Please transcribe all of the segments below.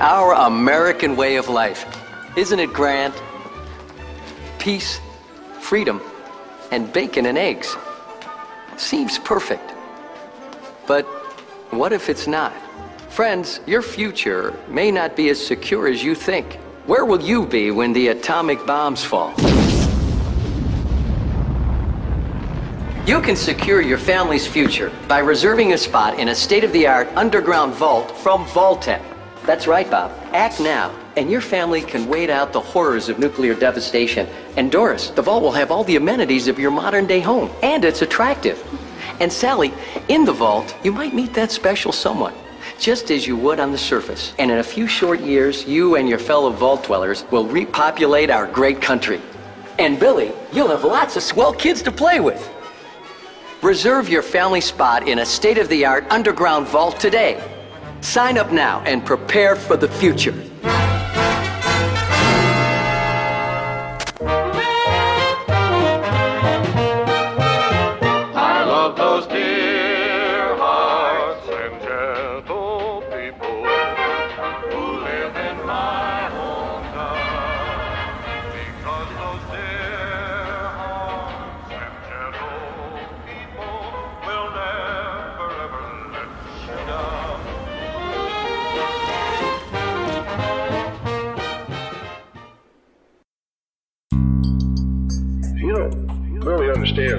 Our American way of life. Isn't it grand? Peace, freedom, and bacon and eggs. Seems perfect. But what if it's not? Friends, your future may not be as secure as you think. Where will you be when the atomic bombs fall? You can secure your family's future by reserving a spot in a state-of-the-art underground vault from Vaultec. That's right, Bob. Act now, and your family can wait out the horrors of nuclear devastation. And Doris, the vault will have all the amenities of your modern-day home, and it's attractive. And Sally, in the vault, you might meet that special someone, just as you would on the surface. And in a few short years, you and your fellow vault dwellers will repopulate our great country. And Billy, you'll have lots of swell kids to play with. Reserve your family spot in a state-of-the-art underground vault today. Sign up now and prepare for the future.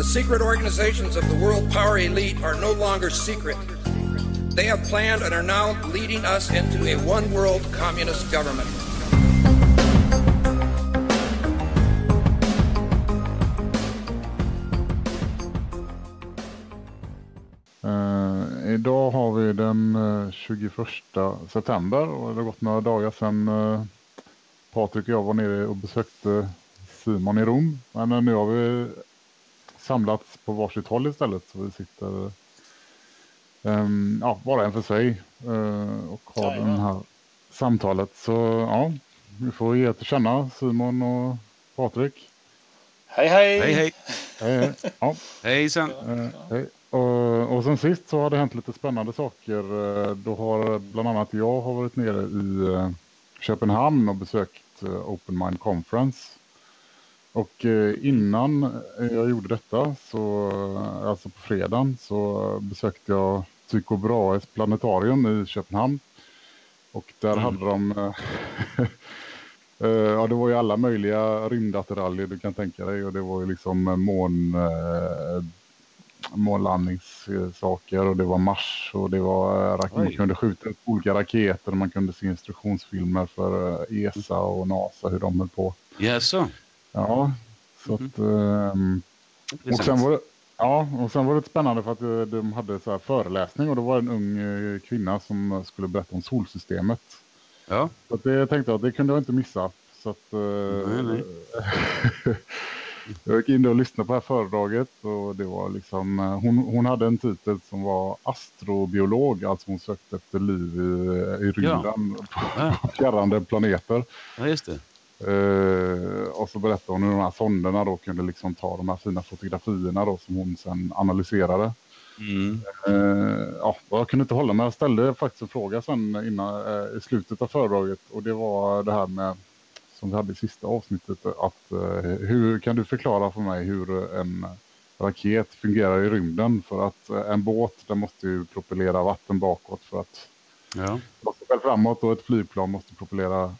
The secret organizations of the world power elite are no longer secret. They have planned and are now leading us into a one world communist government. Eh, idag har vi den eh, 21 september och det har gått några dagar sedan eh, Patrik och jag var nere och besökte Simon i Rom. Men nu har vi samlats på varsitt håll istället så vi sitter ehm, ja, och en för sig eh, och har Ja, det här samtalet. Så ja, vi får ge till känna Simon och Patrik. Hej hej! Hej hej! Hej, hej. Ja. Hejsan! Eh, hej. Och, och sen sist så har det hänt lite spännande saker. Eh, Då har bland annat jag har varit nere i Köpenhamn och besökt Open Mind Conference. Och eh, innan eh, jag gjorde detta, så, eh, alltså på fredagen, så besökte jag Tycho Brahes planetarium i Köpenhamn. Och där Mm. hade de, ja det var ju alla möjliga rymdattiraljer du kan tänka dig. Och det var ju liksom mån, månlandningssaker och det var Mars och det var, rak- man Oj. kunde skjuta upp olika raketer och man kunde se instruktionsfilmer för ESA och NASA hur de höll på. Jaså? Ja, så att... ehm, och sen var det, ja, och sen var det spännande för att eh, de hade så här föreläsning och det var en ung eh, kvinna som skulle berätta om solsystemet. Ja, Så att det, jag tänkte att det kunde jag inte missa. Så att, eh, Nej, nej. jag gick in och lyssnade på det här föredraget och det var liksom, hon, hon hade en titel som var astrobiolog, alltså hon sökte efter liv i, i rymden på Ja. fjärrande planeter. ja just det. Så berättade hon hur de här sonderna då kunde liksom ta de här fina fotografierna då som hon sen analyserade. Mm. Eh, ja, jag kunde inte hålla mig. Jag ställde faktiskt en fråga sen innan, eh, i slutet av föredraget och det var det här med som vi hade i sista avsnittet att eh, hur kan du förklara för mig hur en raket fungerar i rymden för att eh, en båt den måste ju propellera vatten bakåt för att Ja. framåt och ett flygplan måste propellera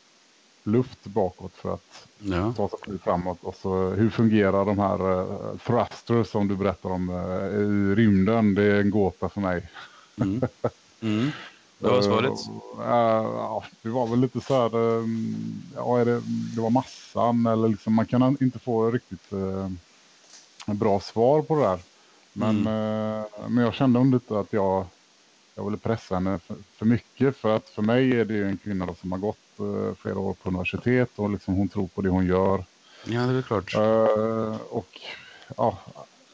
luft bakåt för att Ja. ta sig framåt. Och så hur fungerar de här uh, thrusters som du berättar om eh, i rymden? Det är en gåta för mig. Mm. Mm. Var svaret? Eh, ja, det var väl lite så här, eh, ja, är det, det var massan eller liksom, man kan inte få riktigt eh, en bra svar på det där. Men, eh, men jag kände lite att jag, jag ville pressa henne för, för mycket. För att för mig är det ju en kvinna som har gått eh, flera år på universitet och liksom hon tror på det hon gör. Ja, det är klart. Eh, och ja,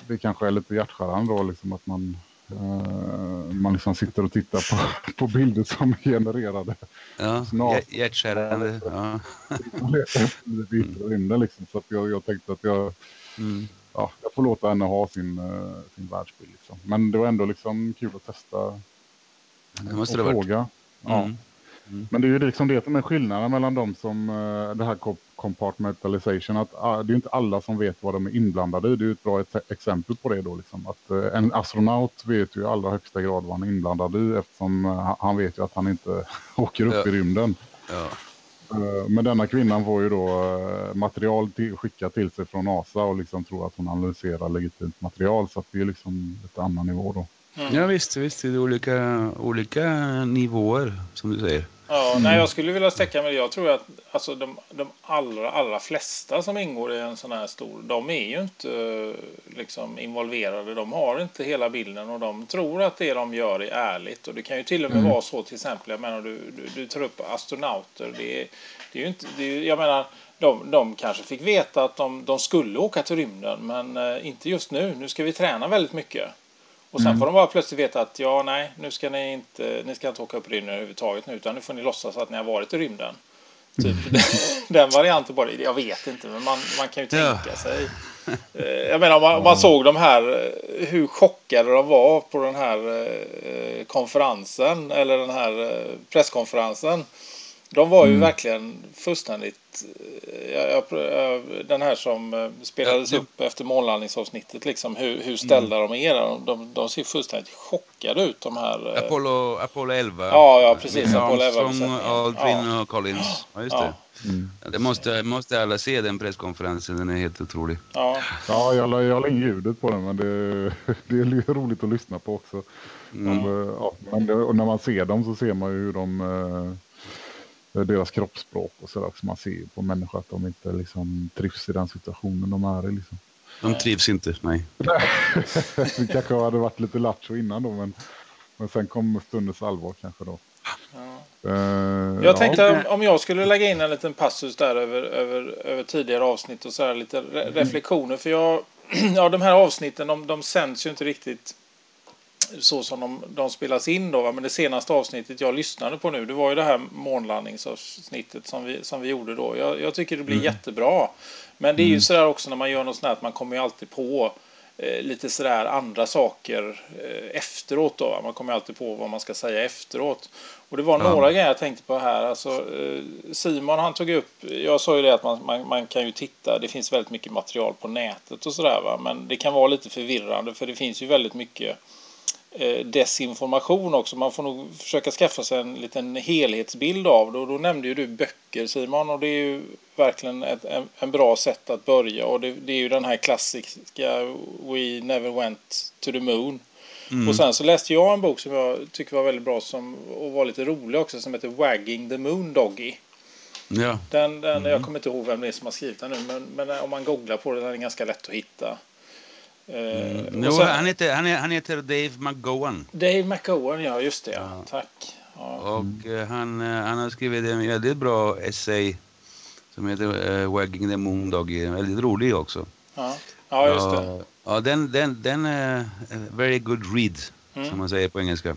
det kanske är lite hjärtskärande då liksom att man, eh, man liksom sitter och tittar på, på bilder som är genererade. Ja, Snart. hjär- hjärtskärande. Ja. i yttre rymden liksom. Så att jag, jag tänkte att jag, Mm. ja, jag får låta henne ha sin, eh, sin världsbild. Liksom. Men det var ändå liksom kul att testa Det måste och det ha varit. fråga. Ja. Mm. Men det är ju liksom det som är skillnaden mellan de som, eh, det här co- compartmentalization, att ah, det är inte alla som vet vad de är inblandade i. Det är ju ett bra exempel på det då. Liksom. Att, eh, en astronaut vet ju i allra högsta grad vad han är inblandad i eftersom eh, han vet ju att han inte åker upp Ja. i rymden. Ja. Men denna kvinnan får ju då material till, skickat till sig från NASA och liksom tror att hon analyserar legitimt material. Så att det är liksom ett annan nivå då. Ja, visst. visst. Det är olika, olika nivåer, som du säger. Ja, nej, jag skulle vilja sträcka mig. Jag tror att alltså, de, de allra, allra flesta som ingår i en sån här stor, de är ju inte eh, liksom, involverade. De har inte hela bilden och de tror att det de gör är ärligt. Och det kan ju till och med vara så till exempel, jag menar du, du, du tar upp astronauter. Det det är ju inte, det jag menar, de, de kanske fick veta att de, de skulle åka till rymden, men eh, inte just nu. Nu ska vi träna väldigt mycket. Och sen får de bara plötsligt veta att ja, nej, nu ska ni inte, ni ska inte åka upp i rymden överhuvudtaget nu, utan nu får ni låtsas att ni har varit i rymden. Typ den varianten det. Jag vet inte, men man, man kan ju Ja. tänka sig. Eh, Jag menar, om man, om man såg de här, eh, hur chockade de var på den här eh, konferensen, eller den här presskonferensen. De var ju verkligen fullständigt... eh, Jag, jag, jag, den här som eh, spelades Ja, upp efter månlandningsavsnittet, liksom, hur, hur ställda de är. De, de ser fullständigt chockade ut, de här... eh, Apollo, Apollo 11. Ja, ja, precis. Med Apollo 11 Armstrong, besättningen. Aldrin Ja. och Collins. Ja, just Ja. det. Ja, Det måste, måste alla se, den presskonferensen. Den är helt otrolig. Ja, Ja, jag la, jag la in ljudet på den, men det, det är roligt att lyssna på också. De, eh, ja, men det, och när man ser dem så ser man ju hur de, eh, deras kroppsspråk och sådär. Så man ser på människor att de inte liksom trivs i den situationen de är i. Liksom. De trivs inte, nej. Det kanske hade varit lite lattjo innan då, men, men sen kom stundens allvar kanske då. Eh, Jag ja. tänkte om, om jag skulle lägga in en liten passus där över, över, över tidigare avsnitt och så här lite re reflektioner. För jag, ja, de här avsnitten de, de sänds ju inte riktigt så som de, de spelas in då. Va? Men det senaste avsnittet jag lyssnade på nu det var ju det här månlandningsavsnittet som vi, som vi gjorde då. Jag, jag tycker det blir jättebra. Men det är ju sådär också när man gör något sånt här att man kommer ju alltid på eh, lite sådär andra saker eh, efteråt då. va? Man kommer ju alltid på vad man ska säga efteråt. Och det var Ja. några grejer jag tänkte på här. Alltså, eh, Simon han tog upp, jag sa ju det att man, man, man kan ju titta, det finns väldigt mycket material på nätet och sådär va. Men det kan vara lite förvirrande för det finns ju väldigt mycket desinformation också. Man får nog försöka skaffa sig en liten helhetsbild av det. Och då nämnde ju du böcker Simon och det är ju verkligen ett, en, en bra sätt att börja. Och det, det är ju den här klassiska We never went to the moon. Och sen så läste jag en bok som jag tycker var väldigt bra som, och var lite rolig också som heter Wagging the Moon Doggy. Ja, Den, den, Jag kommer inte ihåg vem det är som har skrivit den nu men, men om man googlar på den den är ganska lätt att hitta. Eh, och no, sen- han, heter, han, är, han heter Dave McGowan. Dave McOwen, ja just det. Ja. Tack. Ja. Och eh, han, eh, han har skrivit en väldigt bra essay som heter uh, Wagging the Moon Doggy. Väldigt rolig också. Ja. ja, just det. Ja, ja den, den, den är eh, very good read, Mm. som man säger på engelska.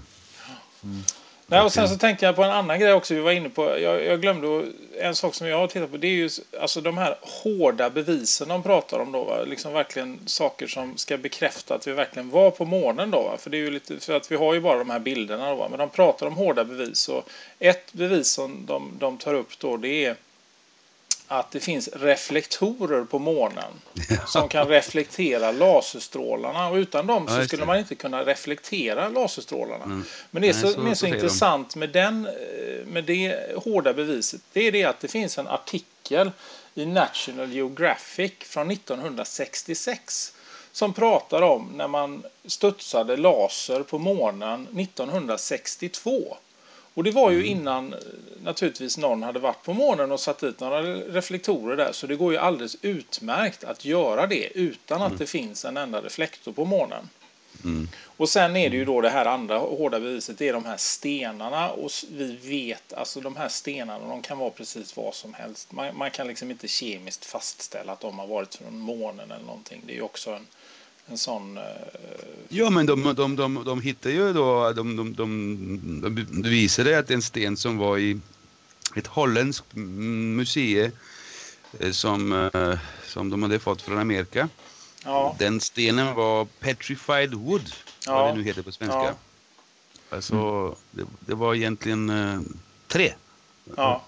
Nej, och sen så tänkte jag på en annan grej också vi var inne på. Jag, jag glömde en sak som jag har tittat på. Det är ju alltså de här hårda bevisen de pratar om då. Va? Liksom verkligen saker som ska bekräfta att vi verkligen var på månen då. Va? För det är ju lite, för att vi har ju bara de här bilderna då. Va? Men de pratar om hårda bevis. Och ett bevis som de, de tar upp då det är att det finns reflektorer på månen som kan reflektera laserstrålarna och utan dem så skulle man inte kunna reflektera laserstrålarna. Mm. Men det är Nej, så, så- är så intressant med, den, eh, med det hårda beviset det är det att det finns en artikel i National Geographic från 1966 som pratar om när man studsade laser på månen 1962. Och det var ju innan eh, naturligtvis någon hade varit på månen och satt dit några reflektorer där. Så det går ju alldeles utmärkt att göra det utan att det finns en enda reflektor på månen. Och sen är det ju då det här andra hårda beviset, det är de här stenarna och vi vet, alltså de här stenarna, de kan vara precis vad som helst. Man, man kan liksom inte kemiskt fastställa att de har varit från månen eller någonting. Det är ju också en, en sån... eh, Ja, men de, de, de, de hittade ju då, de, de, de, de bevisade att en sten som var i ett holländskt museum eh, som, eh, som de hade fått från Amerika. ja, Den stenen var petrified wood, Ja. vad det nu heter på svenska. Ja. Alltså, det, det var egentligen tre. ja.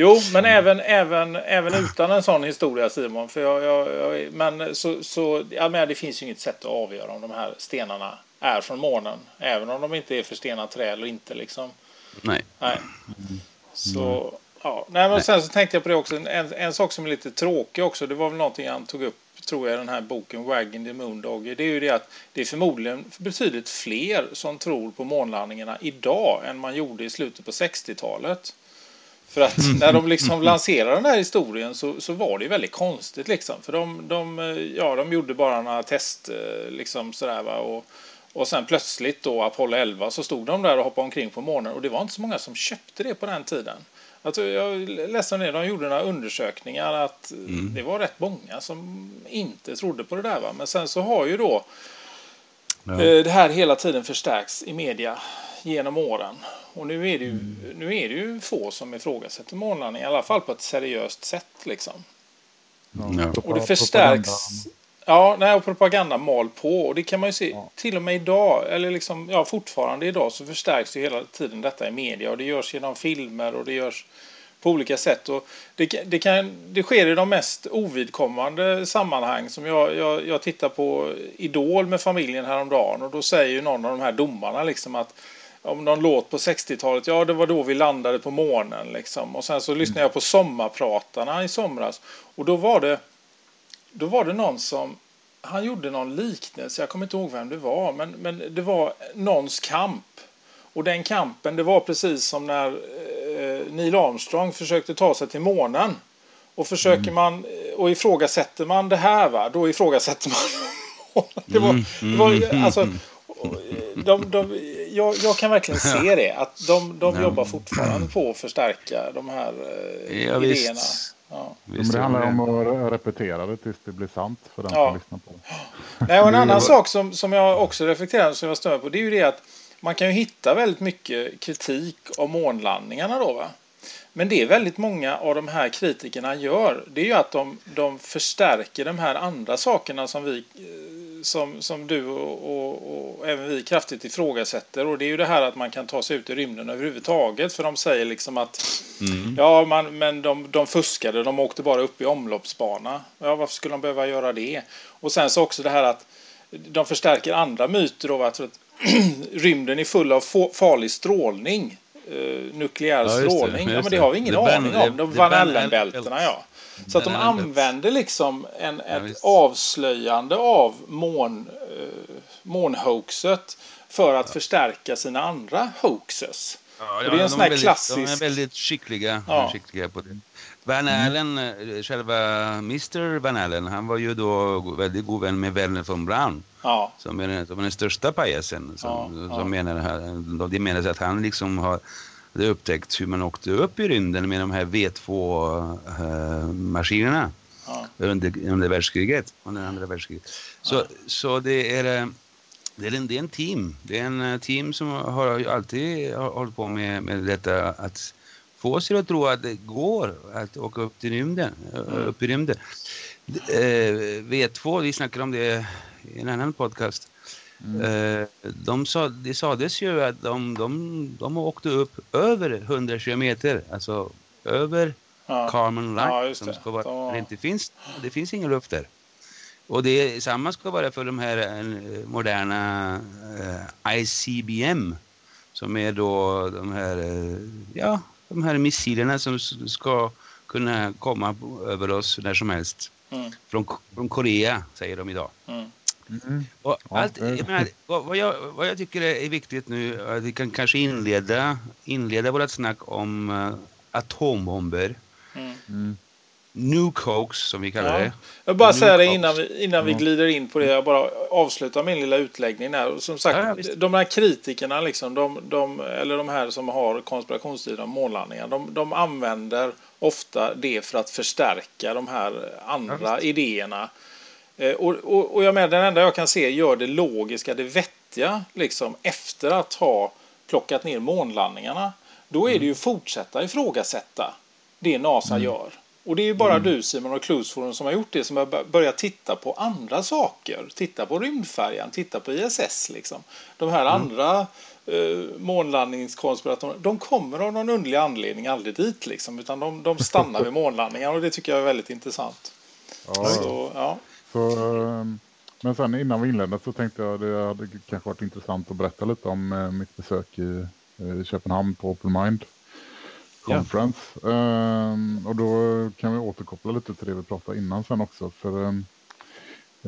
Jo, men även, även, även utan en sån historia Simon. För jag, jag, jag, men så, så, jag menar, det finns ju inget sätt att avgöra om de här stenarna är från månen. Även om de inte är förstenat trä eller inte. Liksom. Nej. Nej. Så, ja. Nej, men sen så tänkte jag på det också. En, en sak som är lite tråkig också. Det var väl någonting han tog upp, tror jag, i den här boken Wagging the Moondog. Det är ju det att det är förmodligen betydligt fler som tror på månlandningarna idag än man gjorde i slutet på 60-talet. För att när de liksom lanserade den här historien så, så var det ju väldigt konstigt liksom. För de, de, ja, de gjorde bara några test eh, liksom sådär va. Och, och sen plötsligt då Apollo 11 så stod de där och hoppade omkring på månen och det var inte så många som köpte det på den tiden. Alltså, jag läste om det, de gjorde några undersökningar att det var rätt många som inte trodde på det där. Va? Men sen så har ju då Ja. eh, det här hela tiden förstärkts i media genom åren. Och nu är det ju, nu är det ju få som ifrågasätter månlandning, i alla fall på ett seriöst sätt. Liksom. Ja. Och det förstärks. Ja, nej, och propaganda mal på. Och det kan man ju se Ja. till och med idag, eller liksom, ja, fortfarande idag så förstärks ju hela tiden detta i media. Och det görs genom filmer och det görs på olika sätt. Och det, det, kan, det sker i de mest ovidkommande sammanhang. Som jag, jag, jag tittar på Idol med familjen häromdagen. Och då säger ju någon av de här domarna liksom att om någon låt på 60-talet, ja det var då vi landade på månen. Liksom. Och sen så lyssnade jag på Sommarpratarna i somras. Och då var det då var det någon som han gjorde någon liknelse, jag kommer inte ihåg vem det var, men, men det var någons kamp. Och den kampen, det var precis som när eh, Neil Armstrong försökte ta sig till månen. Och försöker man, och ifrågasätter man det här, va, då ifrågasätter man. Det var, det var alltså, de, de, jag, jag kan verkligen se det, att de, de jobbar fortfarande på att förstärka de här eh, Ja, idéerna. visst. Ja. Men Visst det är handlar om att re- repetera det tills det blir sant för den Ja. som lyssnar på det. Nej, och en annan sak som, som jag också reflekterar som jag stör på det är ju det att man kan ju hitta väldigt mycket kritik om månlandningarna då va. Men det väldigt många av de här kritikerna gör det är ju att de, de förstärker de här andra sakerna som vi eh, som, som du och, och, och även vi kraftigt ifrågasätter och det är ju det här att man kan ta sig ut i rymden överhuvudtaget för de säger liksom att ja man, men de, de fuskade, de åkte bara upp i omloppsbana. Ja varför skulle de behöva göra det? Och sen så också det här att de förstärker andra myter av att rymden är full av farlig strålning. Eh, nukleär Ja, just det, strålning. Ja, men det det. har vi ingen Van- aning om. De Van Van Allen-bältena, ja. Så att de använder liksom en, ett visst. avslöjande av mån, eh, månhoaxet för att förstärka sina andra hoaxes. Ja, Och det är en de sån här väldigt, klassisk- De är väldigt skickliga, Ja. skickliga på det. Van Allen, eh, själva Mr Van Allen, han var ju då väldigt god vän med Werner von Braun. Ja, Som är, som är den största pajasen. Som, Ja, som ja. menar, de menar att han liksom har det är upptäckt hur man åkte upp i rymden med de här V2-maskinerna ja. under, under världskriget, under andra världskriget. Så, så det är... eh, Det är, en, det är en team. Det är en eh, team som har alltid har hållit på med, med detta att få oss att tro att det går att åka upp till rymden. eh, Upp i rymden. Eh, V2, vi snackade om det i en annan podcast. Eh, de sa, det sades ju att de, de, de åkte upp över 100 kilometer, alltså över Ja. Carmen Line Ja, som ska vara, var- det, inte finns, det finns ingen luft där. Och det samma ska vara för de här eh, moderna eh, ICBM som är då de här, ja, de här missilerna som ska kunna komma över oss när som helst. Mm. Från, från Korea säger de idag. Mm. Och Ja, allt, jag menar, vad, jag, vad jag tycker är viktigt nu, att vi kan kanske inleda, inleda vårt snack om uh, atombomber. Mm. Nukes som vi kallar Ja. det. Jag vill bara säga det innan vi, innan vi glider in på det. Jag bara avslutar min lilla utläggning här. Och Som sagt, Ja, ja, de här kritikerna, liksom, de, de, eller de här som har konspirationsteorier om månlandningar, de, de använder ofta det för att förstärka de här andra idéerna. Eh, Och, och, och jag menar, den enda jag kan se gör det logiska, det vettiga, liksom, efter att ha plockat ner månlandningarna, då är det ju fortsätta ifrågasätta det NASA gör. Och det är ju bara du Simon och Cluesforum som har gjort det, som har bör- börjat titta på andra saker. Titta på rymdfärjan, titta på ISS liksom. De här andra eh, månlandningskonspiratorerna, de kommer av någon underlig anledning aldrig dit liksom, utan de, de stannar vid månlandningar och det tycker jag är väldigt intressant. Ja, Så, ja. Så, ehm, men sen innan vi inledde så tänkte jag det hade kanske varit intressant att berätta lite om eh, mitt besök i eh, Köpenhamn på Open Mind Ja. Conference. Ehm, och då kan vi återkoppla lite till det vi pratade innan sen också. För ehm,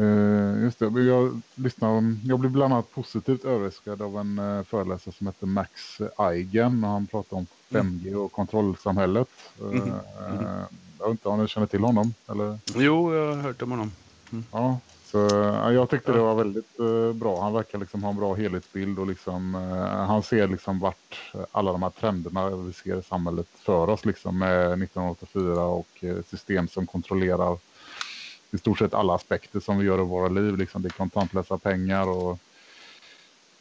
eh, just det, jag, lyssnar, jag blev bland annat positivt överraskad av en föreläsare som heter Max Eigen. Och han pratade om 5G och kontrollsamhället. Mhm. eh, jag vet inte om ni känner till honom? Eller? Jo, jag har hört om honom. Mm. Ja, så ja, jag tyckte det var väldigt eh, bra. Han verkar liksom ha en bra helhetsbild och liksom, eh, han ser liksom vart alla de här trenderna vi ser i samhället för oss liksom med 1984 och eh, system som kontrollerar i stort sett alla aspekter som vi gör i våra liv. Liksom det är kontantlösa pengar och,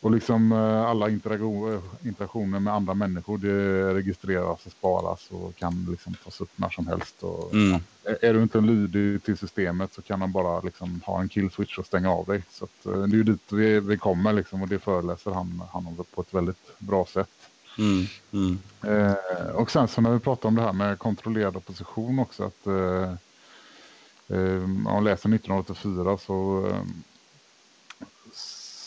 och liksom eh, alla interaktion, interaktioner med andra människor. Det registreras och sparas och kan liksom tas upp när som helst. Och, Mm. är du inte en lydig till systemet så kan han bara liksom ha en kill switch och stänga av dig. Så att, eh, det är ju dit vi, vi kommer liksom och det föreläser han, han om på ett väldigt bra sätt. Mm. Mm. Eh, och sen så när vi pratar om det här med kontrollerad opposition också att eh, eh, om man läser 1984 så, eh,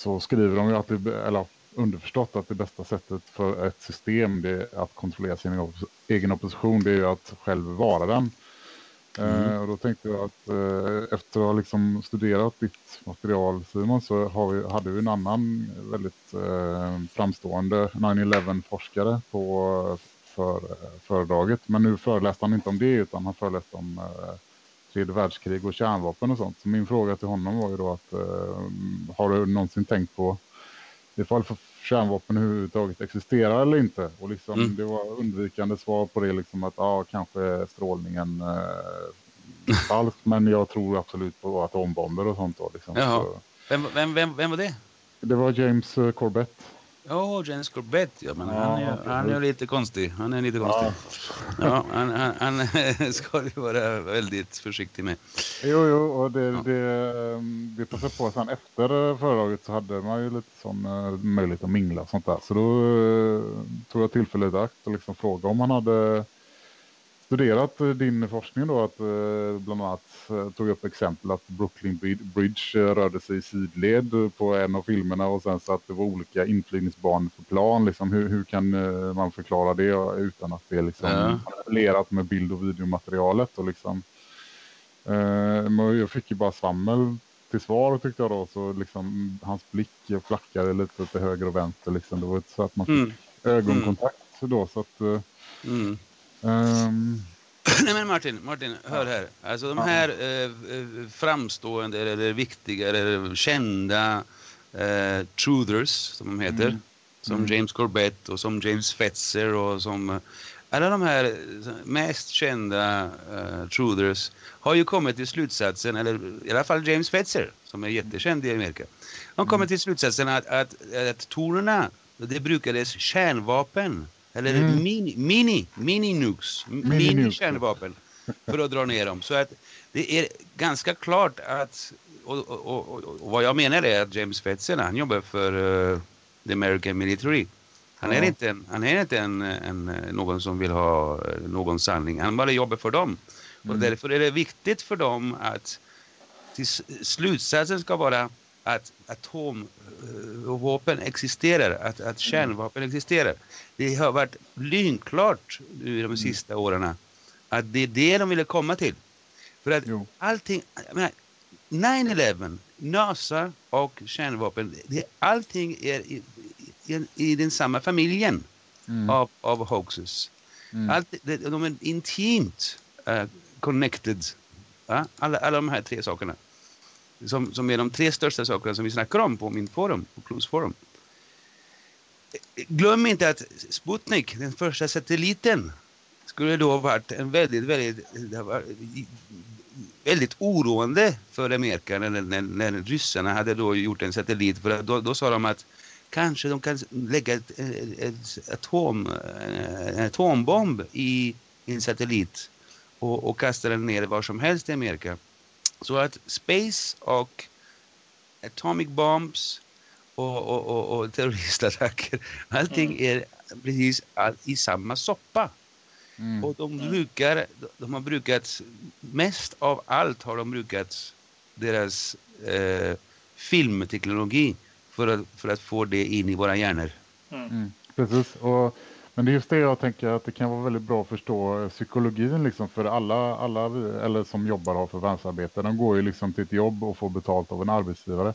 så skriver de ju att det, eller underförstått att det bästa sättet för ett system är att kontrollera sin egen opposition det är ju att själv vara den. Eh, och då tänkte jag att eh, efter att ha liksom studerat ditt material Simon så vi, hade vi en annan väldigt eh, framstående 9-11-forskare på för, föredraget. Men nu föreläste han inte om det utan han föreläste om tredje världskrig och kärnvapen och sånt. Så min fråga till honom var ju då att eh, har du någonsin tänkt på ifall för kärnvapen överhuvudtaget existerar eller inte? Och liksom, Mm. det var undvikande svar på det liksom att ja, kanske strålningen eh, falsk men jag tror absolut på atombomber och sånt då. Liksom. Vem, vem, vem, vem var det? det var James eh, Corbett. Ja, James Corbett. Ja, men Ja, han, är, han är lite konstig. Han är lite konstig. Ja, han, han, han ska du vara väldigt försiktig med. Jo, jo, och det, det, ehm, det passade på sen efter föredraget så hade man ju lite sån eh, möjlighet att mingla och sånt där. Så då eh, tog jag tillfället i akt och liksom frågade om han hade studerat eh, din forskning då, att eh, bland annat eh, tog upp exempel att Brooklyn Brid- Bridge rörde sig i sidled på en av filmerna och sen så att det var olika inflygningsbanor för plan. Liksom, hur, hur kan man förklara det utan att det är liksom Ja. med bild och videomaterialet och liksom Eh, jag fick ju bara svammel till svar tyckte jag då. Så liksom hans blick flackade lite till höger och vänster. Liksom. Det var inte så att man fick Mm. ögonkontakt då. Så att, Mm. Ehm, Nej men Martin, Martin, hör här. Alltså de här eh, eh, framstående eller viktiga eller kända eh, truthers som de heter. Som James Corbett och som James Fetzer och som eh, alla de här eh, mest kända eh, truthers har ju kommit till slutsatsen, eller i alla fall James Fetzer som är jättekänd i Amerika. De kommer till slutsatsen att, att, att torerna, det brukades kärnvapen eller mini, mini, mini nukes, mini nukes. kärnvapen för att dra ner dem. Så att det är ganska klart att, och, och, och, och, vad jag menar är att James Fetzer, han jobbar för uh, the American Military. Han är Ja. inte, en, han är inte en, en, någon som vill ha eh, någon sanning. Han bara jobbar för dem. Och därför är det viktigt för dem att till slutsatsen ska vara att atomvapen existerar, att, att kärnvapen existerar. Det har varit lynklart nu de sista åren att det är det de ville komma till. För att Jo. allting, jag menar, 9-11, NASA och kärnvapen, det, allting är i, i, i den samma familjen av, av hoaxes. Allt, det, de är intimt eh, connected. Ja? Alla, alla de här tre sakerna. Som, som är de tre största sakerna som vi snackar om på min forum, på Plus forum. Glöm inte att Sputnik, den första satelliten, skulle då ha varit en väldigt, väldigt, väldigt oroande för Amerika när, när, när ryssarna hade då gjort en satellit. För då, då sa de att kanske de kan lägga ett, ett atom, en atombomb i en satellit och, och kasta den ner var som helst i Amerika. Så att space och atomic bombs och, och, och, och terroristattacker, allting är precis all, i samma soppa. Och de brukar, de har brukat, mest av allt har de brukat deras eh, filmteknologi för att, för att få det in i våra hjärnor. Precis, och, men det är just det jag tänker att det kan vara väldigt bra att förstå psykologin liksom för alla, alla eller som jobbar har förvärvsarbete, de går ju liksom till ett jobb och får betalt av en arbetsgivare.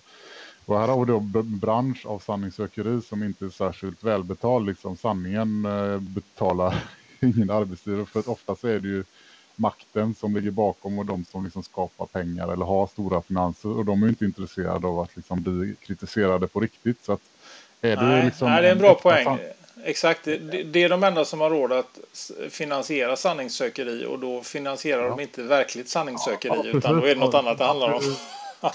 Och här har vi då en bransch av sanningssökeri som inte är särskilt välbetald. Liksom sanningen eh, betalar ingen arbetsgivare för ofta så är det ju makten som ligger bakom och de som liksom skapar pengar eller har stora finanser och de är inte intresserade av att liksom bli kritiserade på riktigt. Så att är det Nej, liksom nej, det är en bra poäng. san- Exakt, det, är de enda som har råd att finansiera sanningssökeri och då finansierar de inte verkligt sanningssökeri Ja, utan då är det något annat det handlar om.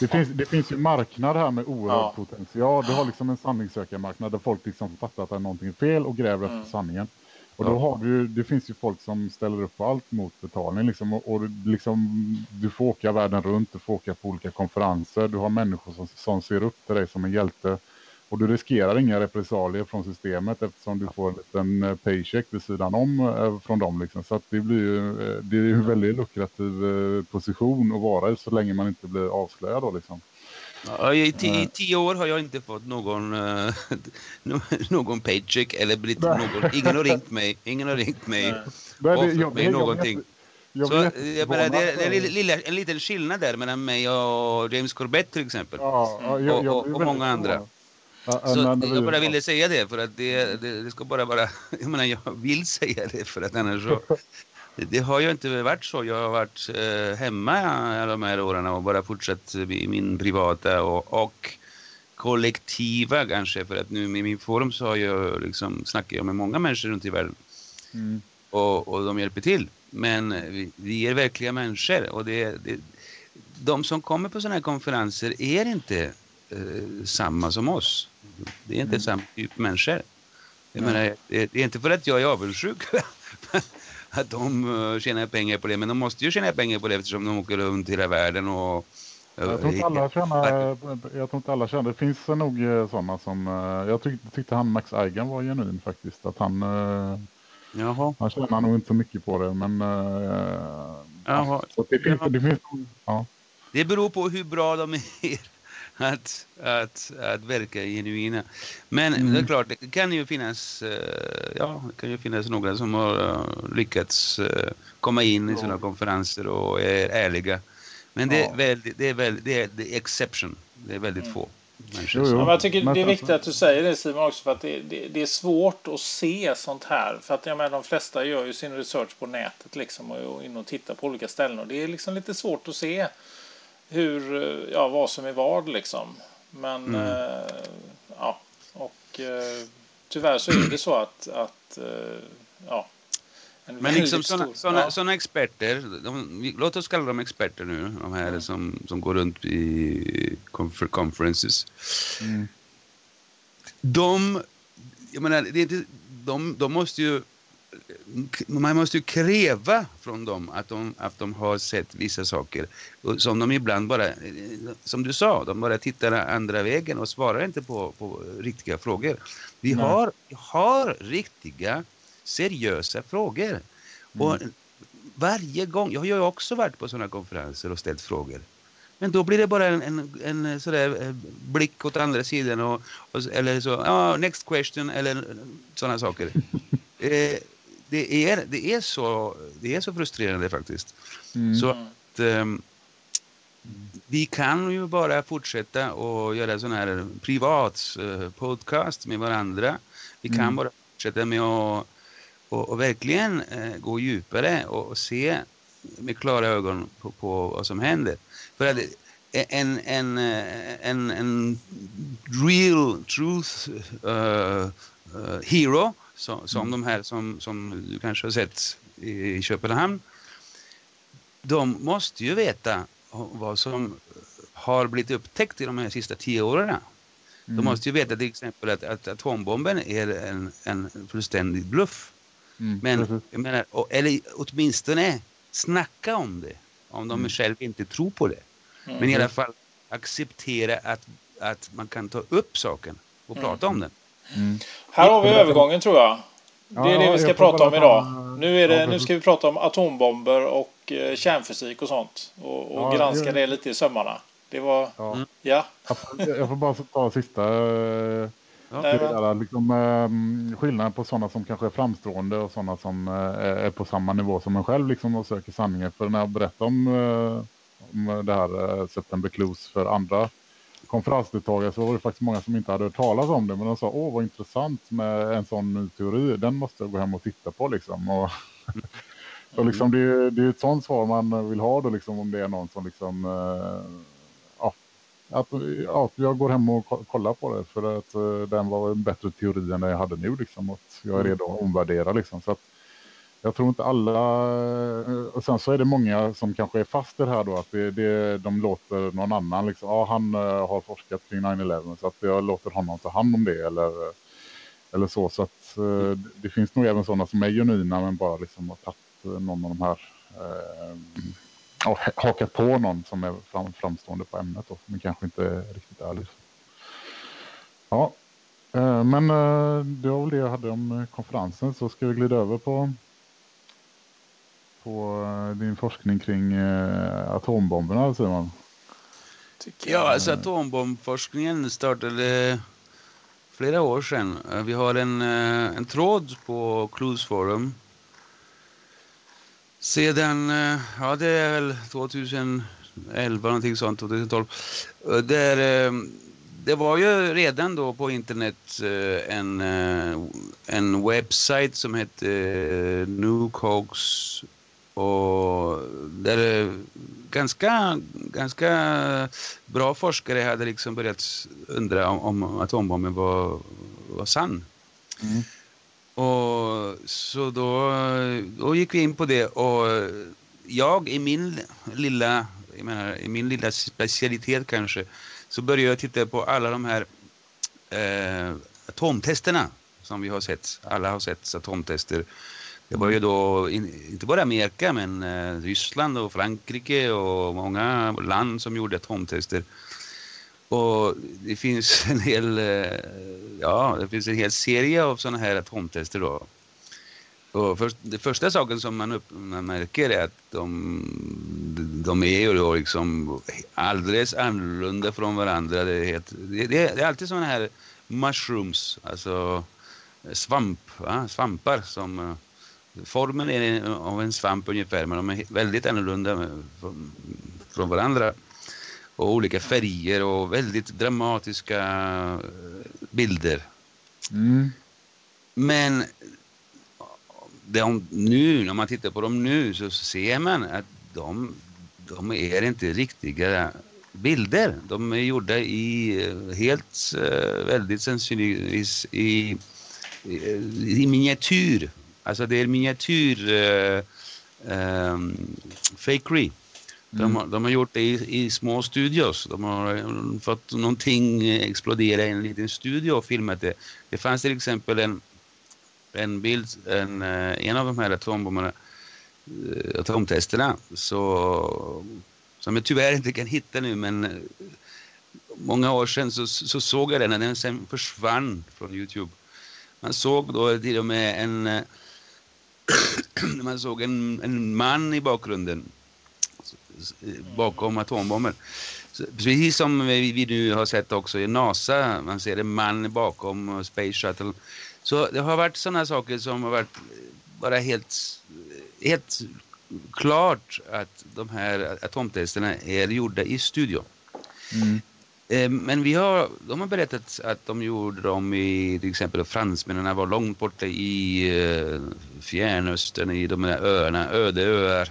Det finns, det finns ju marknad här med oerhörd Ja. potential. Du har liksom en sanningssökarmarknad där folk liksom fattar att det är någonting fel och gräver Mm. efter sanningen. Och då har du, det finns ju folk som ställer upp allt mot betalning. Liksom, och, och du- liksom, du får åka världen runt, du får åka på olika konferenser. Du har människor som, som ser upp till dig som en hjälte. Och du riskerar inga repressalier från systemet eftersom du får en liten eh, paycheck vid sidan om eh, från dem. Liksom. Så att det blir ju eh, det är ju en väldigt lukrativ position att vara i så länge man inte blir avslöjad. Då, liksom. Ja, i, I tio år har jag inte fått någon, någon paycheck eller blivit någon, ingen har ringt mig, ingen har ringt mig och det- offrat jag- mig jag- någonting. Jag Så jag menar, det är, det är en, lilla, en liten skillnad där mellan mig och James Corbett till exempel. Ja, ja, jag, Och- och- och många andra. Så jag bara ville säga det för att det, det, det ska bara vara, jag menar jag vill säga det för att annars så, det, det har ju inte varit så. Jag har varit eh, hemma alla de här åren och bara fortsatt i min privata och, och kollektiva kanske för att nu med min forum så har jag liksom, snackar jag med många människor runt i världen Mm. och, och de hjälper till. Men vi, vi är verkliga människor och det, det, de som kommer på sådana här konferenser är inte eh, samma som oss. Det är inte samma typ människor. Jag menar, det, är inte för att jag är avundsjuk att de uh, tjänar pengar på det, men de måste ju tjäna pengar på det eftersom de åker runt hela världen och Jag tror inte alla känner, jag tror inte alla känner, det finns nog eh, sådana som, eh, jag tyckte, tyckte han Max Eigen var genuin faktiskt, att han, eh, Jaha. han tjänar nog inte så mycket på det, men eh, Jaha. så det finns, det finns, ja. Det beror på hur bra de är att, att, att verka genuina. Men det är klart, det kan ju finnas, eh, ja, det kan ju finnas några som har eh, lyckats eh, komma in i sådana konferenser och är ärliga. Men det är, Ja. väldigt, det är, väldigt, det är, det är exception. Det är väldigt få människor. Jo, jo. Ja, jag tycker det är viktigt att du säger det Simon också för att det, det, det är svårt att se sånt här. För att jag menar, de flesta gör ju sin research på nätet liksom och är inne och tittar på olika ställen och det är liksom lite svårt att se hur, eh, ja, vad som är vad liksom. Men eh, ja, och eh, tyvärr så är det så att, att eh, ja. En Men liksom stor- såna, ja. experter, de, vi- låt oss kalla dem experter nu, de här som, som går runt i confer, conferences. De, jag menar, det är inte, de, de måste ju, man måste ju kräva från dem att de, att de har sett vissa saker som de ibland bara, som du sa, de bara tittar andra vägen och svarar inte på, på riktiga frågor. Vi har, har riktiga, seriösa frågor. Och varje gång, jag har ju också varit på sådana konferenser och ställt frågor. Men då blir det bara en, en, en sådär eh, blick åt andra sidan och, och eller så, ja, next question eller sådana saker. eh, det, är, det, är så, det är så frustrerande faktiskt. Så att, ehm, vi kan ju bara fortsätta och göra sån här privat eh, podcast med varandra. Vi kan Mm. bara fortsätta med att och, och verkligen eh, gå djupare och, och se med klara ögon på, på vad som händer. För att en, en, eh, en, en real truth eh, hero som, som de här som, som du kanske har sett i Köpenhamn. De måste ju veta vad som har blivit upptäckt i de här sista tio åren. De måste ju veta till exempel att, att atombomben är en, en fullständig bluff. Mm, Men, precis. jag menar, eller åtminstone snacka om det. Om de själv inte tror på det. Men i alla fall acceptera att, att man kan ta upp saken och prata om den. Här har vi övergången tror jag. Det är Ja, det vi ska prata om idag. Nu, är det, ja, nu ska vi prata om atombomber och eh, kärnfysik och sånt. Och, och Ja, granska jag- det lite i sömmarna. Det var... Ja. Ja. Jag får bara ta sista eh, där, liksom, eh, skillnaden på sådana som kanske är framstående och sådana som eh, är på samma nivå som en själv liksom, och söker sanningen. För när jag berättade om, om det här September Clues för andra konferensdeltagare så var det faktiskt många som inte hade hört talas om det. Men de sa, åh vad intressant med en sån ny teori. Den måste jag gå hem och titta på liksom. Och, så liksom, det, det är ett sånt svar man vill ha då liksom om det är någon som liksom eh, ja, att, ja, jag går hem och ko- kollar på det för att eh, den var en bättre teori än jag hade nu liksom. Och jag är redo att omvärdera liksom. Så att, jag tror inte alla... Och sen så är det många som kanske är fast i det här då. Att det, det, de låter någon annan liksom. Ja, han eh, har forskat kring 9-11 så att jag låter honom ta hand om det. Eller, eh, eller så. Så att eh, det- finns nog även sådana som är genuina men bara liksom har tagit någon av de här... Eh, hakat på någon som är fram, framstående på ämnet då. Men kanske inte är riktigt ärlig. Liksom. Ja, eh, men det var väl det jag hade om konferensen. Så ska vi glida över på på eh, din forskning kring eh, atombomberna Simon. tycker Ja, jag. alltså atombombforskningen startade flera år sedan. Eh, Vi har en, eh, en tråd på Clues Forum. Sedan, eh, ja det är väl 2011 någonting sånt, 2012. Eh, Där, eh, det var ju redan då på internet eh, en, eh, en webbsajt som hette eh, Nucox och där ganska, ganska bra forskare hade liksom börjat undra om, om atombomben var, var sann. Mm. Och så då, då gick vi in på det och jag i min lilla, jag menar, i min lilla specialitet kanske, så började jag titta på alla de här eh, atomtesterna som vi har sett. Alla har sett atomtester. Det var ju då in, inte bara Amerika men eh, Ryssland och Frankrike och många land som gjorde atomtester. Och det finns en hel, eh, ja, det finns en hel serie av sådana här atomtester då. Och först, det första saken som man, upp, man märker är att de, de är ju då liksom alldeles annorlunda från varandra. Det är, helt, det, det är alltid sådana här mushrooms, alltså eh, svamp, va? svampar som eh, formen är av en svamp ungefär men de är väldigt annorlunda från varandra och olika färger och väldigt dramatiska eh, bilder. Mm. Men de, nu, när man tittar på dem nu så ser man att de, de är inte riktiga bilder. De är gjorda i eh, helt eh, väldigt sannolikt i, i, i miniatyr. Alltså det är miniatyr uh, um, fakery. De, har, de har gjort det i, i små studios. De har eh, fått någonting eh, explodera i en liten studio och filmat det. Det fanns till exempel en, en bild, en, eh, en av de här atombomberna, eh, atomtesterna, så, som jag tyvärr inte kan hitta nu, men eh, många år sedan så, så såg jag den när den sen försvann från Youtube. Man såg då till och med en, eh, man såg en, en man i bakgrunden bakom atombomben. Så, precis som vi, vi nu har sett också i NASA, man ser en man bakom Space Shuttle. Så det har varit sådana saker som har varit eh, bara helt, eh, helt klart att de här atomtesterna är gjorda i studio. Mm. Eh, Men vi har, de har berättat att de gjorde dem i, till exempel fransmännen var långt borta i eh, Fjärnöstern, i de här öarna, öde öar.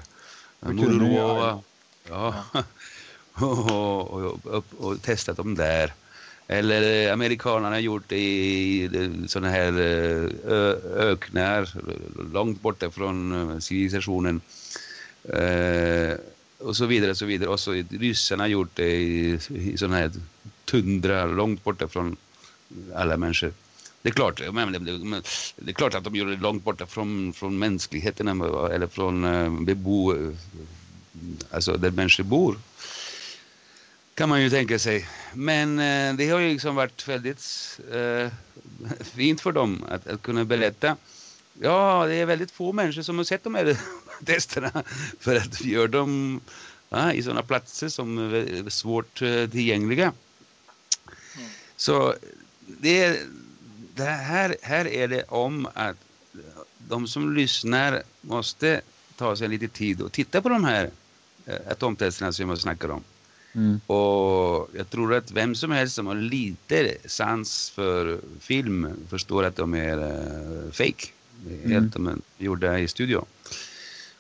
Mururoa. Ja. och, och, och, och testat dem där. Eller eh, amerikanerna har gjort det i sådana här ö, öknar långt borta från civilisationen. Och så vidare, och så vidare. Och så ryssarna har gjort det i, i sådana här tundra långt borta från alla människor. Det är klart, men det, men det är klart att de gjorde det långt borta från, från mänskligheten eller från eh, bebo, eh, alltså där människor bor. Kan man ju tänka sig. Men eh, det har ju liksom varit väldigt eh, fint för dem att, att kunna berätta. Ja, det är väldigt få människor som har sett de här testerna för att vi gör dem ja, i sådana platser som är svårt eh, tillgängliga. Så det, det här, här är det om att de som lyssnar måste ta sig lite tid och titta på de här eh, atomtesterna som jag snackar om. Mm. Och jag tror att vem som helst som har lite sans för film förstår att de är uh, fake. Helt de är gjorda i studio.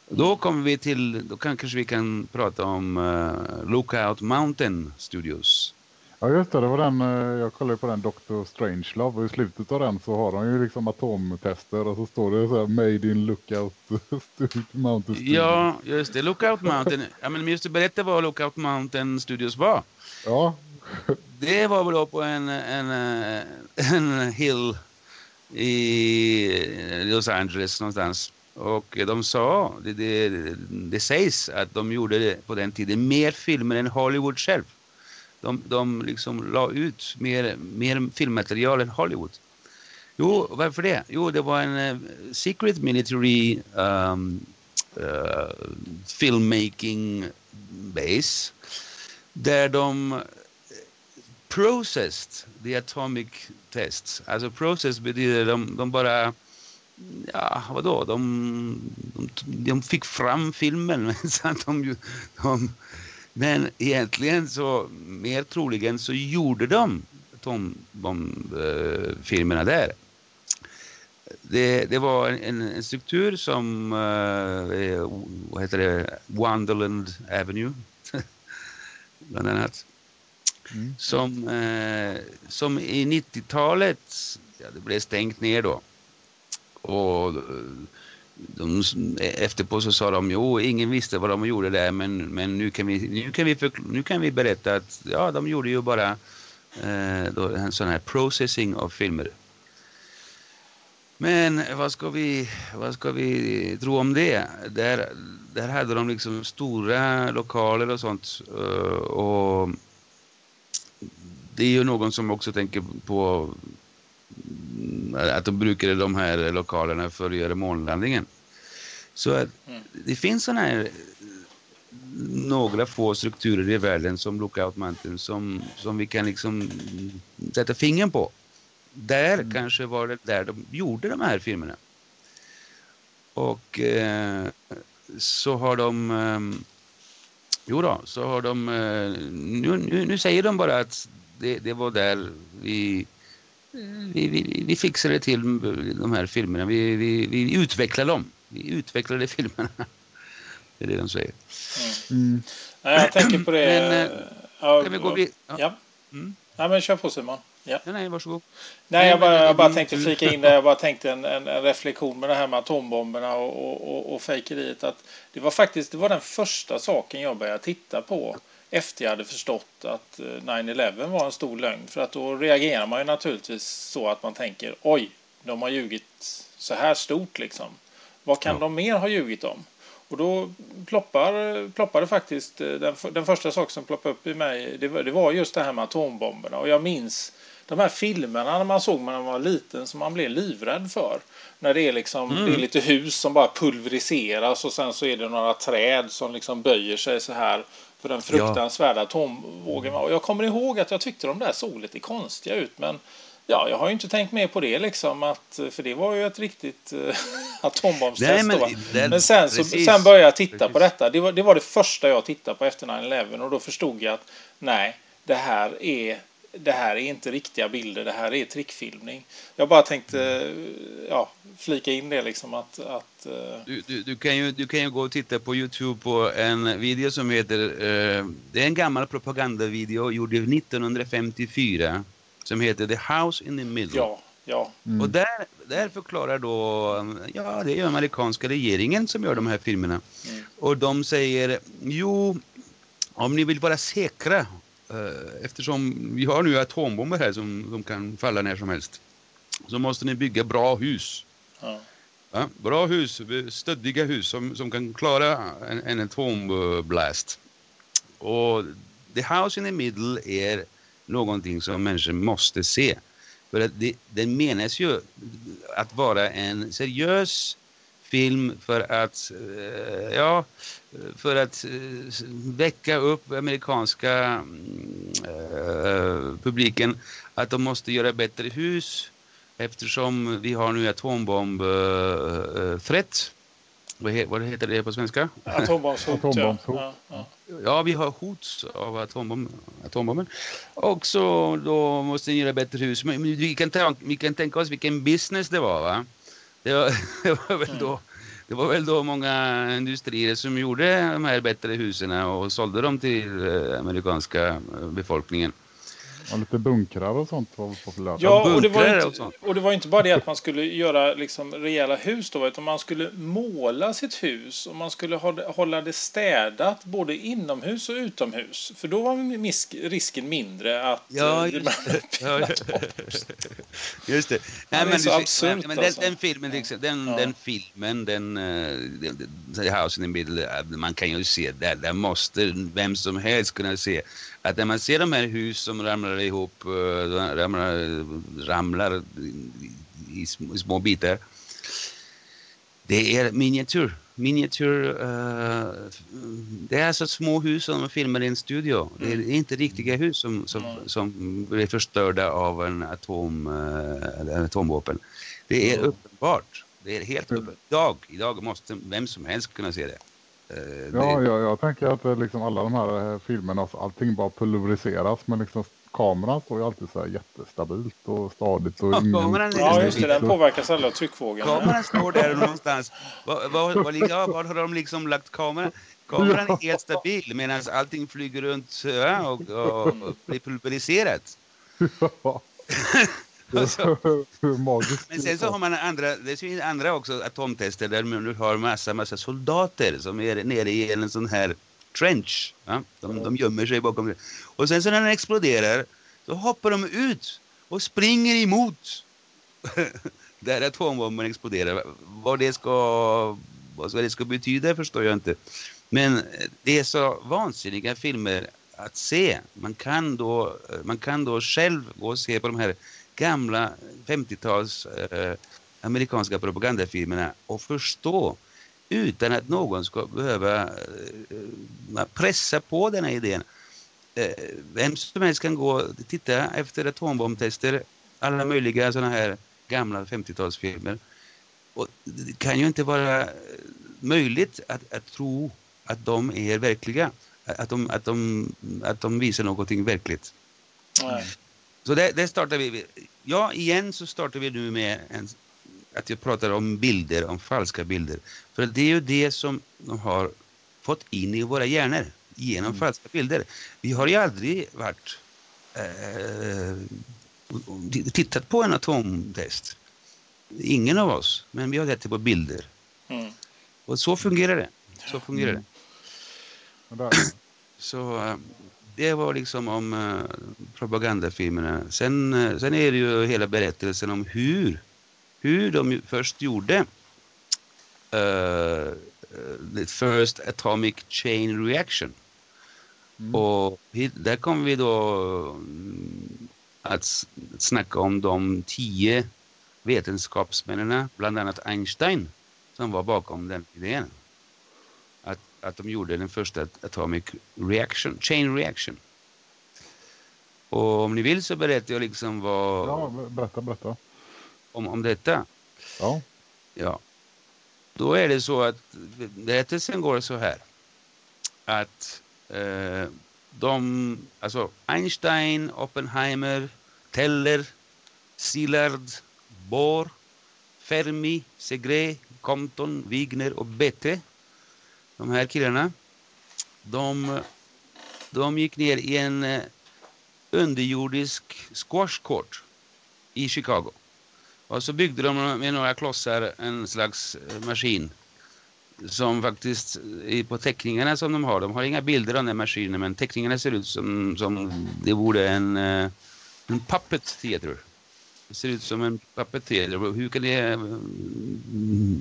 Då kommer vi till, då kan, kanske vi kan prata om uh, Lookout Mountain Studios. Ja just det, det var den, eh, jag kollade på den Dr. Strangelove och i slutet av den så har de ju liksom atomtester och så står det så här Made in Lookout Mountain Studios. Ja, just det. Lookout Mountain. ja, men just att berätta vad Lookout Mountain Studios var. Ja, Det var väl då på en, en, eh, en hill i eh, Los Angeles någonstans. Och de sa, det, det, det sägs att de gjorde på den tiden mer filmer än Hollywood själv. De, de liksom la ut mer, mer filmmaterial än Hollywood. Jo, varför det? Jo, det var en uh, secret military um, uh, filmmaking base där de processed the atomic tests. Alltså process betyder de, de bara, ja vadå, de, de, de fick fram filmen. Så att de, de, men egentligen så, mer troligen så gjorde de atombombfilmerna där. Det, det var en, en struktur som, uh, vad heter det, Wonderland Avenue, bland annat Mm. som, eh, som i 90-talet, ja, det blev stängt ner då. Och eh, de, efterpå så sa de, jo, ingen visste vad de gjorde där, men, men nu, kan vi, nu, kan vi för, nu kan vi berätta att ja, de gjorde ju bara eh, då, en sån här processing av filmer. Men vad ska vi, vad ska vi tro om det? Där, där hade de liksom stora lokaler och sånt. Eh, och det är ju någon som också tänker på mm, att de brukade de här lokalerna för att göra månlandningen. Så att det finns sådana här några få strukturer i världen som Lookout Mountain som, som vi kan liksom sätta fingern på. Där kanske var det där de gjorde de här filmerna. Och eh, så har de ehm, Jo då, så har de... eh, Nu, nu, nu säger de bara att det, det var där vi, vi, vi, vi fixade till de här filmerna. Vi, vi, vi utvecklade dem. Vi utvecklade filmerna. Det är det de säger. mm. Nej, jag tänker på det. Men, eh, ja, Kan vi gå vid... Ja. Ja. Mm. Nej, men kör på Simon. Ja. Nej, nej, varsågod. Nej, jag bara, jag bara Mm. tänkte flika in det. Jag bara tänkte en, en, en reflektion med det här med atombomberna och, och, och, och fejkeriet. Att det var faktiskt det var den första saken jag började titta på efter jag hade förstått att eh, 9-11 var en stor lögn. För att då reagerar man ju naturligtvis så att man tänker oj, de har ljugit så här stort liksom. Vad kan Ja. de mer ha ljugit om? Och då ploppar, ploppade faktiskt eh, den, den första sak som ploppade upp i mig. Det var, det var just det här med atombomberna. Och jag minns de här filmerna när man såg när man var liten som man blev livrädd för. När det är liksom det är lite hus som bara pulveriseras och sen så är det några träd som liksom böjer sig så här för den fruktansvärda atomvågen. Och jag kommer ihåg att jag tyckte de där såg lite konstiga ut men Ja, jag har ju inte tänkt mer på det liksom. Att, för det var ju ett riktigt Nej, atombombstest. men då, det- men sen, så, sen började jag titta Precis. på detta. Det var, det var det första jag tittade på efter 9-11 och då förstod jag att nej, det här är det här är inte riktiga bilder, det här är trickfilmning. Jag bara tänkte Mm. ja, flika in det liksom att, att eh, Du, du, du, kan ju, du kan ju gå och titta på Youtube på en video som heter... eh, det är en gammal propagandavideo gjord 1954 som heter The House in the Middle. ja, ja, Och där, där förklarar då, ja det är ju amerikanska regeringen som gör de här filmerna. Mm. Och de säger, jo, om ni vill vara säkra, eftersom vi har nu atombomber här som, som kan falla när som helst, så måste ni bygga bra hus. ja. Ja, bra hus, stöddiga hus som, som kan klara en, en atomblast. Och The House in the Middle är någonting som människor måste se. För att det, den menas ju att vara en seriös film för att, eh, ja, för att eh, väcka upp amerikanska mm, eh, publiken att de måste göra bättre hus eftersom vi har nu atombomb-threat. Vad, he, vad heter det på svenska? Atombombshot. Atombombshot. Ja. Ja, ja. Ja, vi har hot av atombomb, atombomben. Och så då måste ni göra bättre hus. Men men vi kan, ta, vi kan tänka oss vilken business det var va? Det var, det var, väl, då, det var väl då många industrier som gjorde de här bättre husen och sålde dem till eh, amerikanska eh, befolkningen. Och lite bunkrar och sånt var populärt. Ja, och det, var inte, och det var inte bara det att man skulle göra liksom rejäla hus då, utan man skulle måla sitt hus och man skulle hålla det städat både inomhus och utomhus. För då var risken mindre att Ja, eh, just det. Just det. det är så du- absurt, men den, alltså. den filmen, liksom, den, Ja. den filmen, den, eh, den, den House in the Middle, eh, man kan ju se, där, där måste vem som helst kunna se att när man ser de här hus som ramlar ihop, eh, ramlar, ramlar i, i, små, bitar. Det är miniatyr. Miniatyr, eh, det är alltså små hus som de filmar i en studio. Det är inte riktiga hus som, som, som blir förstörda av en atom, eh, eller en atomvapen. Det är uppenbart. Det är helt uppenbart. Idag, idag måste vem som helst kunna se det. Eh, det Ja, jag, jag tänker att eh, liksom alla de här eh, filmerna, så allting bara pulveriseras. Men liksom kameran står ju alltid så här jättestabilt och stadigt. Och Ja, ingen, kameran är Ja, just det. Den så- påverkas aldrig av tryckvågen. Kameran står där någonstans. Var, var, var, ja, var har de liksom lagt kameran? Kameran är helt stabil medan allting flyger runt ja, och, och, och blir pulveriserat. Ja. Alltså, magiskt. men sen så har man andra, det finns andra också atomtester där man nu har massa, massa soldater som är nere i en sån här trench. Ja? De, de gömmer sig bakom det. Och sen så när den exploderar så hoppar de ut och springer emot där atombomben exploderar. Vad det ska, vad det ska betyda förstår jag inte. Men det är så vansinniga filmer att se. Man kan då, man kan då själv gå och se på de här gamla 50-tals eh, amerikanska propagandafilmerna och förstå utan att någon ska behöva eh, eh, pressa på den här idén. Eh, vem som helst kan gå och titta efter atombombtester, alla möjliga sådana här gamla 50-talsfilmer. Och det kan ju inte vara eh, möjligt att, att tro att de är verkliga. Att de, att, de, att de visar någonting verkligt. Nej. Så där, där startar vi. Ja, igen så startar vi nu med en, att jag pratar om bilder, om falska bilder. För det är ju det som de har fått in i våra hjärnor genom falska bilder. Vi har ju aldrig varit eh, tittat på en atomtest. Ingen av oss, men vi har det på bilder. Mm. Och så fungerar det. Så fungerar det. Det där. Så eh, det var liksom om eh, propagandafilmerna. Sen, eh, sen är det ju hela berättelsen om hur, hur de först gjorde uh, the first atomic chain reaction. Och hit, där kommer vi då mm, att snacka om de tio vetenskapsmännen, bland annat Einstein, som var bakom den idén att de gjorde den första atomic reaction, chain reaction. Och om ni vill så berättar jag liksom vad, Ja, berätta, berätta. om, om detta. Ja. Ja. Då är det så att berättelsen går så här. Att eh, de, alltså Einstein, Oppenheimer, Teller, Szilard, Bohr, Fermi, Segre, Compton, Wigner och Bethe. De här killarna. De, de gick ner i en eh, underjordisk squashcourt i Chicago. Och så byggde de med några klossar en slags eh, maskin som faktiskt eh, är på teckningarna som de har. De har inga bilder av den här maskinen men teckningarna ser ut som, som det vore en, en puppet theater. Det ser ut som en puppet theater. Hur kan det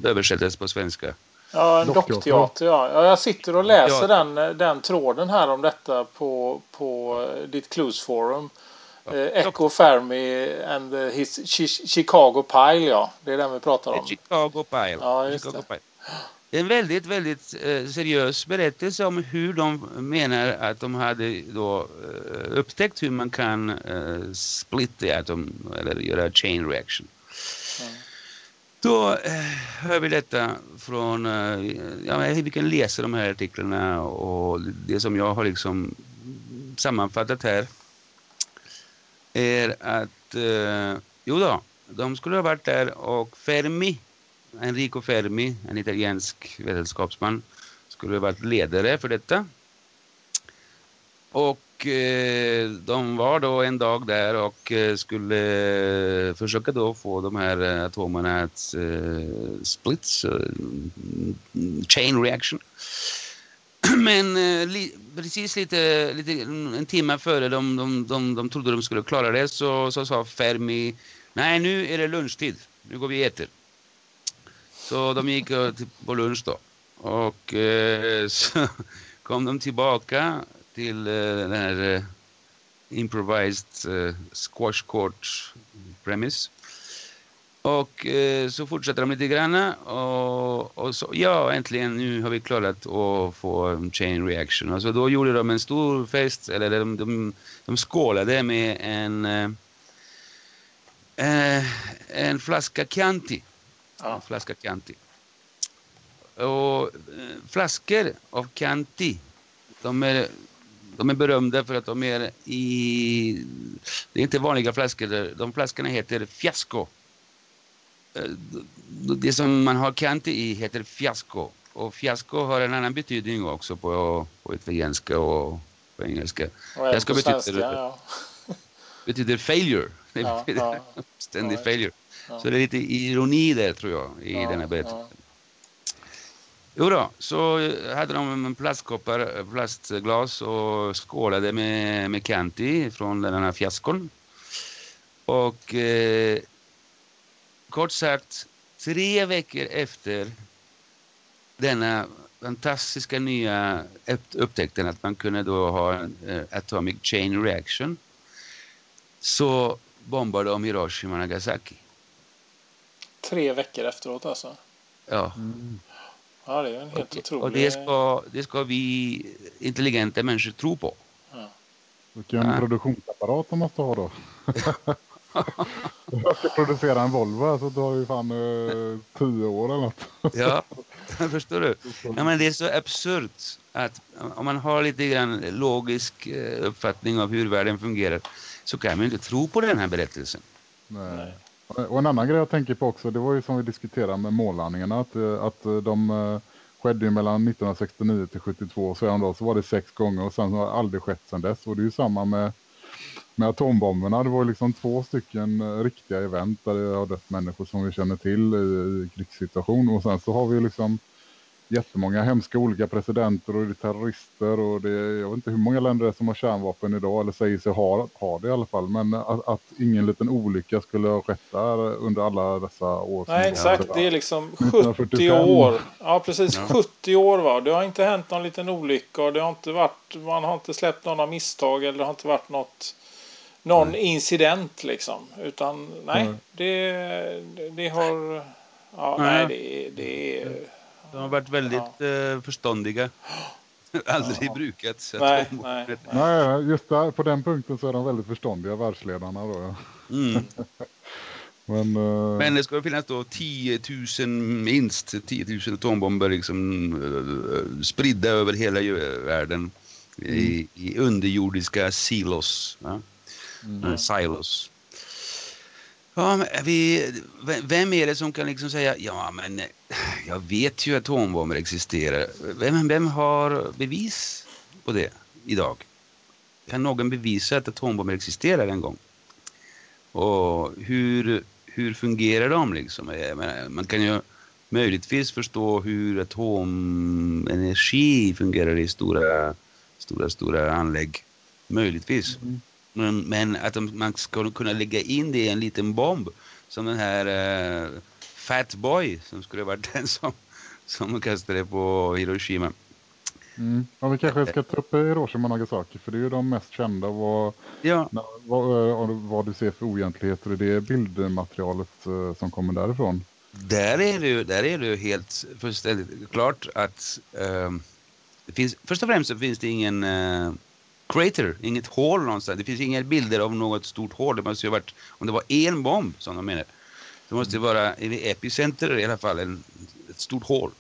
översättas på svenska? Ja, en Dockteater. dockteater. Ja. Ja, jag sitter och läser den, den tråden här om detta på, på eh, ditt Clues Forum. Eh, Echo Fermi and his Chi- Chicago Pile, ja. Det är den vi pratar om. Chicago Pile. Ja, just Chicago det. Pile. Det är en väldigt, väldigt eh, seriös berättelse om hur de menar att de hade då eh, upptäckt hur man kan eh, split the atom eller göra chain reaction. Då eh, hör vi detta från, eh, ja, vi kan läsa de här artiklarna och det som jag har liksom sammanfattat här är att, eh, jo då, de skulle ha varit där och Fermi, Enrico Fermi, en italiensk vetenskapsman, skulle ha varit ledare för detta. Och eh, de var då en dag där och eh, skulle eh, försöka då få de här eh, atomerna att eh, splits, eh, mm, chain reaction. Men eh, li, precis lite, lite, en timme före de, de, de, de trodde de skulle klara det så, så sa Fermi nej nu är det lunchtid, nu går vi och äter. Så de gick på lunch då. Och eh, så kom de tillbaka till eh, den här eh, improvised eh, squash court premise. Och eh, så fortsätter de lite grann och, och så, ja äntligen nu har vi klarat att få chain reaction. Och så då gjorde de en stor fest, eller de, de, de skålade med en, eh, eh, en flaska Chianti. Ja. En flaska Chianti. Och eh, flaskor av Chianti, de är, de är berömda för att de är i... Det är inte vanliga flaskor, de flaskorna heter Fiasco. Eh, Det som man har Chianti i heter Fiasco. Och Fiasco har en annan betydning också på, på italienska och på engelska. Och även på betyda- svenska, ja. betyder failure. Det Ja, betyder ja. ständig failure. Så det är lite ironi där tror jag i Ja, denna berättelse. ja. Jo då, så eh, hade de en plastkoppar, eh, plastglas och skålade med, med Chianti från den här fiaskon. Och eh, kort sagt, tre veckor efter denna fantastiska nya upp- upptäckten att man kunde då ha en eh, atomic chain reaction så bombade de Hiroshima och Nagasaki. Tre veckor efteråt alltså. Ja. Ja, det är en helt Och, otrolig... och det, ska, det ska vi intelligenta människor tro på. Vilken Ja. produktionsapparat de måste ha då. Jag ska producera en Volvo så tar ju fan eh, tio år eller något. Ja, förstår du? Ja, men det är så absurt att om man har lite grann logisk eh, uppfattning av hur världen fungerar så kan man inte tro på den här berättelsen. Nej. Och en annan grej jag tänker på också, det var ju som vi diskuterade med månlandningarna, att, eh, att eh, de eh, skedde ju mellan 1969 till 72, så, då, så var det sex gånger och sen har det aldrig skett sedan dess. Och det är ju samma med, med atombomberna, det var ju liksom två stycken riktiga event där det har dött människor som vi känner till i, i krigssituation. Och sen så har vi ju liksom jättemånga hemska olika presidenter och det är terrorister och det är, jag vet inte hur många länder det är som har kärnvapen idag eller säger sig ha, ha det i alla fall. Men att, att ingen liten olycka skulle ha skett där under alla dessa år. Nej, exakt. Det är liksom 70 1945. år. Ja, precis. Ja. 70 år va. Det har inte hänt någon liten olycka och det har inte varit, man har inte släppt några misstag eller det har inte varit något, någon incident liksom. Utan nej, Nej. det, det, det har, ja, Nej. nej, det, det är, De har varit väldigt eh, förståndiga. Aldrig brukat Nej, atombomber. nej. Nej, just där, på den punkten så är de väldigt förståndiga, världsledarna. Då, ja. Mm. Men, eh, Men det ska finnas då 10 000, minst 10 000 atombomber liksom, eh, spridda över hela världen i, i underjordiska silos. Va? Eh, Silos. Ja, men vi, vem är det som kan liksom säga ja men eh, jag vet ju att atombomber existerar. Vem, vem har bevis på det idag? Kan någon bevisa att atombomber existerar en gång? Och hur, hur fungerar de liksom? Menar, Man kan ju möjligtvis förstå hur atomenergi fungerar i stora, stora, stora anlägg. Möjligtvis. Mm. Men, men att de, man ska kunna lägga in det i en liten bomb som den här uh, Fat Boy som skulle varit den som, som kastade på Hiroshima. mm, ja, vi kanske ska ta upp Hiroshima och Nagasaki, för det är ju de mest kända. Vad, Ja, vad, eh, vad du ser för oegentligheter i det bildmaterialet eh, som kommer därifrån. Där är det ju, där är det ju helt fullständigt klart att ehm, det finns, först och främst så finns det ingen uh, crater, inget hål någonstans. Det finns inga bilder av något stort hål. Det måste ju ha varit, om det var en bomb som de menar, det måste ju vara i epicenter i alla fall, en, ett stort hål.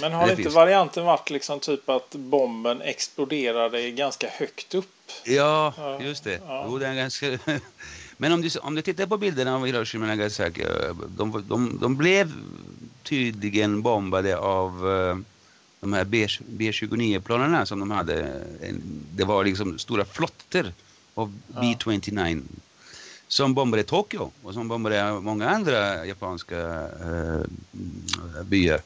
Men har Det inte finns. varianten varit liksom typ att bomben exploderade ganska högt upp? Ja, Ja, just det. ja. Jo, det är ganska... Men om du, om du tittar på bilderna av Hiroshima och Nagasaki, eh, de, de, de blev tydligen bombade av eh, de här B, B-29-planerna som de hade. Det var liksom stora flotter av B-29 som bombade Tokyo och som bombade många andra japanska eh, byar.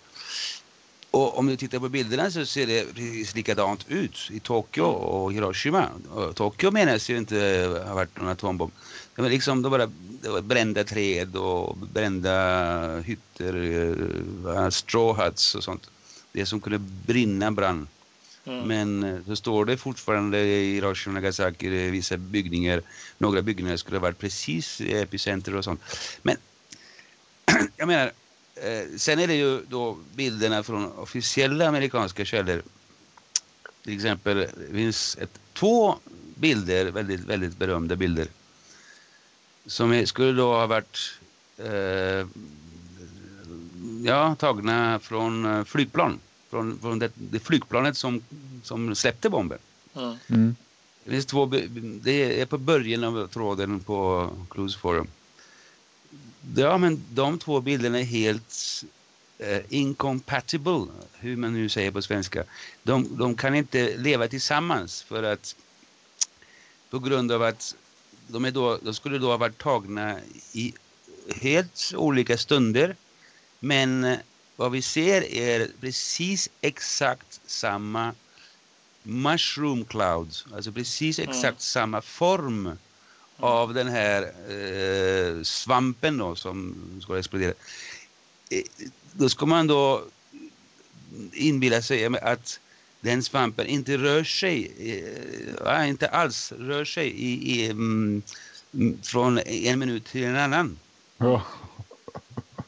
Och om du tittar på bilderna så ser det precis likadant ut i Tokyo och Hiroshima. Och Tokyo menas ju inte ha varit någon atombomb. Det var liksom det var, det var brända träd och brända hytter, eh, straw huts och sånt. Det som kunde brinna brann. Men eh, så står det fortfarande i Hiroshima och Nagasaki är vissa byggningar, några byggnader skulle ha varit precis i epicenter och sånt. Men jag menar, eh, sen är det ju då bilderna från officiella amerikanska källor. Till exempel finns ett, två bilder, väldigt, väldigt berömda bilder. Som skulle då ha varit eh, ja, tagna från eh, flygplan. Från, från det, det flygplanet som, som släppte bomben. Mm. Mm. Det finns två, det är på början av tråden på Clues Forum. Ja, men de två bilderna är helt eh, incompatible, hur man nu säger på svenska. De, de kan inte leva tillsammans för att på grund av att de, är då, de skulle då ha varit tagna i helt olika stunder. Men eh, vad vi ser är precis exakt samma mushroom clouds, alltså precis exakt samma form av den här eh, svampen då som ska explodera. Eh, då ska man då inbilla sig att den svampen inte rör sig, eh, ja, inte alls rör sig i, i, mm, mm, från en minut till en annan. Ja.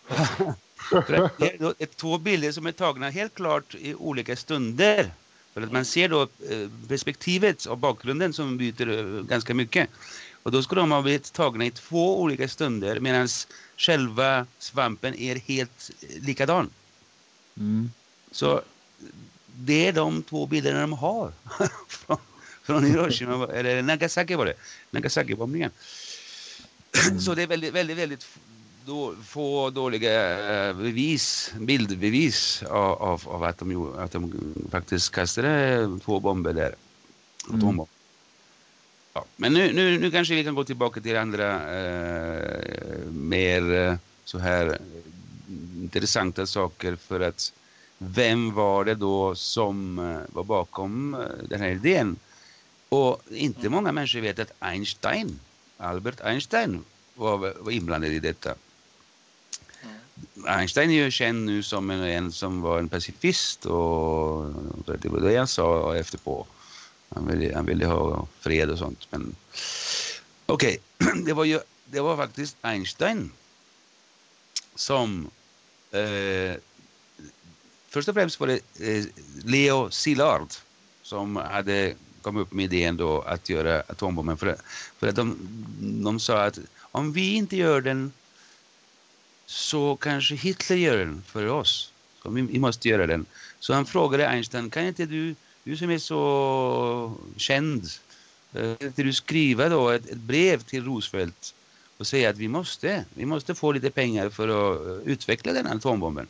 Det är två bilder som är tagna helt klart i olika stunder. För att man ser då eh, perspektivet av bakgrunden som byter eh, ganska mycket. Och då ska de ha blivit tagna i två olika stunder medan själva svampen är helt eh, likadan. Mm. Så det är de två bilderna de har från, från Hiroshima, eller Nagasaki var det, Nagasaki-bombningen. Så det är väldigt, väldigt, väldigt då, få dåliga eh, bevis, bildbevis av, av, av att, de, att de faktiskt kastade två bomber där. Atombomber. Ja, men nu, nu, nu kanske vi kan gå tillbaka till andra eh, mer eh, så här eh, intressanta saker för att vem var det då som var bakom den här idén? Och inte många människor vet att Einstein, Albert Einstein var, var inblandad i detta. Einstein är ju känd nu som en, en som var en pacifist och det var det han sa efterpå. Han ville, han ville ha fred och sånt. Men okej, det var ju det var faktiskt Einstein som eh, först och främst var det eh, Leo Szilard som hade kommit upp med idén då att göra atombomben. För, för att de, de sa att om vi inte gör den så kanske Hitler gör den för oss. Så vi, vi måste göra den. Så han frågade Einstein, kan inte du, du som är så känd, eh, kan inte du skriva då ett, ett brev till Roosevelt och säga att vi måste, vi måste få lite pengar för att eh, utveckla den här atombomben.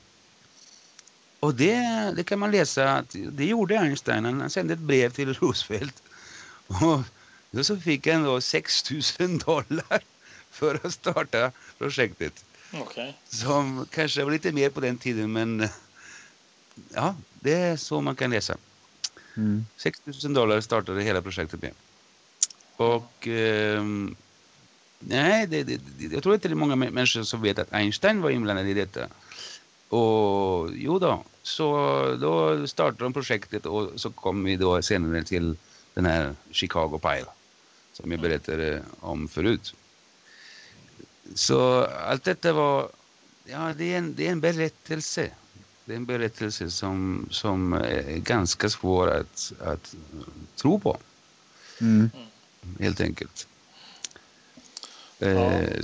Och det, det kan man läsa, att det gjorde Einstein. Han sände ett brev till Roosevelt. Och då så fick han då 6 000 dollar för att starta projektet. Okej. Som kanske var lite mer på den tiden, men ja, det är så man kan läsa. Mm. 6 000 dollar startade hela projektet med. Och ehm, nej, det, det, jag tror inte det är många mä- människor som vet att Einstein var inblandad i detta. Och jo då, så då startade de projektet och så kom vi då senare till den här Chicago Pile som jag berättade om förut. Så allt detta var, ja det är en, det är en berättelse. Det är en berättelse som, som är ganska svår att, att tro på, Mm. helt enkelt. Ja. Eh,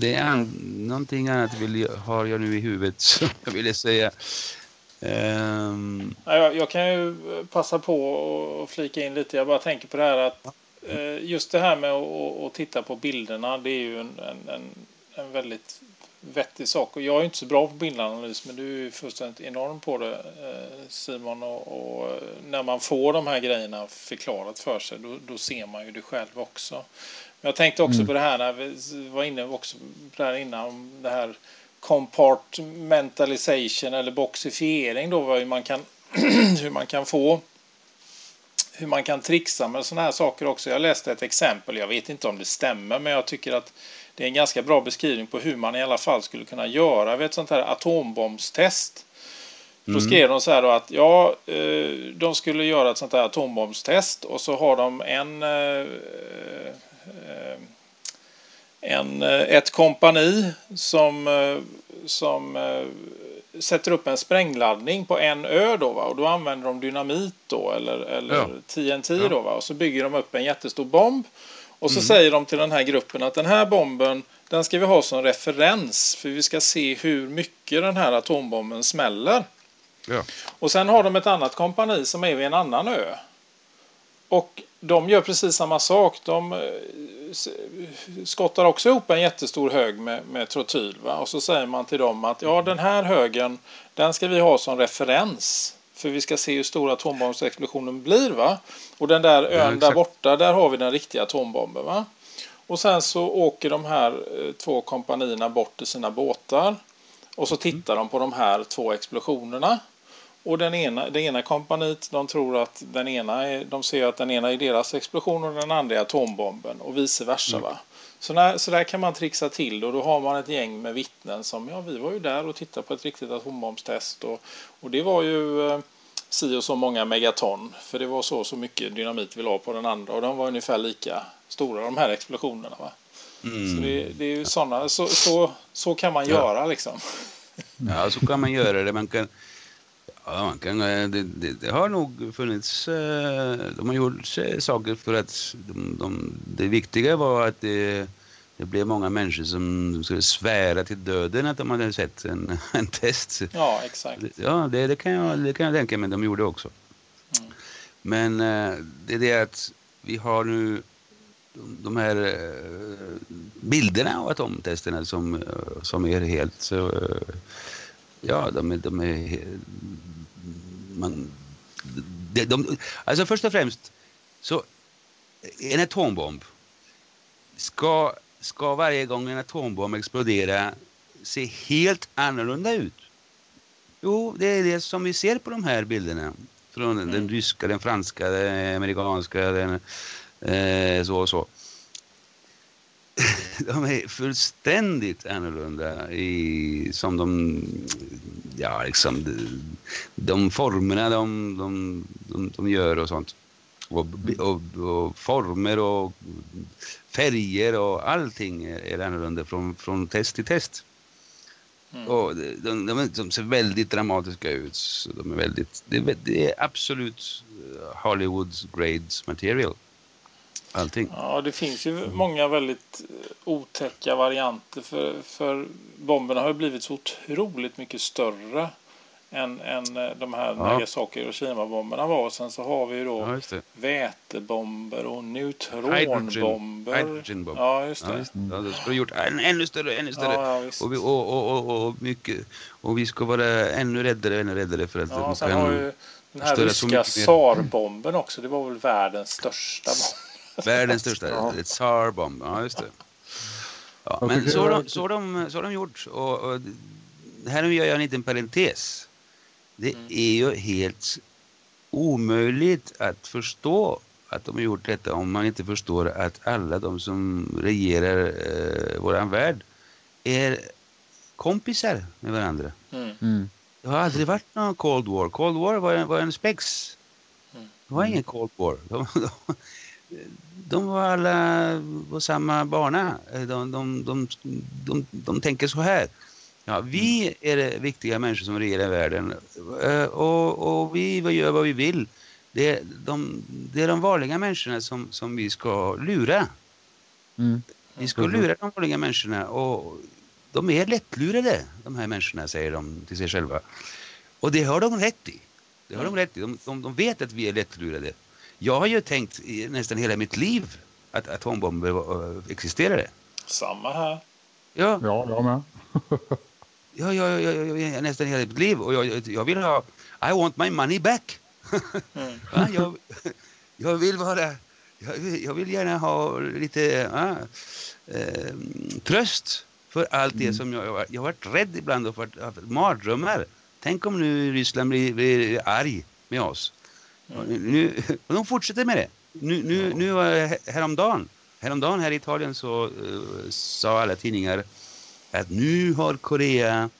det är an, någonting annat vill jag, har jag nu i huvudet som jag ville säga. Ja, Jag, jag kan ju passa på att flika in lite. Jag bara tänker på det här att just det här med att, titta på bilderna, det är ju en, en, en, väldigt vettig sak. Och jag är inte så bra på bildanalys, men du är fullständigt enorm på det eh, Simon. Och, och när man får de här grejerna förklarat för sig, då, då ser man ju det själv också. Men jag tänkte också på det här när vi var inne också på det här innan, om det här compartmentalization eller boxifiering då, vad hur man kan, hur man kan få hur man kan trixa med sådana här saker också. Jag läste ett exempel, jag vet inte om det stämmer, men jag tycker att det är en ganska bra beskrivning på hur man i alla fall skulle kunna göra vid ett sånt här atombombstest. Då skrev de så här då att ja, eh, de skulle göra ett sånt här atombombstest och så har de en, eh, eh, en ett kompani som, som sätter upp en sprängladdning på en ö då va? och då använder de dynamit då eller, eller Ja. TNT då va? och så bygger de upp en jättestor bomb och så säger de till den här gruppen att den här bomben den ska vi ha som referens för vi ska se hur mycket den här atombomben smäller. ja. Och sen har de ett annat kompani som är vid en annan ö. Och de gör precis samma sak. De eh, skottar också ihop en jättestor hög med, med trotyl. Va? Och så säger man till dem att ja, den här högen den ska vi ha som referens. För vi ska se hur stor atombombsexplosionen blir. Va? Och den där ön där exakt. borta, där har vi den riktiga atombomben. Va? Och sen så åker de här eh, två kompanierna bort till sina båtar. Och så tittar de på de här två explosionerna. Och den ena, det ena kompaniet, de tror att den ena är, de ser att den ena är deras explosion och den andra är atombomben och vice versa. Va? Så, när, så där kan man trixa till och då har man ett gäng med vittnen som, ja vi var ju där och tittade på ett riktigt atombombstest och, och det var ju eh, si och så många megaton för det var så och så mycket dynamit vi la på den andra och de var ungefär lika stora de här explosionerna. Va? Så det, det är ju såna, så, så, så kan man göra liksom. Ja, så kan man göra det. Man kan, ja, man kan, eh, det, det, det har nog funnits... eh, De har gjort saker för att... De, de, det viktiga var att det, det blev många människor som skulle svära till döden att de hade sett en, en test. Ja, exakt. Ja, det, det, kan jag, det kan jag tänka mig. De gjorde också. Men eh, det är det att vi har nu de, de här bilderna av atomtesterna som, som är helt så... ja, de är... De är man, de, de, alltså först och främst så en atombomb ska, ska varje gång en atombomb exploderar se helt annorlunda ut. Jo, det är det som vi ser på de här bilderna. Från den ryska, den franska, den amerikanska, den, eh, så och så. De är fullständigt annorlunda i, som de, ja liksom, de, de formerna de, de, de, de gör och sånt. Och, och, och former och färger och allting är, är annorlunda från, från test till test. Och de, de, de, ser väldigt dramatiska ut. Så de är väldigt, det, är, det är absolut eh, Hollywoods grades material. Allting. Ja, det finns ju många väldigt eh, otäcka varianter för, för bomberna har ju blivit så otroligt mycket större än, än eh, de här Ja. Nagasaki och Hiroshima-bomberna var. Och sen så har vi ju då Ja, just det. vätebomber och neutronbomber. hydrogen bomb. Ja, just det. Ja, visst. Ja, då skulle gjort en, ännu större, ännu större. Ja, ja, och, vi, och, och, och, och, mycket, och vi ska vara ännu räddare, ännu räddare för att Ja, kan har ju den här ryska tsarbomben också. Det var väl världens största bomb. Världens största, Ja. ett Tsar-bomb. Ja, just det. Ja, men så har, de, så, har de, så har de gjort. Och, och här gör jag en liten parentes. Det Mm. är ju helt omöjligt att förstå att de har gjort detta om man inte förstår att alla de som regerar eh, våran värld är kompisar med varandra. Mm. Mm. Det har aldrig varit någon Cold War. Cold War var en, var en spex. Mm. Det var ingen Cold War. De, de, de var alla på samma bana. De, de, de, de, de tänker så här. Ja, vi är det viktiga människor som regerar världen. Eh, Och, och vi gör vad vi vill. Det är de, det är de vanliga människorna som, som vi ska lura. Mm. Vi ska lura de vanliga människorna och de är lättlurade, de här människorna, säger de till sig själva. Och det har de rätt i. Det har de rätt i. De, de, de vet att vi är lättlurade. Jag har ju tänkt i nästan hela mitt liv att atombomber var- existerade. Samma här. Ja, Ja, jag med. ja, ja, ja, ja, ja, nästan hela mitt liv. Och jag, jag vill ha... I want my money back. Mm. Va? jag, jag vill vara... Jag vill, jag vill gärna ha lite ja, eh, tröst för allt det som jag, jag, har- varit rädd ibland och haft mardrömmar. Tänk om nu Ryssland blir, blir arg med oss. Nu, och de fortsätter med det. Nu, nu, nu var det häromdagen, häromdagen här i Italien så eh, sa alla tidningar att nu har Korea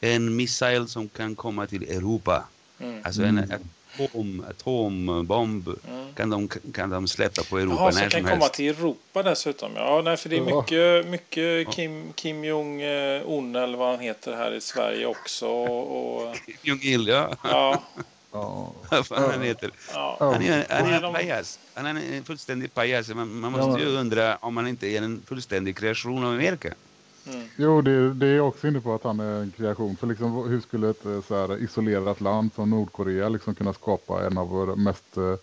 en missile som kan komma till Europa. Mm. Alltså en atom, atombomb Mm. kan, de, kan de släppa på Europa Jaha, som när kan komma helst. till Europa dessutom. Ja, nej, för det är mycket, mycket Kim, Kim Jong-Un eller vad han heter här i Sverige också. Och, och, Ljungil, ja. ja, Ja. Vad fan han heter. ja. Ja. Han är, han är Nej, en pajas. Han är en fullständig pajas. Man, man Ja, måste ju undra om han inte är en fullständig kreation av Amerika. Mm. Jo, det, det är jag också inne på att han är en kreation. För liksom, hur skulle ett eh, så här, isolerat land som Nordkorea liksom kunna skapa en av våra mest eh,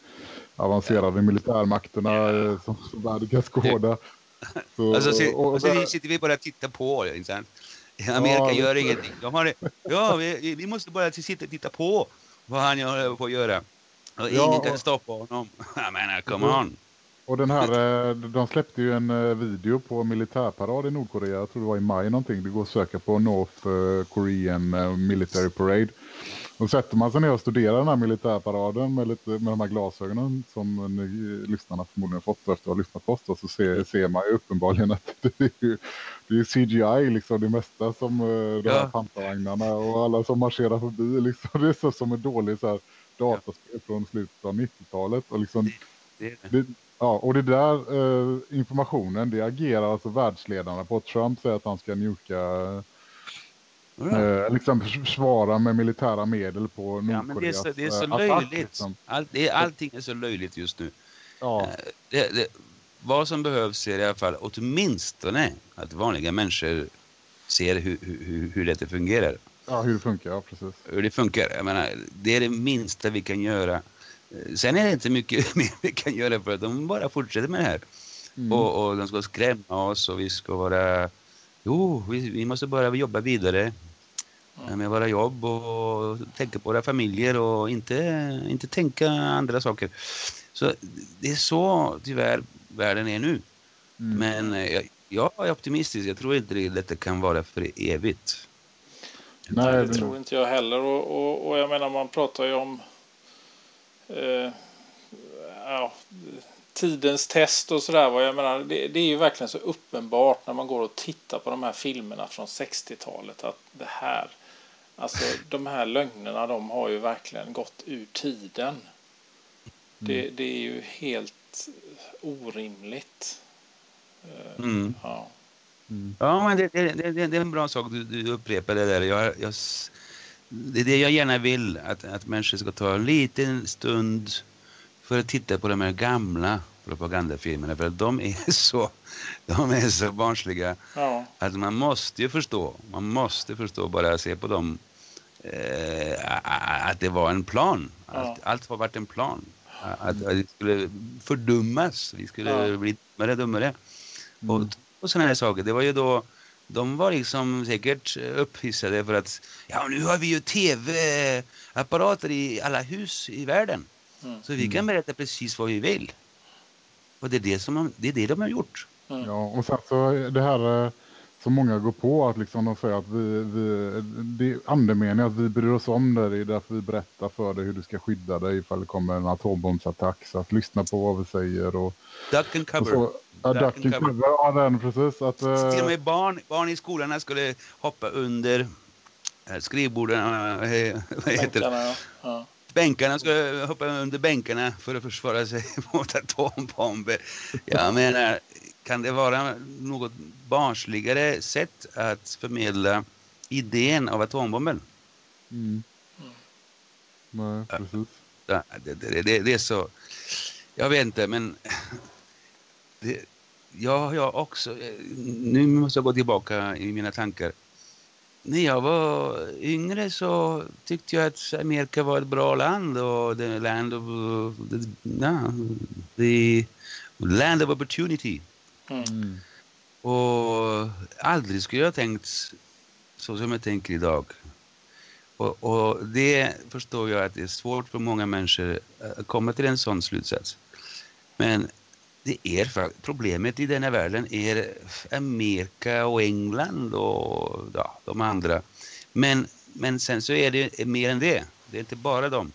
avancerade militärmakterna eh, som, som världen kan skåda? Så, Alltså, se, och- och och så där- sitter vi bara och tittar på. Inte sant? Amerika Ja, gör ingenting. De har det. Ja, vi, vi måste bara sitta och titta på vad han håller på att göra. Och Ja, ingen kan och- stoppa honom. Jag menar, come Mm. on. Och den här, eh, de släppte ju en eh, video på militärparad i Nordkorea, jag tror det var i maj någonting. Det går att söka på North eh, Korean Military Parade. Och sätter man sig ner och studerar den här militärparaden med, lite, med de här glasögonen som ni, lyssnarna förmodligen fått efter att ha lyssnat på oss då, så ser, ser man ju uppenbarligen att det är, ju- det är CGI liksom det mesta som eh, de här Ja. pansarvagnarna och alla som marscherar förbi liksom. Det är så som en dålig så här, dataspel från slutet av 90-talet och liksom Det det. det, ja, och det där eh, informationen, det agerar alltså världsledarna på. Trump säger att han ska njuka, Ja. eh, liksom förs- svara med militära medel på Ja, men det är Nordkoreas så, det är så eh, attack, löjligt. liksom. Allt, det är, allting är så löjligt just nu. Ja, Eh, Det, det, vad som behövs är i alla fall åtminstone att vanliga människor ser hur, hur, hur detta fungerar. ja, hur det funkar, ja precis. Hur det funkar. Jag menar, det är det minsta vi kan göra. Eh, Sen är det inte mycket mer vi kan göra för att de bara fortsätter med det här. Mm. Och, och de ska skrämma oss och vi ska vara... Jo, vi, vi måste bara jobba vidare med våra jobb och tänka på våra familjer och inte, inte tänka andra saker. Så det är så tyvärr världen är nu. Mm. Men eh, jag, jag är optimistisk. Jag tror inte det, detta kan vara för evigt. Nej, det- tror inte jag heller. Och, och, och jag menar, man pratar ju om eh, ja, tidens test och sådär. Jag menar, det, det är ju verkligen så uppenbart när man går och tittar på de här filmerna från 60-talet att det här, alltså de här lögnerna, de har ju verkligen gått ur tiden. Det, det är ju helt orimligt. Eh, Mm. Ja. Ja, men det, det, det, det är en bra sak du, du upprepar det där. Jag, jag, det är det jag gärna vill, att, att människor ska ta en liten stund för att titta på de här gamla propagandafilmerna. För att de är så, de är så barnsliga Ja, att man måste ju förstå, man måste förstå bara se på dem eh, att det var en plan. Allt, allt har varit en plan. Att, det skulle fördummas, vi skulle Ja. bli dummare och dummare. Och, och sådana här saker. Det var ju då, de var liksom säkert upphissade för att ja nu har vi ju tv-apparater i alla hus i världen. Så vi kan berätta precis vad vi vill. Och det är det, som de, det, är det de har gjort. Ja, och sen så är det här eh, som många går på att liksom de säger att vi, vi det är andemeningen att vi bryr oss om dig, det är därför vi berättar för dig hur du ska skydda dig ifall det kommer en atombombsattack. Så att lyssna på vad vi säger och, Duck and och cover. så. Ja, Duck duck and and cover. cover. Ja, den precis. Att, eh, Till och med barn, barn i skolorna skulle hoppa under eh, skrivborden, vad heter det? ja. Bänkarna skulle hoppa under bänkarna för att försvara sig mot atombomber. Jag menar, kan det vara något barnsligare sätt att förmedla idén av atombomben? mm. Nej, precis. Det, det, det, det är så... Jag vet inte, men... Det, ja, jag också... Nu måste jag gå tillbaka i mina tankar. När jag var yngre så tyckte jag att Amerika var ett bra land och the land of... The, ja, the land of opportunity. Mm. Och aldrig skulle jag ha tänkt så som jag tänker idag. Och, och det förstår jag att det är svårt för många människor att komma till en sån slutsats. Men det är problemet i denna världen är Amerika och England och ja, de andra. Men, men sen så är det mer än det. Det är inte bara dem.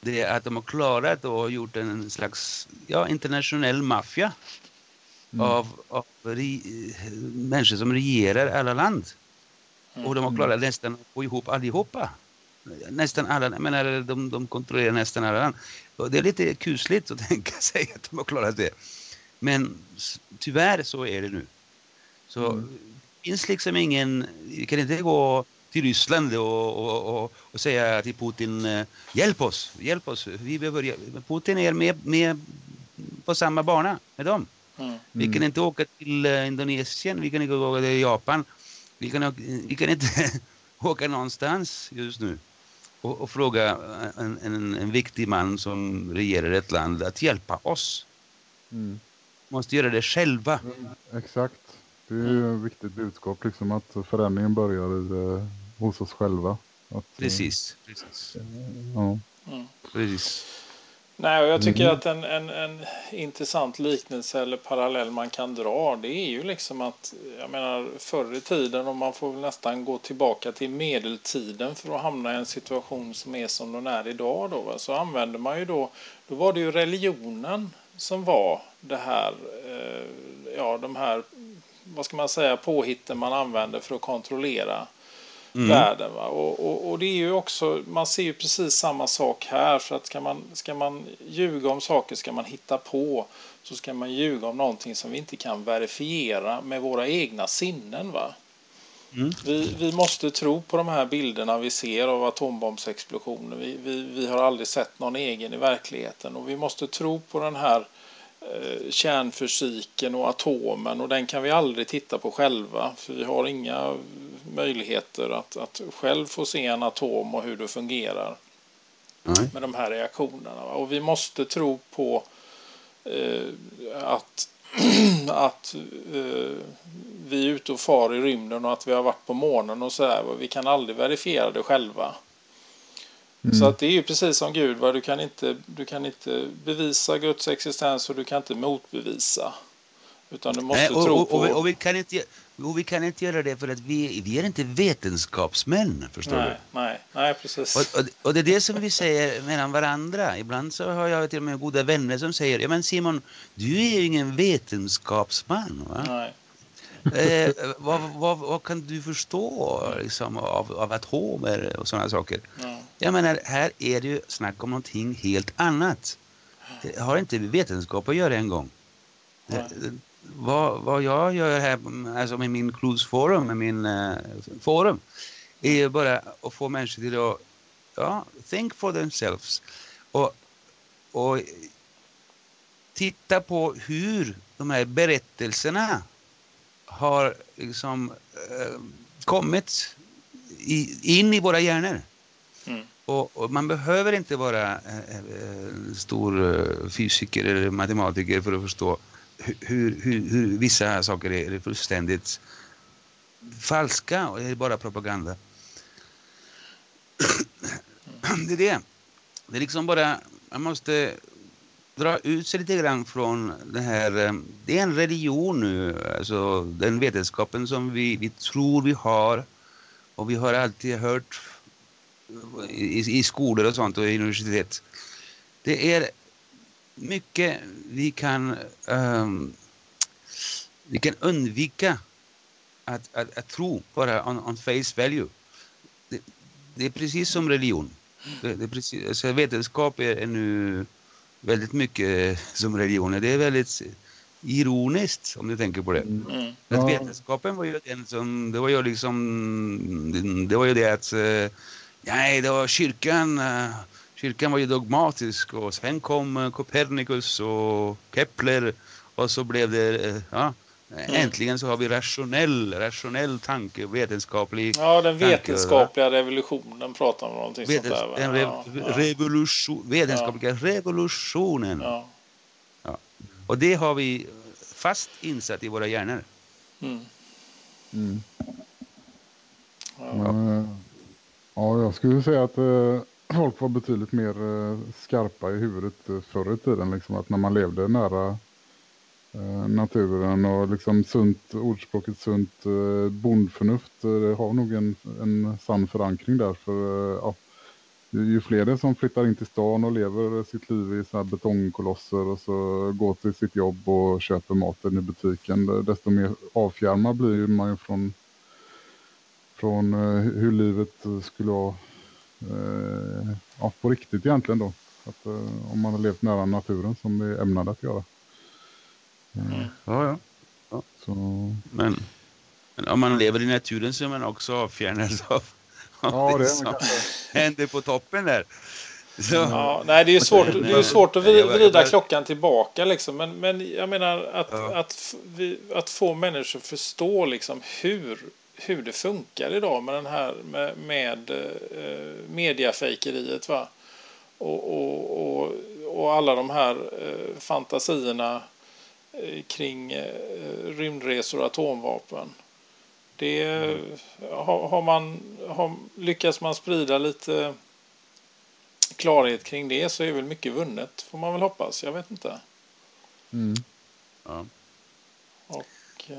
Det är att de har klarat och gjort en slags ja, internationell maffia av, av re, människor som regerar alla land. Och de har klarat nästan att få ihop allihopa. Nästan alla, jag menar, de, de kontrollerar nästan alla land. Och det är lite kusligt att tänka sig att de har klarat det. Men tyvärr så är det nu. Så det finns liksom ingen, vi kan inte gå till Ryssland och, och, och, och säga till Putin eh, hjälp oss, hjälp oss. Vi behöver, hjälp." Putin är med, med på samma bana med dem. Mm. Vi kan inte åka till eh, Indonesien, vi kan inte åka till Japan. Vi kan, vi kan inte åka någonstans just nu och, och fråga en, en, en viktig man som regerar ett land att hjälpa oss. Mm. Måste göra det själva. Exakt. Det är ju ett viktigt budskap liksom att förändringen börjar i, eh, hos oss själva. Att, eh, Precis. Precis. Ja. Precis. Nej, och jag tycker att en, en, en intressant liknelse eller parallell man kan dra det är ju liksom att jag menar förr i tiden och man får väl nästan gå tillbaka till medeltiden för att hamna i en situation som är som den är idag då va? så använder man ju då då var det ju religionen som var det här eh, ja de här vad ska man säga påhitten man använder för att kontrollera världen. Va? Och, och, och det är ju också, man ser ju precis samma sak här. För att ska man, ska man ljuga om saker ska man hitta på. Så ska man ljuga om någonting som vi inte kan verifiera med våra egna sinnen. Va? Vi, vi måste tro på de här bilderna vi ser av atombombsexplosioner. Vi, vi, vi har aldrig sett någon egen i verkligheten. Och vi måste tro på den här kärnfysiken och atomen och den kan vi aldrig titta på själva för vi har inga möjligheter att, att själv få se en atom och hur det fungerar Nej. med de här reaktionerna. Och vi måste tro på eh, att, att eh, vi är ute och far i rymden och att vi har varit på månen och sådär. va. Vi kan aldrig verifiera det själva. Så att det är ju precis som Gud. Va? Du, kan inte, du kan inte bevisa Guds existens och du kan inte motbevisa. Utan du måste Nej, och, tro och, på... och, vi, och, vi kan inte, och vi kan inte göra det för att vi, vi är inte vetenskapsmän, förstår du? nej, nej, nej, precis. Och, och, och det är det som vi säger mellan varandra. Ibland så har jag till och med goda vänner som säger ja men Simon, du är ju ingen vetenskapsman. Va? nej. Eh, vad, vad, vad kan du förstå liksom, av, av atomer och sådana saker? Ja. Jag menar, här är det ju snack om någonting helt annat. Det har inte vetenskap att göra en gång. Nej. Eh, vad, vad jag gör här alltså med min Clues Forum, med min uh, forum, är ju bara att få människor till att ja, think for themselves. Och, och titta på hur de här berättelserna har liksom eh, kommit i, in i våra hjärnor. Mm. Och, och, man behöver inte vara eh, eh, stor eh, fysiker eller matematiker för att förstå hur, hur, hur vissa saker är fullständigt falska och är bara propaganda. det är det. Det är liksom bara, man måste dra ut sig lite grann från det här, eh, det är en religion nu, alltså den vetenskapen som vi, vi tror vi har och vi har alltid hört i, i skolor och sånt och i universitet. Det är mycket vi kan um, vi kan undvika att, att, att tro bara on, on face value. Det, det, är precis som religion. Det, det är precis, alltså vetenskap är, är nu väldigt mycket som religioner. Det är väldigt ironiskt om du tänker på det. Mm. Att vetenskapen var ju den som, det var ju liksom, det var ju det att, uh, nej det var kyrkan, uh, kyrkan var ju dogmatisk och sen kom uh, Copernicus och Kepler och så blev det, ja, Mm. Äntligen så har vi rationell, rationell tanke, vetenskaplig Ja, den vetenskapliga tanke. revolutionen pratar man om. Någonting Vetens, sånt där, den rev, ja, revolution, vetenskapliga ja. revolutionen. Ja. ja. Och det har vi fast insatt i våra hjärnor. Mm. Mm. Ja. ja, jag skulle säga att eh, folk var betydligt mer eh, skarpa i huvudet eh, förr i tiden. Liksom, att när man levde nära Eh, naturen och liksom sunt, ordspråket sunt eh, bondförnuft eh, det har nog en, en sann förankring där för eh, ja, ju fler det som flyttar in till stan och lever sitt liv i såna betongkolosser och så går till sitt jobb och köper maten i butiken desto mer avfjärmad blir man ju från, från eh, hur livet skulle vara ja, på riktigt egentligen då. Att, om man har levt nära naturen som vi är ämnade att göra. Mm. Ja, ja. ja. Så... Men, men, om man lever i naturen så är man också avfjärnad av, av ja, det, det som händer på toppen där. Så. Ja, nej, det är svårt, det är svårt att vrida klockan tillbaka. Liksom. Men, men jag menar att, ja. att, vi, att få människor förstå liksom hur, hur det funkar idag med den här med, med uh, mediafejkeriet. Va? Och, och, och, och alla de här uh, fantasierna Eh, kring eh, rymdresor och atomvapen. Det har, har man har, lyckas man sprida lite klarhet kring det så är väl mycket vunnet får man väl hoppas. Jag vet inte. Mm. Ja. Och, eh,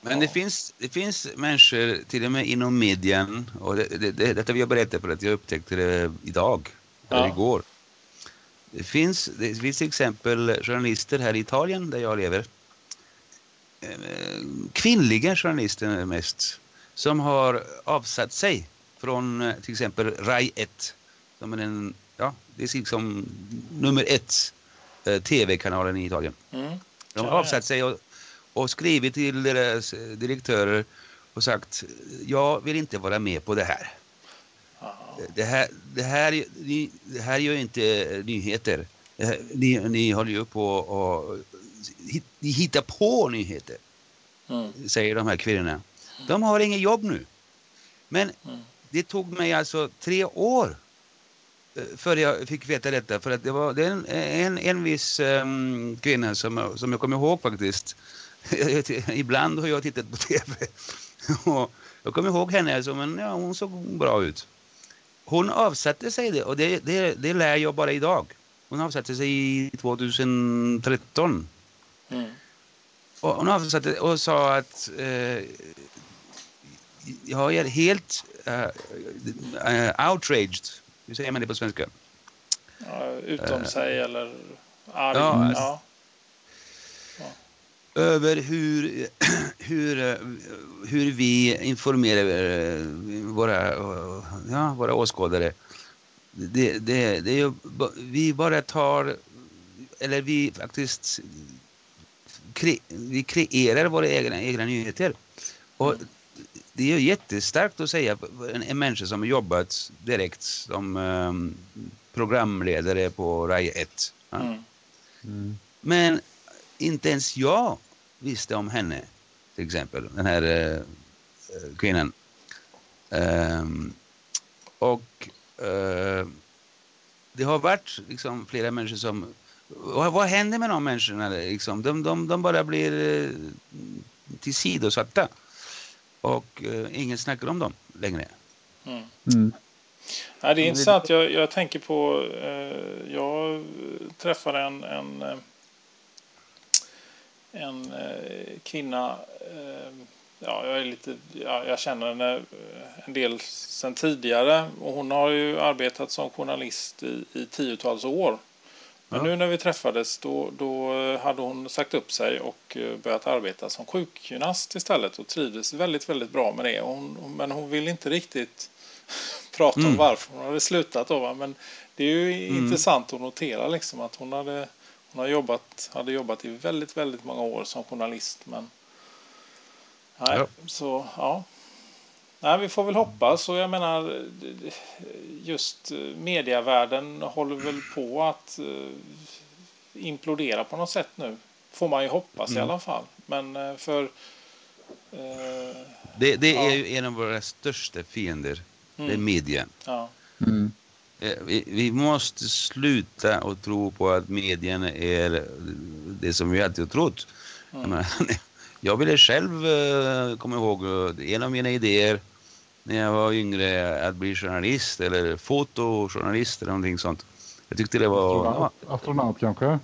Men ja. det, finns, det finns människor, till och med inom medien, och det, det, det, detta vill jag berätta för att jag upptäckte det idag, eller ja. igår. Det finns, det finns till exempel journalister här i Italien där jag lever. Eh, kvinnliga journalister mest. Som har avsatt sig från eh, till exempel RAI 1. Som är en, ja, det är liksom nummer ett eh, tv-kanalen i Italien. Mm. De har avsatt sig och, och skrivit till deras direktörer och sagt jag vill inte vara med på det här det här, det här, ni, det här gör inte nyheter. Ni, ni håller ju på och ni hittar på nyheter. Mm. Säger de här kvinnorna. De har inget jobb nu. Men mm. det tog mig alltså tre år eh, före jag fick veta detta. För att det var det en, en, en viss um, kvinna som, som jag kommer ihåg faktiskt. Ibland har jag tittat på tv. och jag kommer ihåg henne som en, ja, hon såg bra ut hon avsatte sig det och det, det, det lär jag bara idag. Hon avsatte sig i 2013. Mm. Och hon avsatte och sa att eh, jag är helt uh, outraged. Hur säger man det på svenska? Ja, utom uh, sig eller arg. Ja, ja över hur, hur, hur vi informerar eh, våra, ja, våra åskådare. Det, det, det är, vi bara tar, eller vi faktiskt kre, vi kreerar våra egna, egna nyheter. Och det är ju jättestarkt att säga en, en människa som har jobbat direkt som um, programledare på RAI 1. Ja. Mm. Men inte ens jag visste om henne, till exempel, den här uh, kvinnan. Um, och uh, det har varit liksom, flera människor som... Vad, vad händer med de människorna? Liksom? De, de, de bara blir uh, tillsidosatta. Och uh, ingen snackar om dem längre. Mm. Mm. Ja, det är intressant. Jag, jag tänker på... Eh, jag träffade en, en, eh, en eh, kvinna. Eh, ja, jag, är lite, ja, jag känner henne eh, en del sedan tidigare. Och hon har ju arbetat som journalist i, i tiotals år. Men Ja. nu när vi träffades då, då hade hon sagt upp sig och börjat arbeta som sjukgymnast istället och trivdes väldigt, väldigt bra med det. Hon, men hon vill inte riktigt prata om Mm. varför hon hade slutat. Då, va? Men det är ju intressant att notera liksom att hon hade, hon har jobbat, hade jobbat i väldigt, väldigt många år som journalist. Men nej, Ja. så ja. Nej, vi får väl hoppas och jag menar just eh, medievärlden håller väl på att eh, implodera på något sätt nu. Får man ju hoppas i alla fall. Men eh, för eh, Det, det är Ja. ju en av våra största fiender. Det är Mm. media. ja, Mm. Eh, Vi, vi måste sluta och tro på att medien är det som vi alltid har trott. Mm. Jag, ville själv eh, komma ihåg eh, en av mina idéer när jag var yngre att bli journalist eller fotojournalist eller någonting sånt. Jag tyckte det var, ja, Astronaut, astronaut kanske?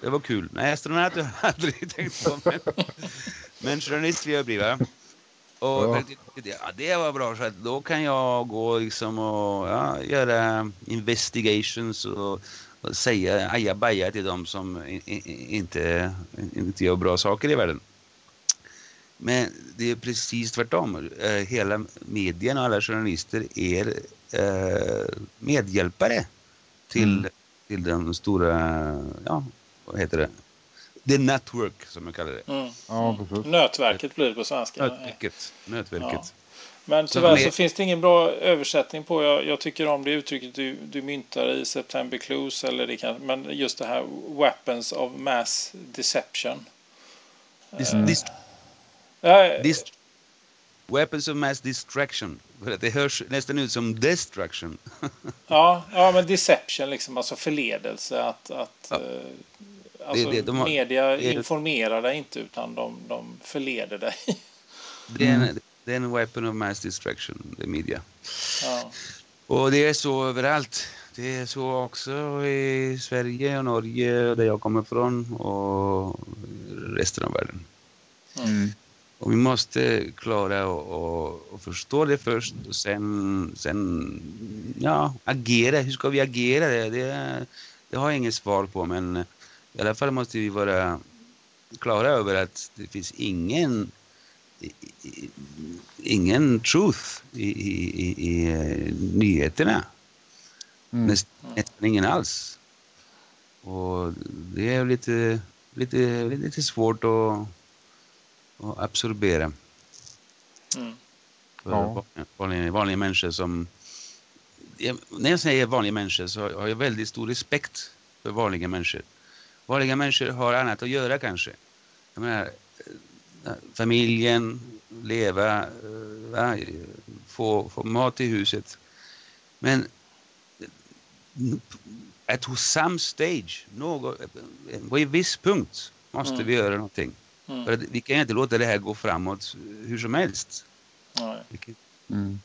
det var kul. Nej, astronaut har jag aldrig tänkt på. Men, men journalist vill jag bli va? Och Ja. ja, det var bra, så att då kan jag gå liksom och ja, göra investigations och, och säga ajabaja till dem som i, i, inte, inte gör bra saker i världen. Men det är precis tvärtom. Eh, Hela medierna och alla journalister är eh, medhjälpare till, Mm. till den stora, ja, vad heter det? The network som jag kallar det. mm. Ja. Nötverket blir det på svenska. Nätverket. Nätverket. Ja. Men Så tyvärr så finns det ingen bra översättning på. Jag, jag tycker om det uttrycket du, du myntar i September Clues. Eller det kan, men just det här Weapons of Mass Deception. Dis, Eh. dis, Ja, dis, weapons of mass distraction. Det hörs nästan ut som destruction. ja, ja, men deception, liksom, alltså förledelse. Att, att, Ja. Alltså, det- de har- media det- informerar dig inte utan de, de förleder dig. Det är, en, det är en weapon of mass distraction, det media. ja. Och det är så överallt. Det är så också i Sverige och Norge där jag kommer ifrån och resten av världen. Mm. Och vi måste klara och, och, och förstå det först och sen, sen ja, agera. Hur ska vi agera? Det, det, det har jag inget svar på men i alla fall måste vi vara klara över att det finns ingen ingen truth i, i, i, i eh, nyheterna. Mm. Näst, nästan ingen alls. Och det är lite, lite, lite svårt att, att absorbera. Mm. För Ja. vanliga, vanliga människor som... Jag, när jag säger vanliga människor så har jag väldigt stor respekt för vanliga människor. Vanliga människor har annat att göra kanske. Jag menar, eh, familjen, leva, eh, va, få, få mat i huset. Men eh, at some stage, något, på en viss punkt måste Mm. vi göra någonting. Mm. För att vi kan inte låta det här gå framåt hur som helst. Kan- Mm.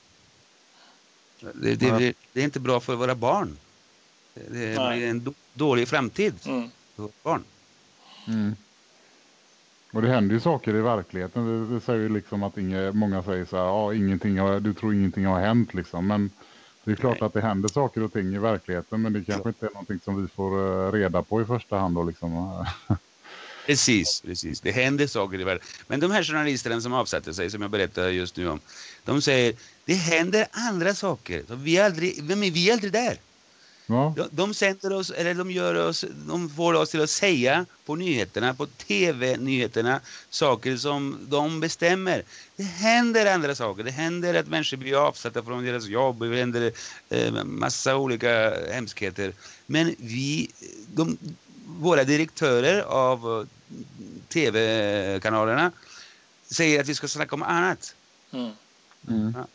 Det, det, det, det är inte bra för våra barn. Det blir en då, dålig framtid Mm. Barn. Mm. Och det händer ju saker i verkligheten. Det, det säger ju liksom att inga, många säger så här, ja, ingenting har, du tror ingenting har hänt liksom. Men det är klart Nej. att det händer saker och ting i verkligheten. Men det kanske inte är någonting som vi får eh, reda på i första hand då liksom. Precis, precis. Det händer saker i världen. Men de här journalisterna som avsatte sig, som jag berättar just nu om, de säger det händer andra saker. Så Vi är aldrig, men vi är aldrig där. Ja. De, de sänder oss, eller de gör oss, de får oss till att säga på nyheterna, på tv-nyheterna, saker som de bestämmer. Det händer andra saker. Det händer att människor blir avsatta från deras jobb. Det händer eh, massa olika hemskheter. Men vi, de, våra direktörer av tv-kanalerna säger att vi ska snacka om annat. Mm. Mm. Och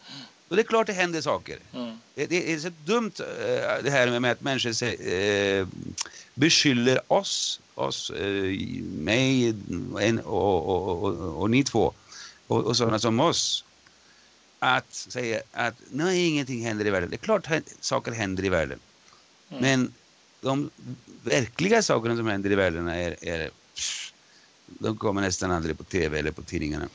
det är klart det händer saker. Mm. Det, det är så dumt eh, det här med att människor sä- eh, beskyller oss, oss eh, mig en, och, och, och, och ni två och, och sådana som oss att säga att nej, ingenting händer i världen. Det är klart saker händer i världen. Mm. Men de verkliga sakerna som händer i världen är, är de kommer nästan aldrig på tv eller på tidningarna.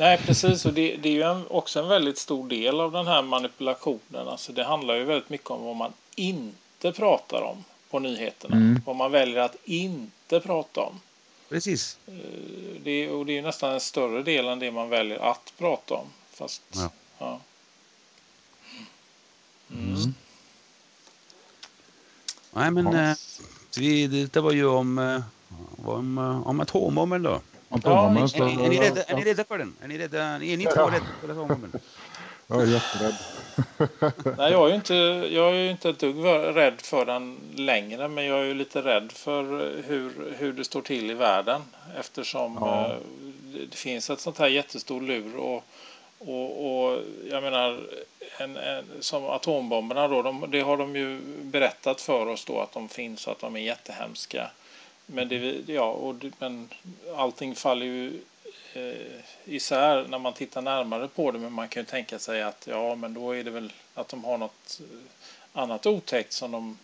Nej, precis. Och det, det är ju en, också en väldigt stor del av den här manipulationen. Alltså det handlar ju väldigt mycket om vad man inte pratar om på nyheterna. Mm. Vad man väljer att inte prata om. Precis. Det, och det är ju nästan en större del än det man väljer att prata om. Fast, Ja. ja. Nej, men eh, vi, det var ju om, eh, om, eh, om atombomben då. Atombomben, Ja, Är ni, är, ni rädda, är ni rädda för den? Är ni, rädda, är ni två rädda för atombomben? Jag är jätterädd. Nej, jag är ju inte, jag är inte ett dugg rädd för den längre. Men jag är ju lite rädd för hur, hur det står till i världen. Eftersom Ja. eh, det- det finns ett sånt här jättestor lur. Och, och, och jag menar, en, en, som atombomberna då, de, det har de ju berättat för oss då att de finns och att de är jättehemska. Men, det, ja, och men allting faller ju eh, isär när man tittar närmare på det. Men man kan ju tänka sig att ja, men då är det väl att de har något eh, annat otäckt som de,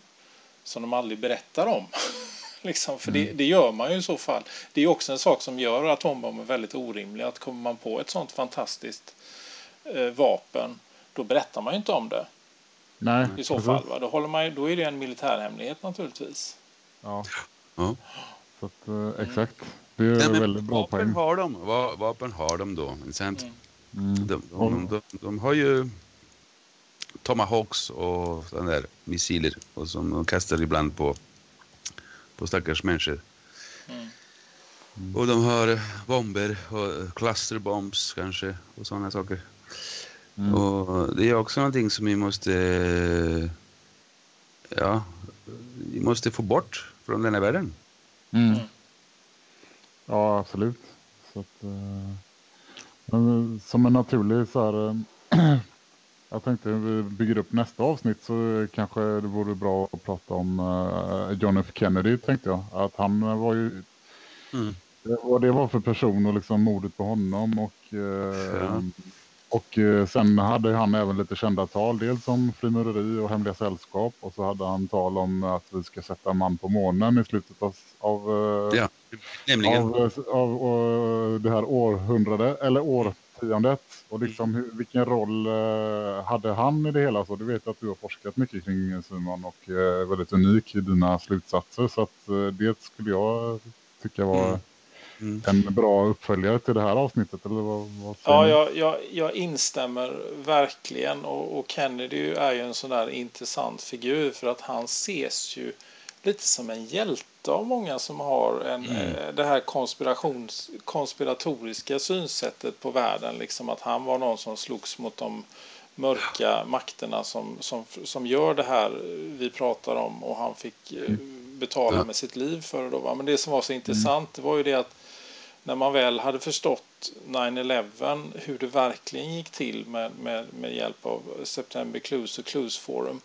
som de aldrig berättar om. liksom, för det, det gör man ju i så fall. Det är också en sak som gör atombomben väldigt orimlig. Att kommer man på ett sånt fantastiskt eh, vapen, då berättar man ju inte om det Nej, i så fall. Va? Då, håller man, då är det en militärhemlighet naturligtvis. Ja. Ja. Så att, eh, exakt. Det är Ja, väldigt bra vapen poäng. har de. Va, vapen har de då. inte Sant? Mm. De, de, de, de har ju Tomahawks och sådana där missiler och som de kastar ibland på, på stackars människor. Mm. Och de har bomber och clusterbombs kanske och sådana saker. Mm. Och det är också någonting som vi måste ja, vi måste få bort från den här världen. Mm. Mm. Ja, absolut. Så att, eh, men, som en naturlig så här... eh, jag tänkte vi bygger upp nästa avsnitt så kanske det vore bra att prata om eh, John F Kennedy tänkte jag. Att han var ju... Mm. Vad det var för person och liksom mordet på honom och... eh, Ja. Och eh, sen hade han även lite kända tal, dels om frimureri och hemliga sällskap. Och så hade han tal om att vi ska sätta en man på månen i slutet av, av, eh, Ja, av, av, av det här århundradet, eller årtiondet. Och liksom vilken roll eh, hade han i det hela? Så du vet att du har forskat mycket kring Simon och eh, är väldigt unik i dina slutsatser. Så att eh, det skulle jag tycka var Mm. Mm. en bra uppföljare till det här avsnittet. Eller vad, vad Ja, jag, jag, jag instämmer verkligen. Och, och Kennedy är ju en sån där intressant figur för att han ses ju lite som en hjälte av många som har en, eh, det här konspirations, konspiratoriska synsättet på världen. Liksom att han var någon som slogs mot de mörka makterna som, som, som gör det här vi pratar om och han fick eh, betala Ja. med sitt liv för det. Då, va? Men det som var så intressant det var ju det att när man väl hade förstått 9-11 hur det verkligen gick till med, med, med hjälp av September Clues och Clues Forum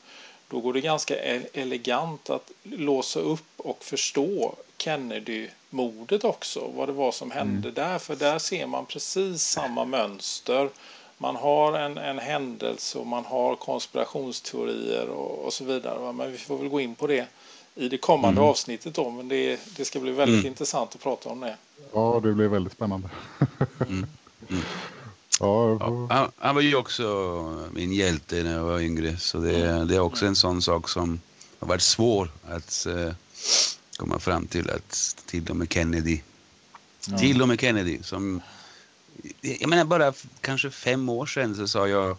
då går det ganska e- elegant att låsa upp och förstå Kennedy-mordet också. Vad det var som hände där. För där ser man precis samma mönster. Man har en, en händelse och man har konspirationsteorier och, och så vidare. Men vi får väl gå in på det i det kommande avsnittet då. Men det, det ska bli väldigt Mm. intressant att prata om det. Ja, det blir väldigt spännande. Mm. Mm. ja, jag Ja, får- han, han var ju också min hjälte när jag var yngre. Så det, det är också en sån sak som har varit svår att eh, komma fram till. Att till och med Kennedy. Till och med Kennedy som... Jag menar bara kanske fem år sedan så sa jag...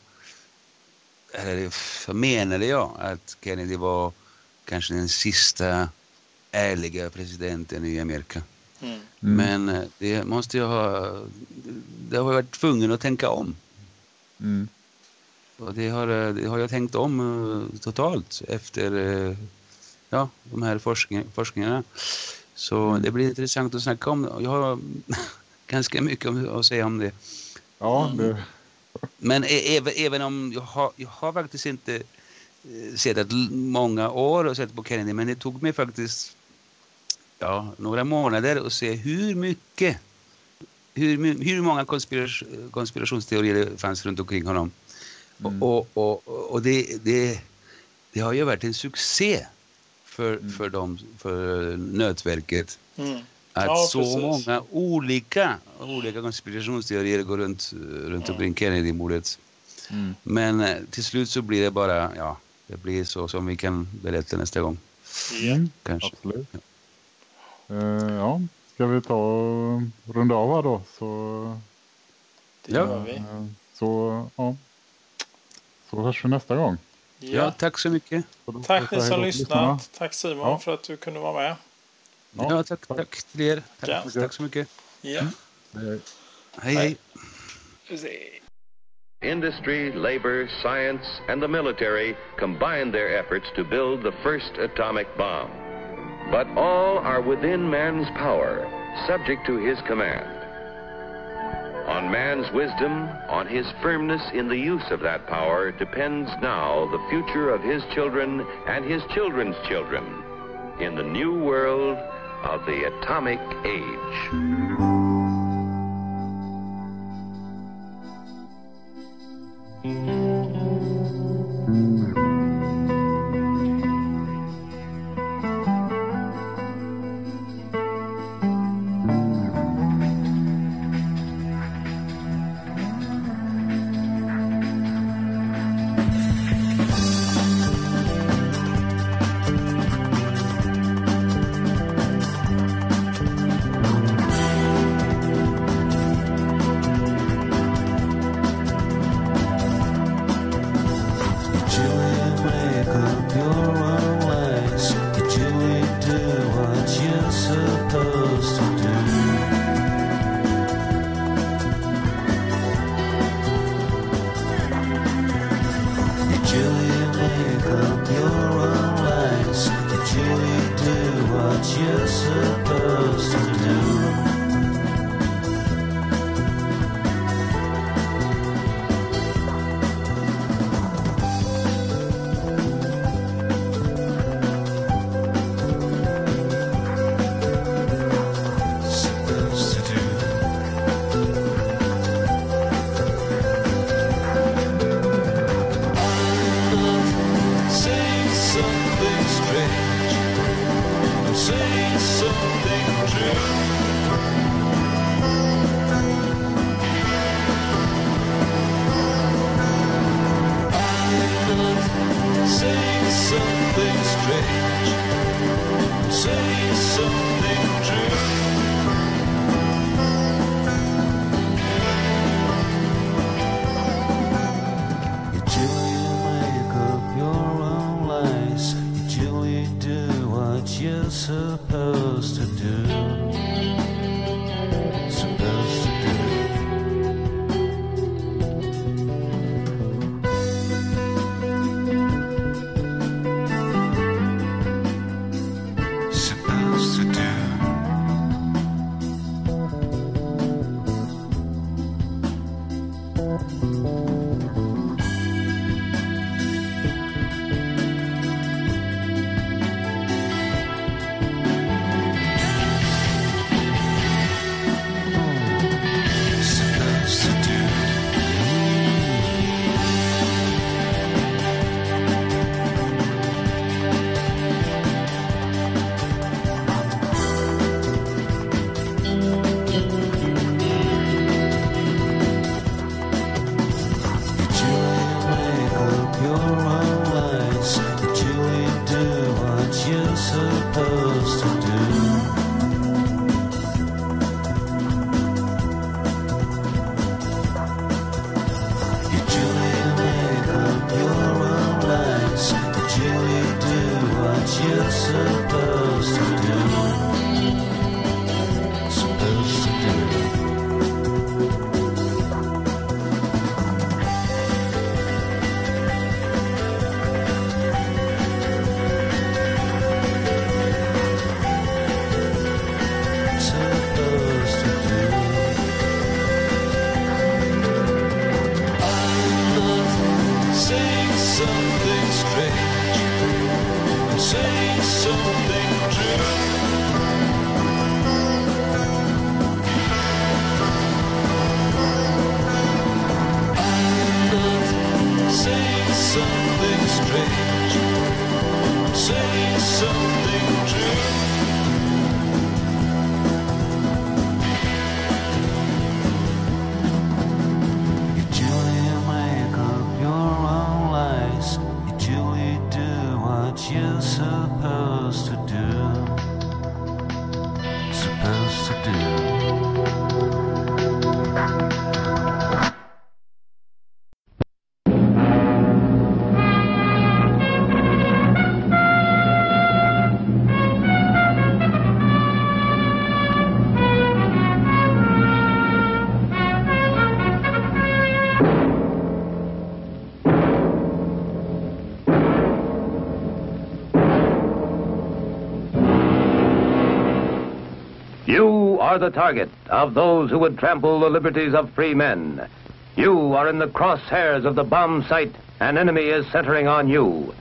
Eller så menade jag att Kennedy var kanske den sista ärliga presidenten i Amerika. Mm. Men eh, det måste jag ha... Det har jag varit tvungen att tänka om. Mm. Och det har, eh, det har jag tänkt om eh, totalt efter ja, de här forskning, forskningarna. Så det blir intressant att snacka om. Jag har ganska mycket om- att säga om det. Ja, det, Men e- även, även om jag har, jag har faktiskt inte eh, l- många år och sett på Kennedy, men det tog mig faktiskt ja, några månader att se hur mycket, hur, hur många konspiration, konspirationsteorier det fanns runt omkring honom. Och, och, och, och det, det, det har ju varit en succé för, för, dem, för nätverket. Mm. Att Ja, så precis. många olika, olika konspirationsteorier går runt, runt omkring Kennedy-mordet. Mm. Men eh, till slut så blir det bara, ja, det blir så som vi kan berätta nästa gång. Ja. Kanske. absolut. Eh, ja, ska vi ta och runda av här då? Så, Det Ja. gör vi. eh, så, ja. så hörs vi nästa gång. Ja, Ja. tack så mycket. Tack ni som lyssnat. Tack Simon Ja. för att du kunde vara med. Ja, Ja, tack, tack. tack till er. Tack, Ja. tack så mycket. Ja. Hej. Hej, hej. Industry, labor, science, and the military combined their efforts to build the first atomic bomb. But all are within man's power, subject to his command. On man's wisdom, on his firmness in the use of that power, depends now the future of his children and his children's children in the new world of the atomic age. Mm-hmm. Are the target of those who would trample the liberties of free men. You are in the crosshairs of the bomb sight. An enemy is centering on you.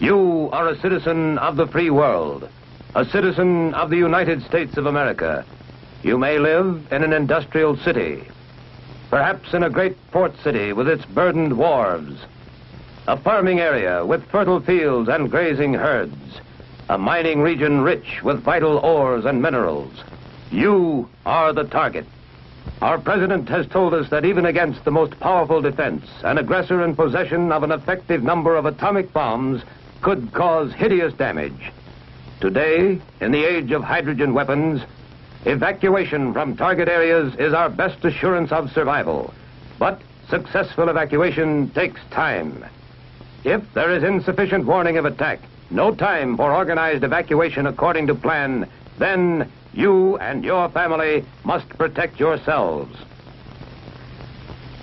You are a citizen of the free world, a citizen of the United States of America. You may live in an industrial city, perhaps in a great port city with its burdened wharves, a farming area with fertile fields and grazing herds, a mining region rich with vital ores and minerals. You are the target. Our president has told us that even against the most powerful defense, an aggressor in possession of an effective number of atomic bombs could cause hideous damage. Today, in the age of hydrogen weapons, evacuation from target areas is our best assurance of survival. But successful evacuation takes time. If there is insufficient warning of attack, no time for organized evacuation according to plan, then you and your family must protect yourselves.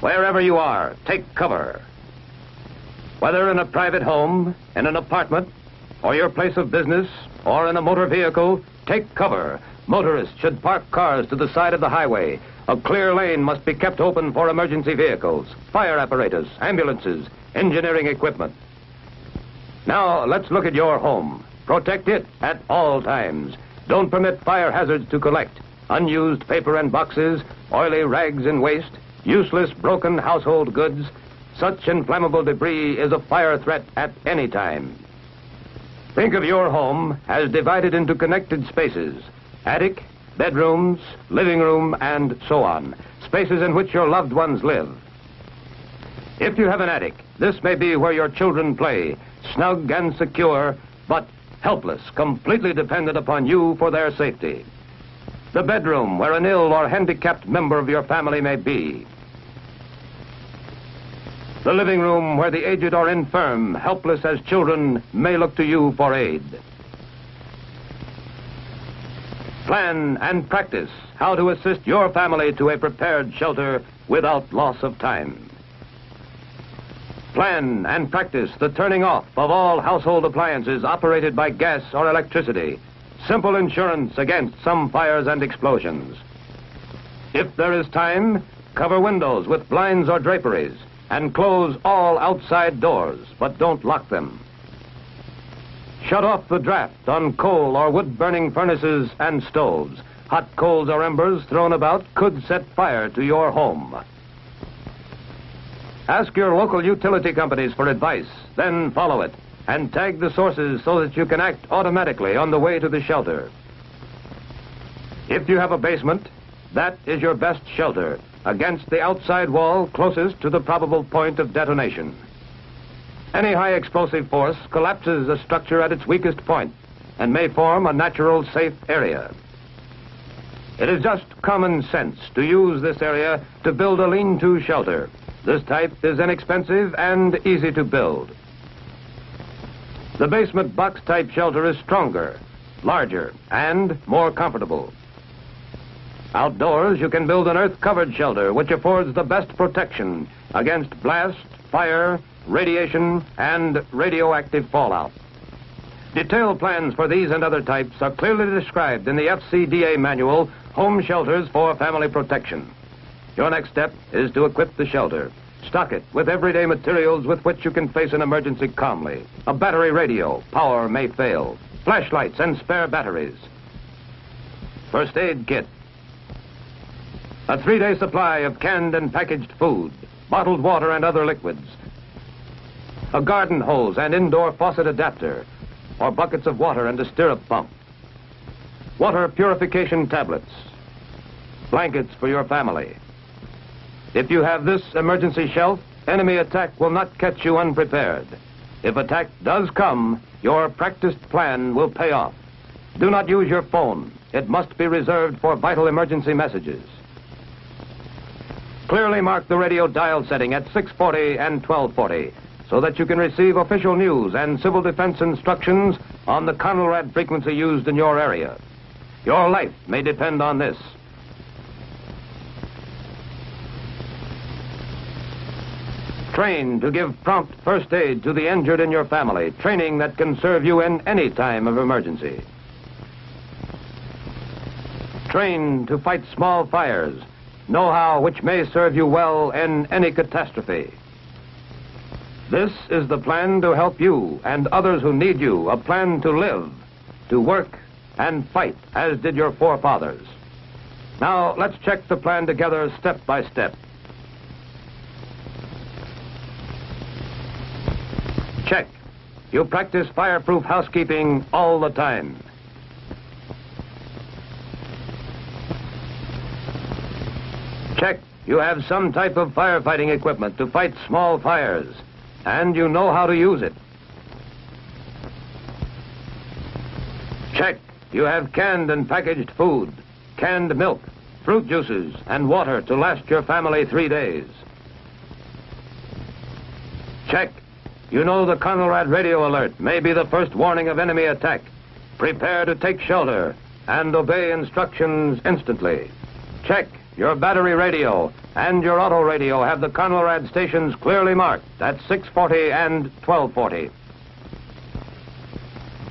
Wherever you are, take cover. Whether in a private home, in an apartment, or your place of business, or in a motor vehicle, take cover. Motorists should park cars to the side of the highway. A clear lane must be kept open for emergency vehicles, fire apparatus, ambulances, engineering equipment. Now, let's look at your home. Protect it at all times. Don't permit fire hazards to collect. Unused paper and boxes, oily rags and waste, useless broken household goods. Such inflammable debris is a fire threat at any time. Think of your home as divided into connected spaces attic, bedrooms, living room, and so on. Spaces in which your loved ones live. If you have an attic, this may be where your children play, snug and secure, but helpless, completely dependent upon you for their safety. The bedroom where an ill or handicapped member of your family may be. The living room where the aged or infirm, helpless as children, may look to you for aid. Plan and practice how to assist your family to a prepared shelter without loss of time. Plan and practice the turning off of all household appliances operated by gas or electricity. Simple insurance against some fires and explosions. If there is time, cover windows with blinds or draperies and close all outside doors, but don't lock them. Shut off the draft on coal or wood burning furnaces and stoves. Hot coals or embers thrown about could set fire to your home. Ask your local utility companies for advice, then follow it, and tag the sources so that you can act automatically on the way to the shelter. If you have a basement, that is your best shelter against the outside wall closest to the probable point of detonation. Any high explosive force collapses a structure at its weakest point and may form a natural safe area. It is just common sense to use this area to build a lean to shelter. This type is inexpensive and easy to build. The basement box type shelter is stronger, larger, and more comfortable. Outdoors, you can build an earth covered shelter which affords the best protection against blast, fire, radiation, and radioactive fallout. Detailed plans for these and other types are clearly described in the FCDA manual, Home Shelters for Family Protection. Your next step is to equip the shelter. Stock it with everyday materials with which you can face an emergency calmly. A battery radio, power may fail. Flashlights and spare batteries. First aid kit. A three-day supply of canned and packaged food, bottled water and other liquids. A garden hose and indoor faucet adapter, or buckets of water and a stirrup pump. Water purification tablets. Blankets for your family. If you have this emergency shelf, enemy attack will not catch you unprepared. If attack does come, your practiced plan will pay off. Do not use your phone. It must be reserved for vital emergency messages. Clearly mark the radio dial setting at 640 and 1240 so that you can receive official news and civil defense instructions on the Conrad frequency used in your area. Your life may depend on this. Train to give prompt first aid to the injured in your family, training that can serve you in any time of emergency. Train to fight small fires, know-how which may serve you well in any catastrophe. This is the plan to help you and others who need you, a plan to live, to work, and fight, as did your forefathers. Now, let's check the plan together step by step. Check. You practice fireproof housekeeping all the time. Check. You have some type of firefighting equipment to fight small fires, and you know how to use it. Check. You have canned and packaged food, canned milk, fruit juices, and water to last your family three days. Check. You know the Conrad radio alert may be the first warning of enemy attack. Prepare to take shelter and obey instructions instantly. Check. Your battery radio and your auto radio have the Conrad stations clearly marked at 640 and 1240.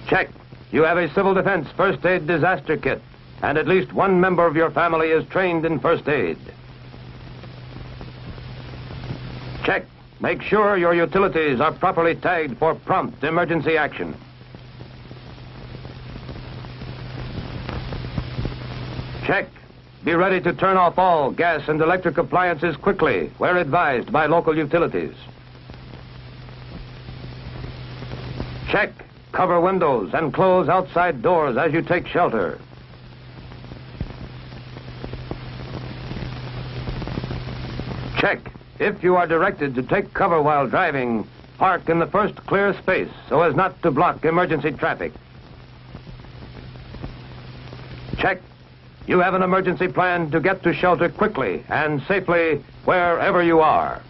Check. You have a civil defense first aid disaster kit, and at least one member of your family is trained in first aid. Check. Make sure your utilities are properly tagged for prompt emergency action. Check. Be ready to turn off all gas and electric appliances quickly, where advised by local utilities. Check. Cover windows and close outside doors as you take shelter. Check. If you are directed to take cover while driving, park in the first clear space so as not to block emergency traffic. Check. You have an emergency plan to get to shelter quickly and safely wherever you are.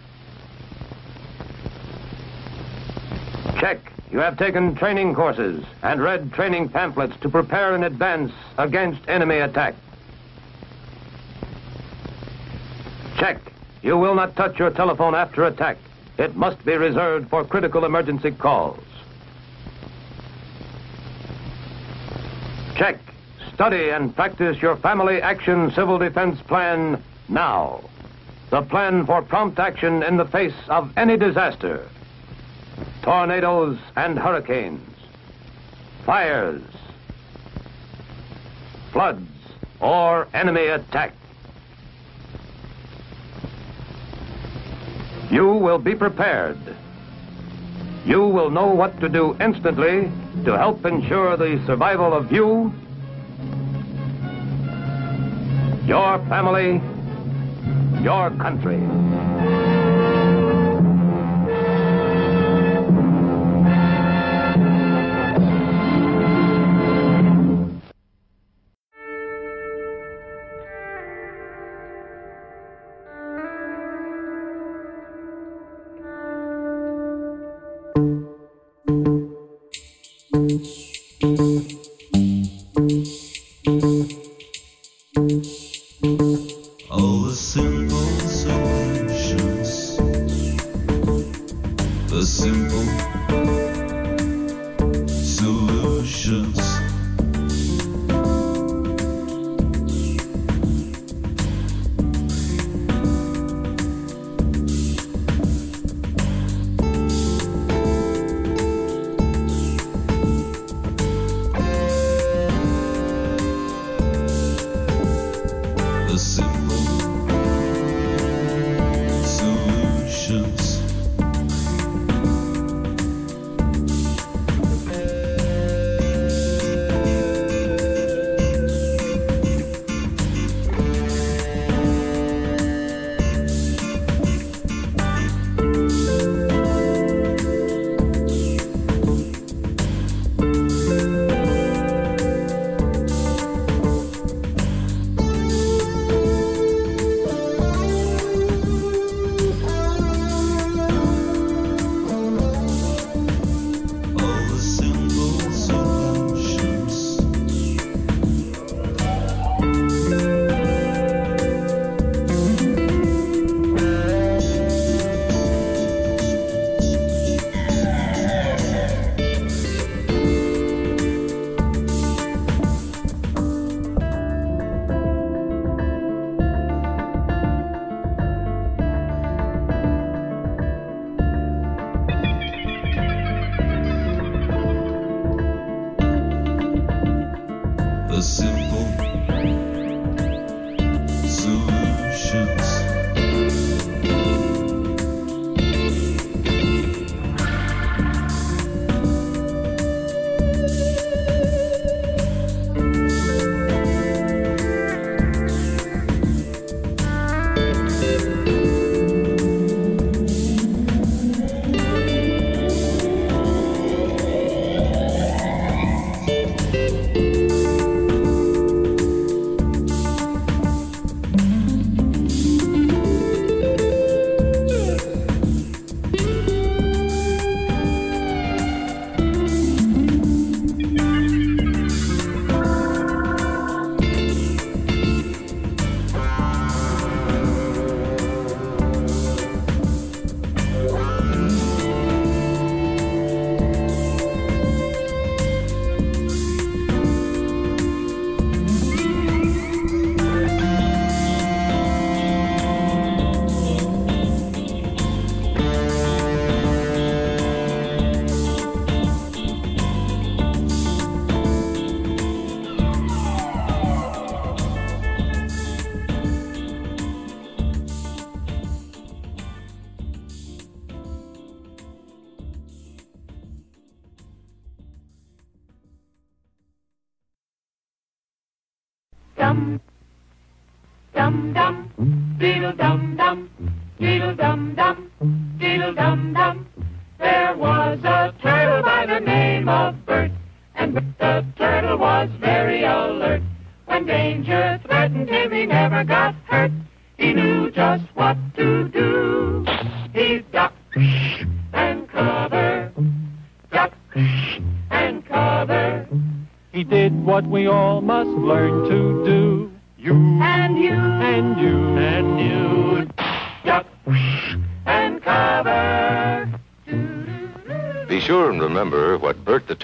Check. You have taken training courses and read training pamphlets to prepare in advance against enemy attack. Check. You will not touch your telephone after attack. It must be reserved for critical emergency calls. Check. Study and practice your Family Action Civil Defense Plan now. The plan for prompt action in the face of any disaster tornadoes and hurricanes, fires, floods, or enemy attack. You will be prepared. You will know what to do instantly to help ensure the survival of you, your family, your country.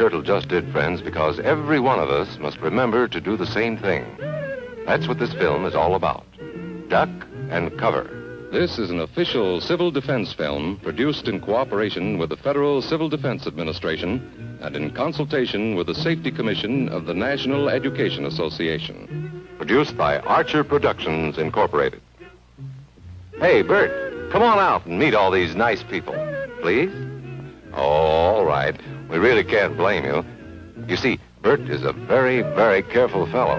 Turtle just did, friends, because every one of us must remember to do the same thing. That's what this film is all about. Duck and cover. This is an official civil defense film produced in cooperation with the Federal Civil Defense Administration and in consultation with the Safety Commission of the National Education Association. Produced by Archer Productions, Incorporated. Hey, Bert, come on out and meet all these nice people, please. We really can't blame you. You see, Bert is a very, very careful fellow.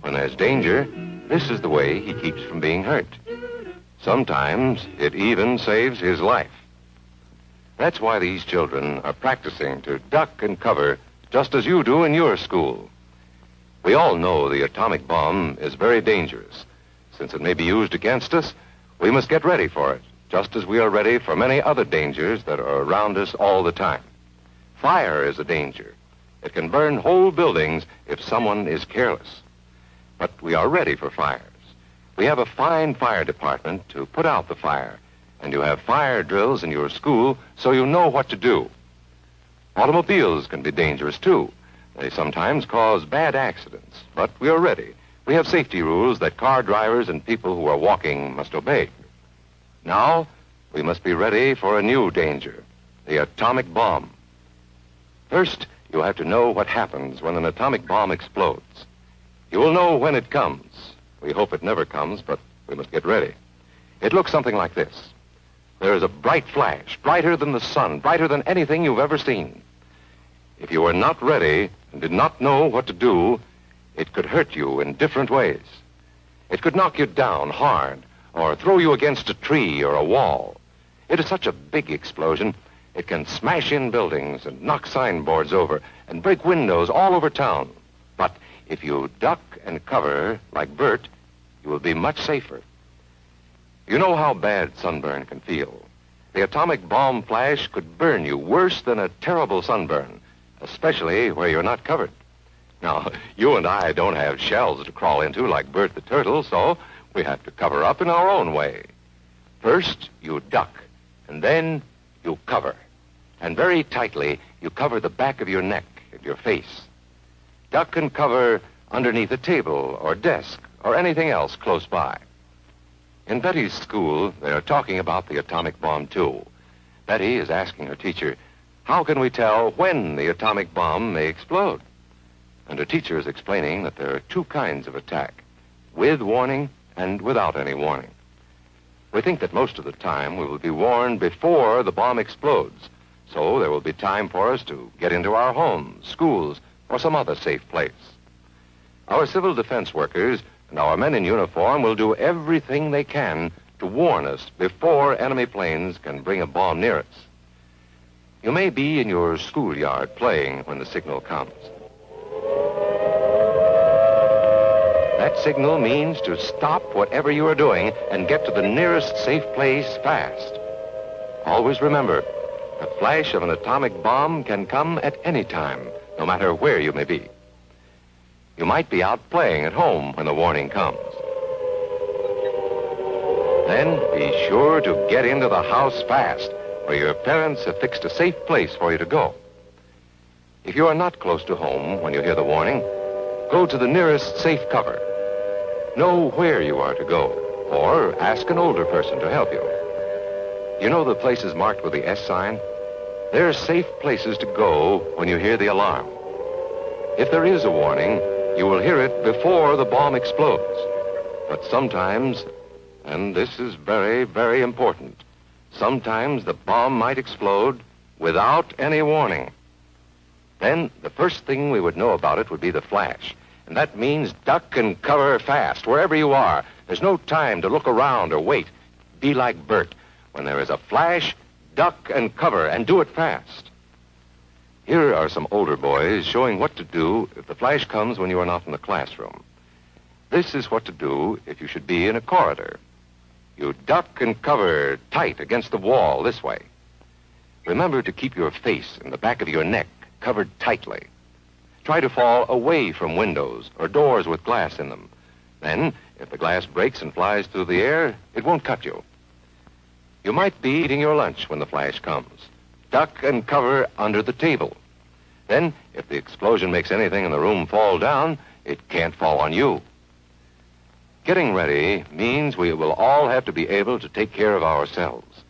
When there's danger, this is the way he keeps from being hurt. Sometimes it even saves his life. That's why these children are practicing to duck and cover just as you do in your school. We all know the atomic bomb is very dangerous. Since it may be used against us, we must get ready for it, just as we are ready for many other dangers that are around us all the time. Fire is a danger. It can burn whole buildings if someone is careless. But we are ready for fires. We have a fine fire department to put out the fire, and you have fire drills in your school so you know what to do. Automobiles can be dangerous too. They sometimes cause bad accidents, but we are ready. We have safety rules that car drivers and people who are walking must obey. Now, we must be ready for a new danger the atomic bomb. First, you have to know what happens when an atomic bomb explodes. You will know when it comes. We hope it never comes, but we must get ready. It looks something like this. There is a bright flash, brighter than the sun, brighter than anything you've ever seen. If you were not ready and did not know what to do, it could hurt you in different ways. It could knock you down hard or throw you against a tree or a wall. It is such a big explosion, it can smash in buildings and knock signboards over and break windows all over town. But if you duck and cover like Bert, you will be much safer. You know how bad sunburn can feel. The atomic bomb flash could burn you worse than a terrible sunburn, especially where you're not covered. Now, you and I don't have shells to crawl into like Bert the Turtle, so we have to cover up in our own way. First, you duck, and then you cover. And very tightly, you cover the back of your neck and your face. Duck and cover underneath a table or desk or anything else close by. In Betty's school, they are talking about the atomic bomb, too. Betty is asking her teacher, How can we tell when the atomic bomb may explode? and her teacher is explaining that there are two kinds of attack with warning and without any warning. We think that most of the time we will be warned before the bomb explodes, so there will be time for us to get into our homes, schools, or some other safe place. Our civil defense workers and our men in uniform will do everything they can to warn us before enemy planes can bring a bomb near us. You may be in your schoolyard playing when the signal comes. That signal means to stop whatever you are doing and get to the nearest safe place fast. Always remember, the flash of an atomic bomb can come at any time, no matter where you may be. You might be out playing at home when the warning comes. Then be sure to get into the house fast, where your parents have fixed a safe place for you to go. If you are not close to home when you hear the warning, go to the nearest safe cover. Know where you are to go, or ask an older person to help you. You know the places marked with the S sign? They're safe places to go when you hear the alarm. If there is a warning, you will hear it before the bomb explodes. But sometimes, and this is very, very important, sometimes the bomb might explode without any warning. Then the first thing we would know about it would be the flash. And that means duck and cover fast, wherever you are. There's no time to look around or wait. Be like Bert. When there is a flash, duck and cover, and do it fast. Here are some older boys showing what to do if the flash comes when you are not in the classroom. This is what to do if you should be in a corridor. You duck and cover tight against the wall this way. Remember to keep your face and the back of your neck covered tightly. Try to fall away from windows or doors with glass in them. Then, if the glass breaks and flies through the air, it won't cut you. You might be eating your lunch when the flash comes. Duck and cover under the table. Then, if the explosion makes anything in the room fall down, it can't fall on you. Getting ready means we will all have to be able to take care of ourselves.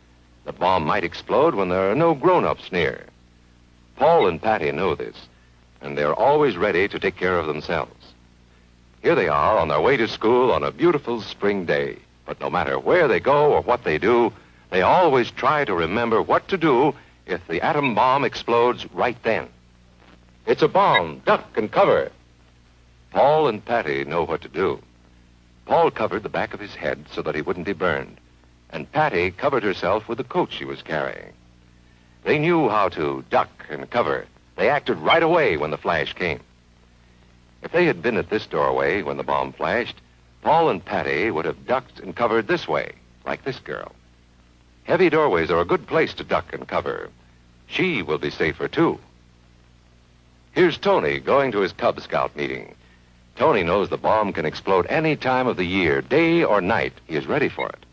The bomb might explode when there are no grown-ups near. Paul and Patty know this, and they're always ready to take care of themselves. Here they are on their way to school on a beautiful spring day. But no matter where they go or what they do, they always try to remember what to do if the atom bomb explodes right then. It's a bomb. Duck and cover. Paul and Patty know what to do. Paul covered the back of his head so that he wouldn't be burned, and Patty covered herself with the coat she was carrying. They knew how to duck and cover. They acted right away when the flash came. If they had been at this doorway when the bomb flashed, Paul and Patty would have ducked and covered this way, like this girl. Heavy doorways are a good place to duck and cover. She will be safer, too. Here's Tony going to his Cub Scout meeting. Tony knows the bomb can explode any time of the year, day or night. He is ready for it.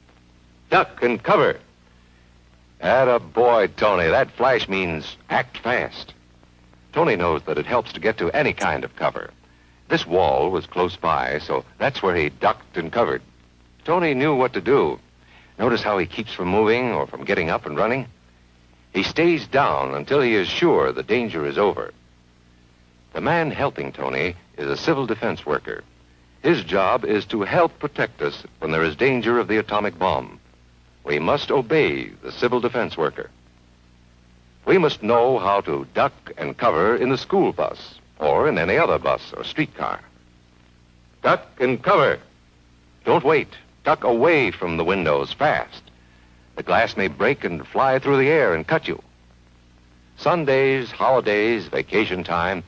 Duck and cover. Atta boy, Tony. That flash means act fast. Tony knows that it helps to get to any kind of cover. This wall was close by, so that's where he ducked and covered. Tony knew what to do. Notice how he keeps from moving or from getting up and running? He stays down until he is sure the danger is over. The man helping Tony is a civil defense worker. His job is to help protect us when there is danger of the atomic bomb. We must obey the civil defense worker. We must know how to duck and cover in the school bus or in any other bus or streetcar. Duck and cover. Don't wait. Duck away from the windows fast. The glass may break and fly through the air and cut you. Sundays, holidays, vacation time,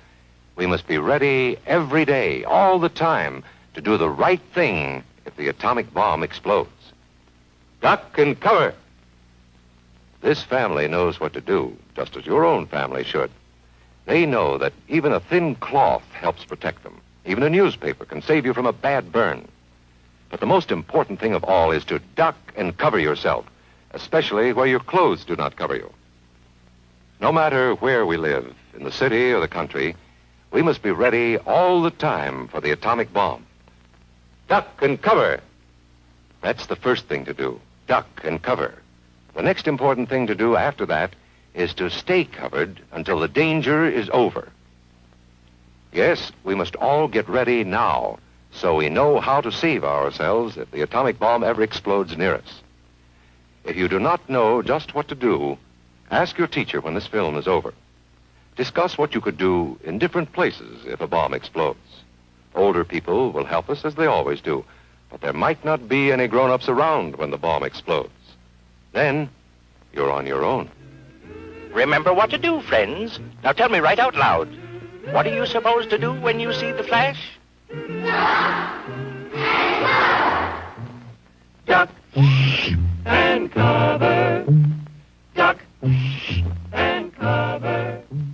we must be ready every day, all the time, to do the right thing if the atomic bomb explodes. Duck and cover. This family knows what to do, just as your own family should. They know that even a thin cloth helps protect them. Even a newspaper can save you from a bad burn. But the most important thing of all is to duck and cover yourself, especially where your clothes do not cover you. No matter where we live, in the city or the country, we must be ready all the time for the atomic bomb. Duck and cover. That's the first thing to do. Duck and cover. The next important thing to do after that is to stay covered until the danger is over. Yes, we must all get ready now so we know how to save ourselves if the atomic bomb ever explodes near us. If you do not know just what to do, ask your teacher when this film is over. Discuss what you could do in different places if a bomb explodes. Older people will help us as they always do, but there might not be any grown-ups around when the bomb explodes. Then, you're on your own. Remember what to do, friends. Now tell me right out loud. What are you supposed to do when you see the flash? Duck and cover. Duck and cover. Duck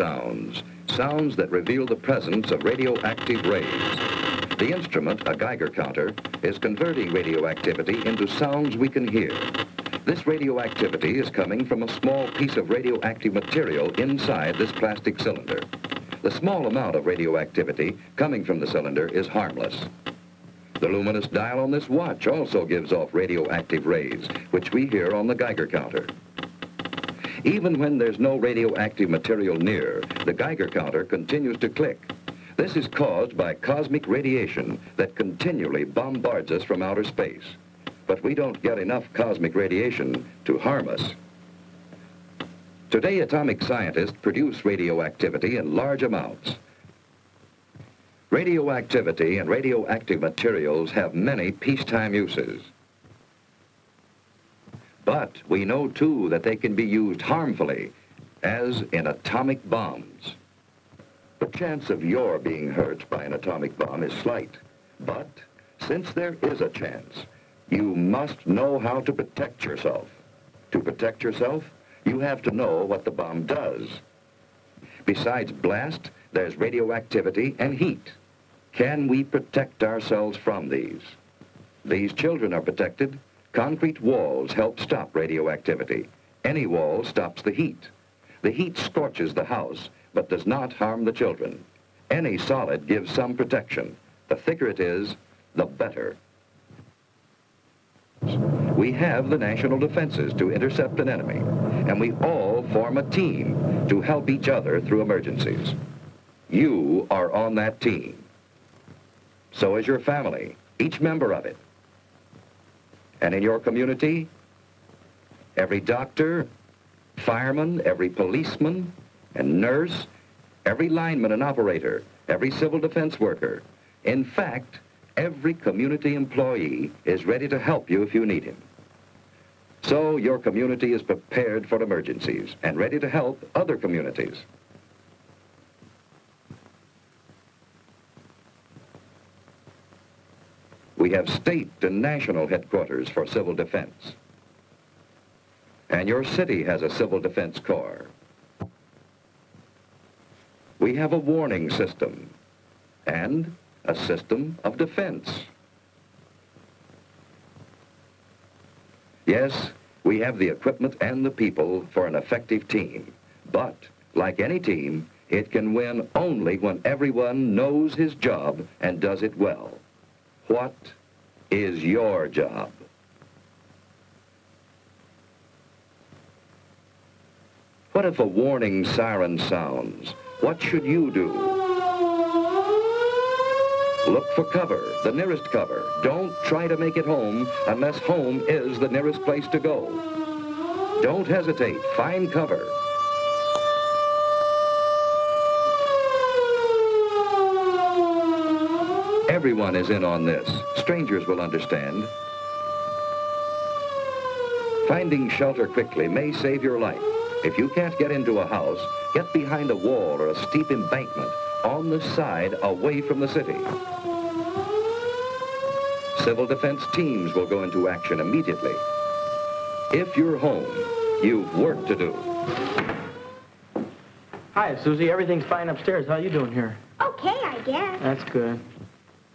sounds, sounds that reveal the presence of radioactive rays. The instrument, a Geiger counter, is converting radioactivity into sounds we can hear. This radioactivity is coming from a small piece of radioactive material inside this plastic cylinder. The small amount of radioactivity coming from the cylinder is harmless. The luminous dial on this watch also gives off radioactive rays, which we hear on the Geiger counter. Even when there's no radioactive material near, the Geiger counter continues to click. This is caused by cosmic radiation that continually bombards us from outer space. But we don't get enough cosmic radiation to harm us. Today, atomic scientists produce radioactivity in large amounts. Radioactivity and radioactive materials have many peacetime uses. But we know, too, that they can be used harmfully, as in atomic bombs. The chance of your being hurt by an atomic bomb is slight. But since there is a chance, you must know how to protect yourself. To protect yourself, you have to know what the bomb does. Besides blast, there's radioactivity and heat. Can we protect ourselves from these? These children are protected. Concrete walls help stop radioactivity. Any wall stops the heat. The heat scorches the house, but does not harm the children. Any solid gives some protection. The thicker it is, the better. We have the national defenses to intercept an enemy, and we all form a team to help each other through emergencies. You are on that team. So is your family, each member of it. And in your community, every doctor, fireman, every policeman and nurse, every lineman and operator, every civil defense worker, in fact, every community employee is ready to help you if you need him. So your community is prepared for emergencies and ready to help other communities. We have state and national headquarters for civil defense. And your city has a civil defense corps. We have a warning system and a system of defense. Yes, we have the equipment and the people for an effective team. But, like any team, it can win only when everyone knows his job and does it well. What is your job? What if a warning siren sounds? What should you do? Look for cover, the nearest cover. Don't try to make it home unless home is the nearest place to go. Don't hesitate. Find cover. Everyone is in on this. Strangers will understand. Finding shelter quickly may save your life. If you can't get into a house, get behind a wall or a steep embankment on the side away from the city. Civil defense teams will go into action immediately. If you're home, you've work to do. Hi, Susie. Everything's fine upstairs. How you doing here? Okay, I guess. That's good.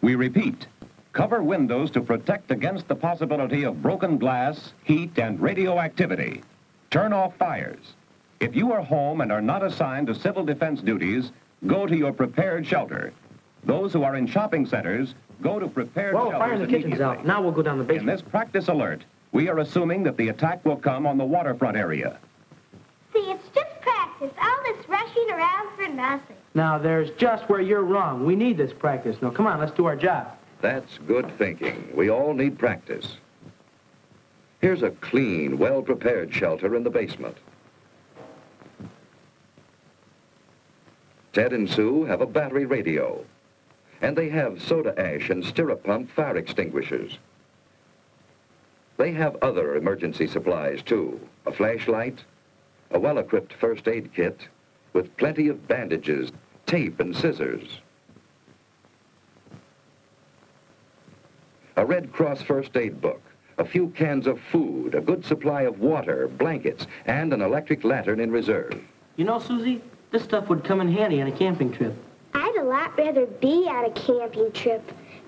We repeat, cover windows to protect against the possibility of broken glass, heat, and radioactivity. Turn off fires. If you are home and are not assigned to civil defense duties, go to your prepared shelter. Those who are in shopping centers, go to prepared Well, shelters fire in the kitchen's immediately. out. Now we'll go down the basement. In this practice alert, we are assuming that the attack will come on the waterfront area. See, it's just practice. All this rushing around for nothing. Now, there's just where you're wrong. We need this practice. Now, come on, let's do our job. That's good thinking. We all need practice. Here's a clean, well-prepared shelter in the basement. Ted and Sue have a battery radio, and they have soda ash and stirrup pump fire extinguishers. They have other emergency supplies, too. A flashlight, a well-equipped first aid kit with plenty of bandages, tape, and scissors. A Red Cross first aid book, a few cans of food, a good supply of water, blankets, and an electric lantern in reserve. You know, Susie, this stuff would come in handy on a camping trip. I'd a lot rather be on a camping trip.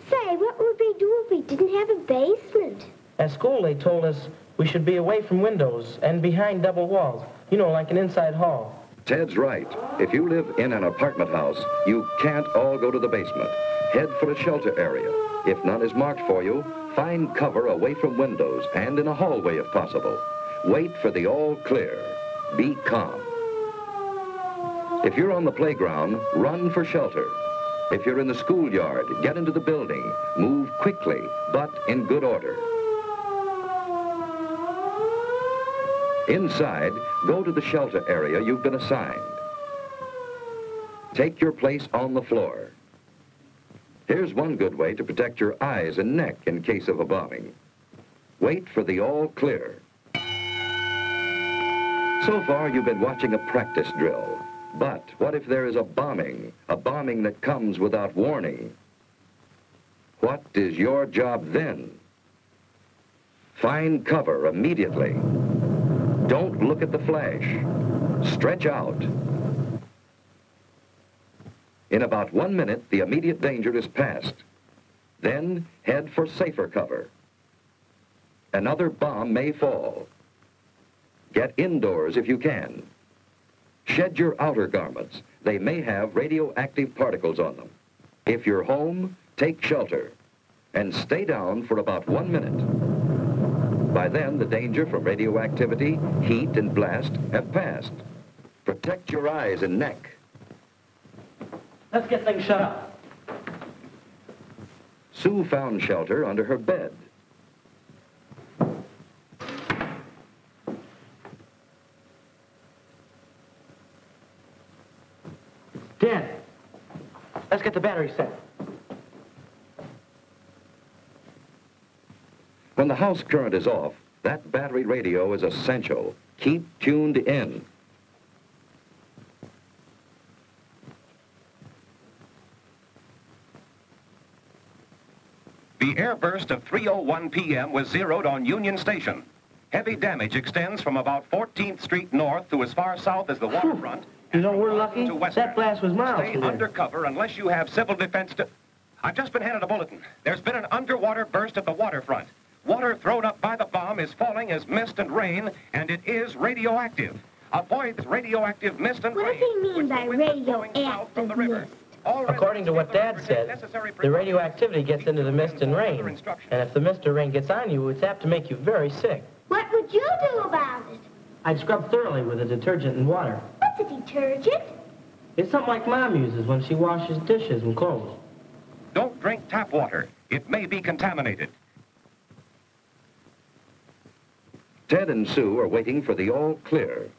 Say, what would we do if we didn't have a basement? At school, they told us we should be away from windows and behind double walls. You know, like an inside hall. Ted's right. If you live in an apartment house, you can't all go to the basement. Head for a shelter area. If none is marked for you, find cover away from windows and in a hallway if possible. Wait for the all clear. Be calm. If you're on the playground, run for shelter. If you're in the schoolyard, get into the building. Move quickly, but in good order. Inside, go to the shelter area you've been assigned. Take your place on the floor. Here's one good way to protect your eyes and neck in case of a bombing. Wait for the all clear. So far, you've been watching a practice drill. But what if there is a bombing, a bombing that comes without warning? What is your job then? Find cover immediately. Don't look at the flash. Stretch out. In about one minute, the immediate danger is past. Then head for safer cover. Another bomb may fall. Get indoors if you can. Shed your outer garments. They may have radioactive particles on them. If you're home, take shelter and stay down for about one minute. By then, the danger from radioactivity, heat, and blast have passed. Protect your eyes and neck. Let's get things shut up. Sue found shelter under her bed. Dan, let's get the battery set. When the house current is off, that battery radio is essential. Keep tuned in. The airburst of 3.01 p.m. was zeroed on Union Station. Heavy damage extends from about 14th Street north to as far south as the waterfront. You know, we're lucky. That blast was miles Stay from there. under cover unless you have civil defense to... I've just been handed a bulletin. There's been an underwater burst at the waterfront. Water thrown up by the bomb is falling as mist and rain, and it is radioactive. Avoid radioactive mist and What rain. does he mean by radioactive mist? According to what Dad said, the radioactivity gets into the mist and rain. And if the mist or rain gets on you, it's apt to make you very sick. What would you do about it? I'd scrub thoroughly with a detergent and water. What's a detergent? It's something like Mom uses when she washes dishes and clothes. Don't drink tap water. It may be contaminated. Ted and Sue are waiting for the all clear.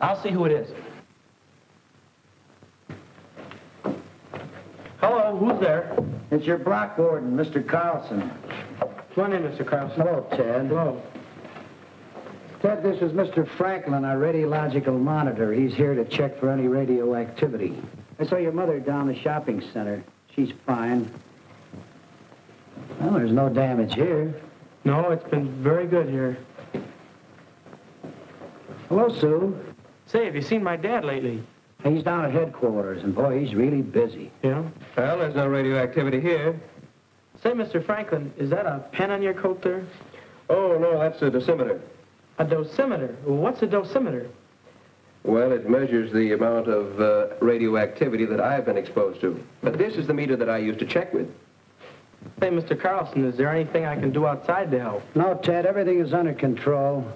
I'll see who it is. Hello, who's there? It's your block warden, Mr. Carlson. Come on in, Mr. Carlson. Hello, Ted. Hello. Ted, this is Mr. Franklin, our radiological monitor. He's here to check for any radioactivity. I saw your mother down the shopping center. She's fine. Well, there's no damage here. No, it's been very good here. Hello, Sue. Say, have you seen my dad lately? He's down at headquarters, and boy, he's really busy. Yeah? Well, there's no radioactivity here. Say, Mr. Franklin, is that a pen on your coat there? Oh, no, that's a dosimeter. A dosimeter? What's a dosimeter? Well, it measures the amount of uh, radioactivity that I've been exposed to. But this is the meter that I use to check with. Say, Mr. Carlson, is there anything I can do outside to help? No, Ted, everything is under control.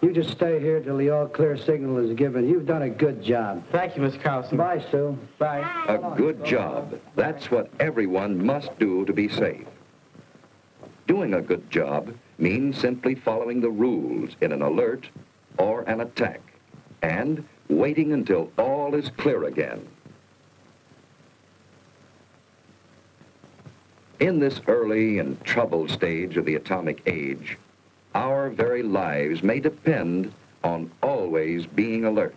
You just stay here till the all-clear signal is given. You've done a good job. Thank you, Mr. Carlson. Bye, Sue. Bye. A good job. That's what everyone must do to be safe. Doing a good job means simply following the rules in an alert or an attack and waiting until all is clear again. In this early and troubled stage of the atomic age, our very lives may depend on always being alert.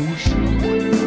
无社会。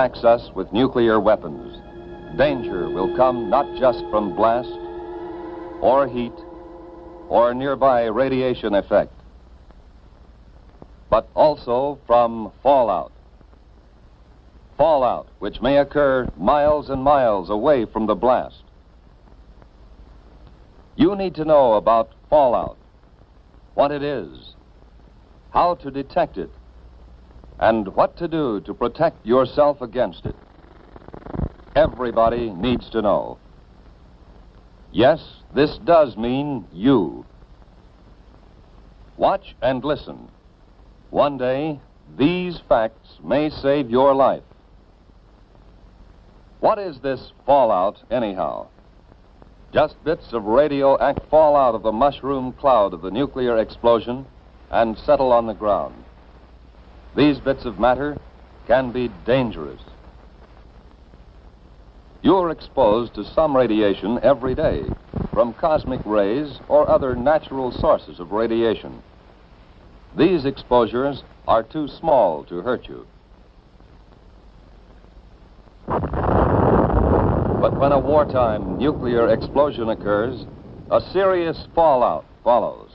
Attacks us with nuclear weapons, danger will come not just from blast or heat or nearby radiation effect, but also from fallout. Fallout, which may occur miles and miles away from the blast. You need to know about fallout, what it is, how to detect it, and what to do to protect yourself against it. Everybody needs to know. Yes, this does mean you. Watch and listen. One day, these facts may save your life. What is this fallout, anyhow? Just bits of radioactive fall out of the mushroom cloud of the nuclear explosion and settle on the ground. These bits of matter can be dangerous. You're exposed to some radiation every day from cosmic rays or other natural sources of radiation. These exposures are too small to hurt you. But when a wartime nuclear explosion occurs, a serious fallout follows.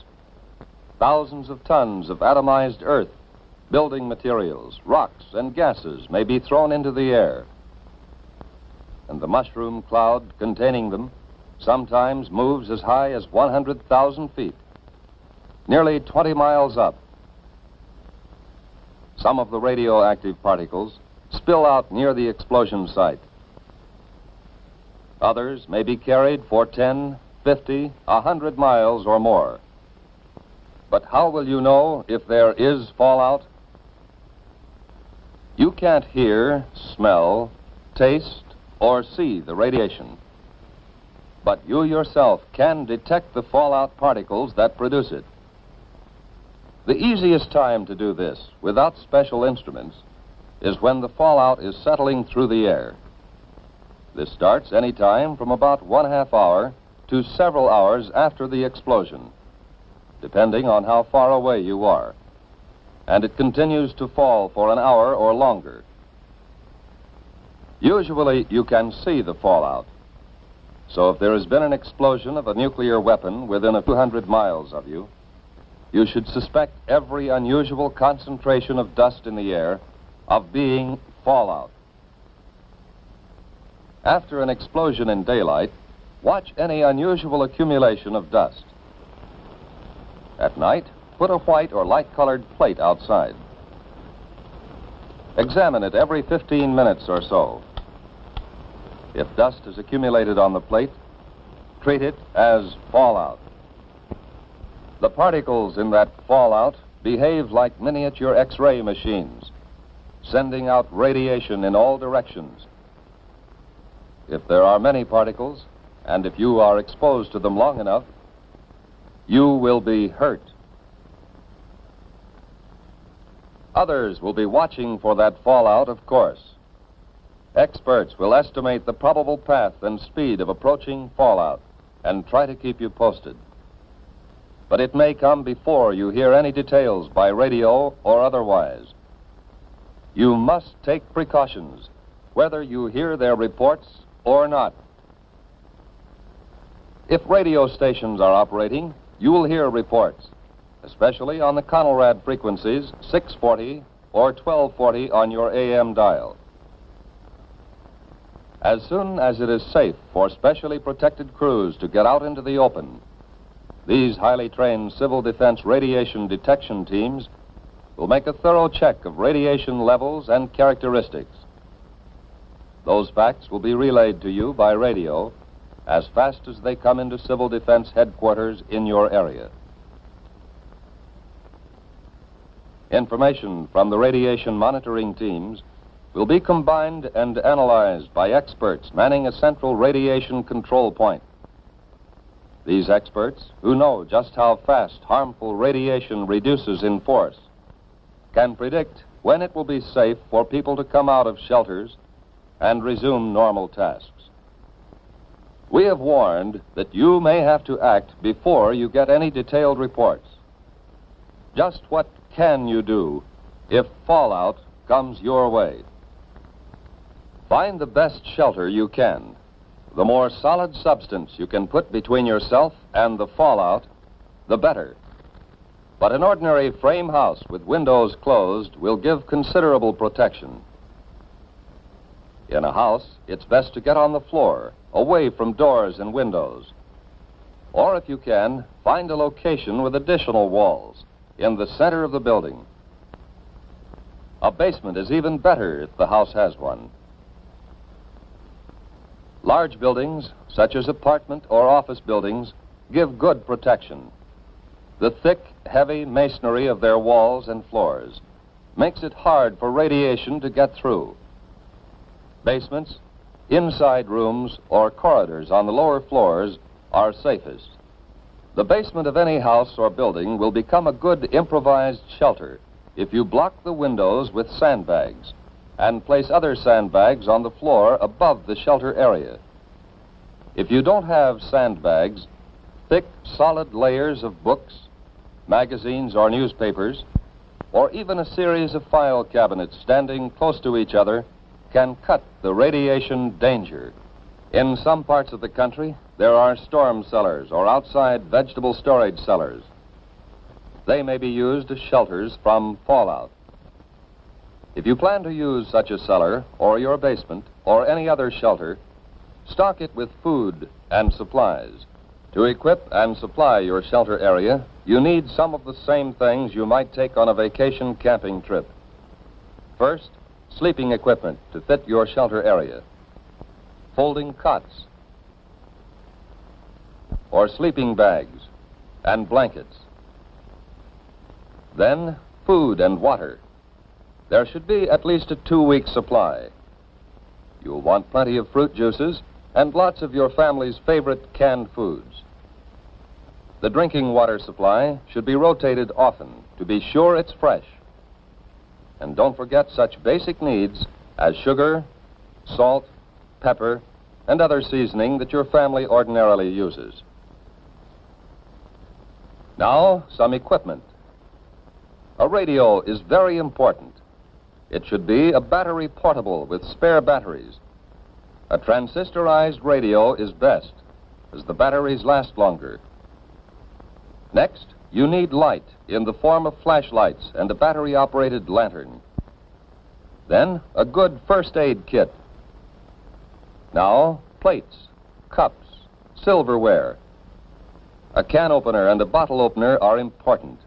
Thousands of tons of atomized earth, building materials, rocks, and gases may be thrown into the air. And the mushroom cloud containing them sometimes moves as high as 100,000 feet, nearly 20 miles up. Some of the radioactive particles spill out near the explosion site. Others may be carried for 10, 50, 100 miles or more. But how will you know if there is fallout? You can't hear, smell, taste, or see the radiation. But you yourself can detect the fallout particles that produce it. The easiest time to do this, without special instruments, is when the fallout is settling through the air. This starts any time from about one half hour to several hours after the explosion, depending on how far away you are. And it continues to fall for an hour or longer. Usually, you can see the fallout. So, if there has been an explosion of a nuclear weapon within a few hundred miles of you, you should suspect every unusual concentration of dust in the air of being fallout. After an explosion in daylight, watch any unusual accumulation of dust. At night, put a white or light colored plate outside. Examine it every 15 minutes or so. If dust is accumulated on the plate, treat it as fallout. The particles in that fallout behave like miniature X ray machines, sending out radiation in all directions. If there are many particles, and if you are exposed to them long enough, you will be hurt. Others will be watching for that fallout, of course. Experts will estimate the probable path and speed of approaching fallout and try to keep you posted. But it may come before you hear any details by radio or otherwise. You must take precautions, whether you hear their reports or not. If radio stations are operating, you will hear reports, especially on the Conelrad frequencies 640 or 1240 on your AM dial. As soon as it is safe for specially protected crews to get out into the open, these highly trained civil defense radiation detection teams will make a thorough check of radiation levels and characteristics. Those facts will be relayed to you by radio as fast as they come into civil defense headquarters in your area. Information from the radiation monitoring teams will be combined and analyzed by experts manning a central radiation control point. These experts, who know just how fast harmful radiation reduces in force, can predict when it will be safe for people to come out of shelters and resume normal tasks. We have warned that you may have to act before you get any detailed reports. Just what can you do if fallout comes your way? Find the best shelter you can. The more solid substance you can put between yourself and the fallout, the better. But an ordinary frame house with windows closed will give considerable protection. In a house, it's best to get on the floor, away from doors and windows. Or if you can, find a location with additional walls in the center of the building. A basement is even better if the house has one. Large buildings, such as apartment or office buildings, give good protection. The thick, heavy masonry of their walls and floors makes it hard for radiation to get through. Basements, inside rooms, or corridors on the lower floors are safest. The basement of any house or building will become a good improvised shelter if you block the windows with sandbags and place other sandbags on the floor above the shelter area. If you don't have sandbags, thick, solid layers of books, magazines, or newspapers, or even a series of file cabinets standing close to each other can cut the radiation danger. In some parts of the country, there are storm cellars or outside vegetable storage cellars. They may be used as shelters from fallout. If you plan to use such a cellar, or your basement, or any other shelter, stock it with food and supplies. To equip and supply your shelter area, you need some of the same things you might take on a vacation camping trip. First, sleeping equipment to fit your shelter area, folding cots, or sleeping bags and blankets. Then, food and water. There should be at least a two week supply. You'll want plenty of fruit juices and lots of your family's favorite canned foods. The drinking water supply should be rotated often to be sure it's fresh. And don't forget such basic needs as sugar, salt, pepper, and other seasoning that your family ordinarily uses. Now, some equipment. A radio is very important. It should be a battery portable with spare batteries. A transistorized radio is best, as the batteries last longer. Next, you need light in the form of flashlights and a battery operated lantern. Then, a good first aid kit. Now, plates, cups, silverware. A can opener and a bottle opener are important.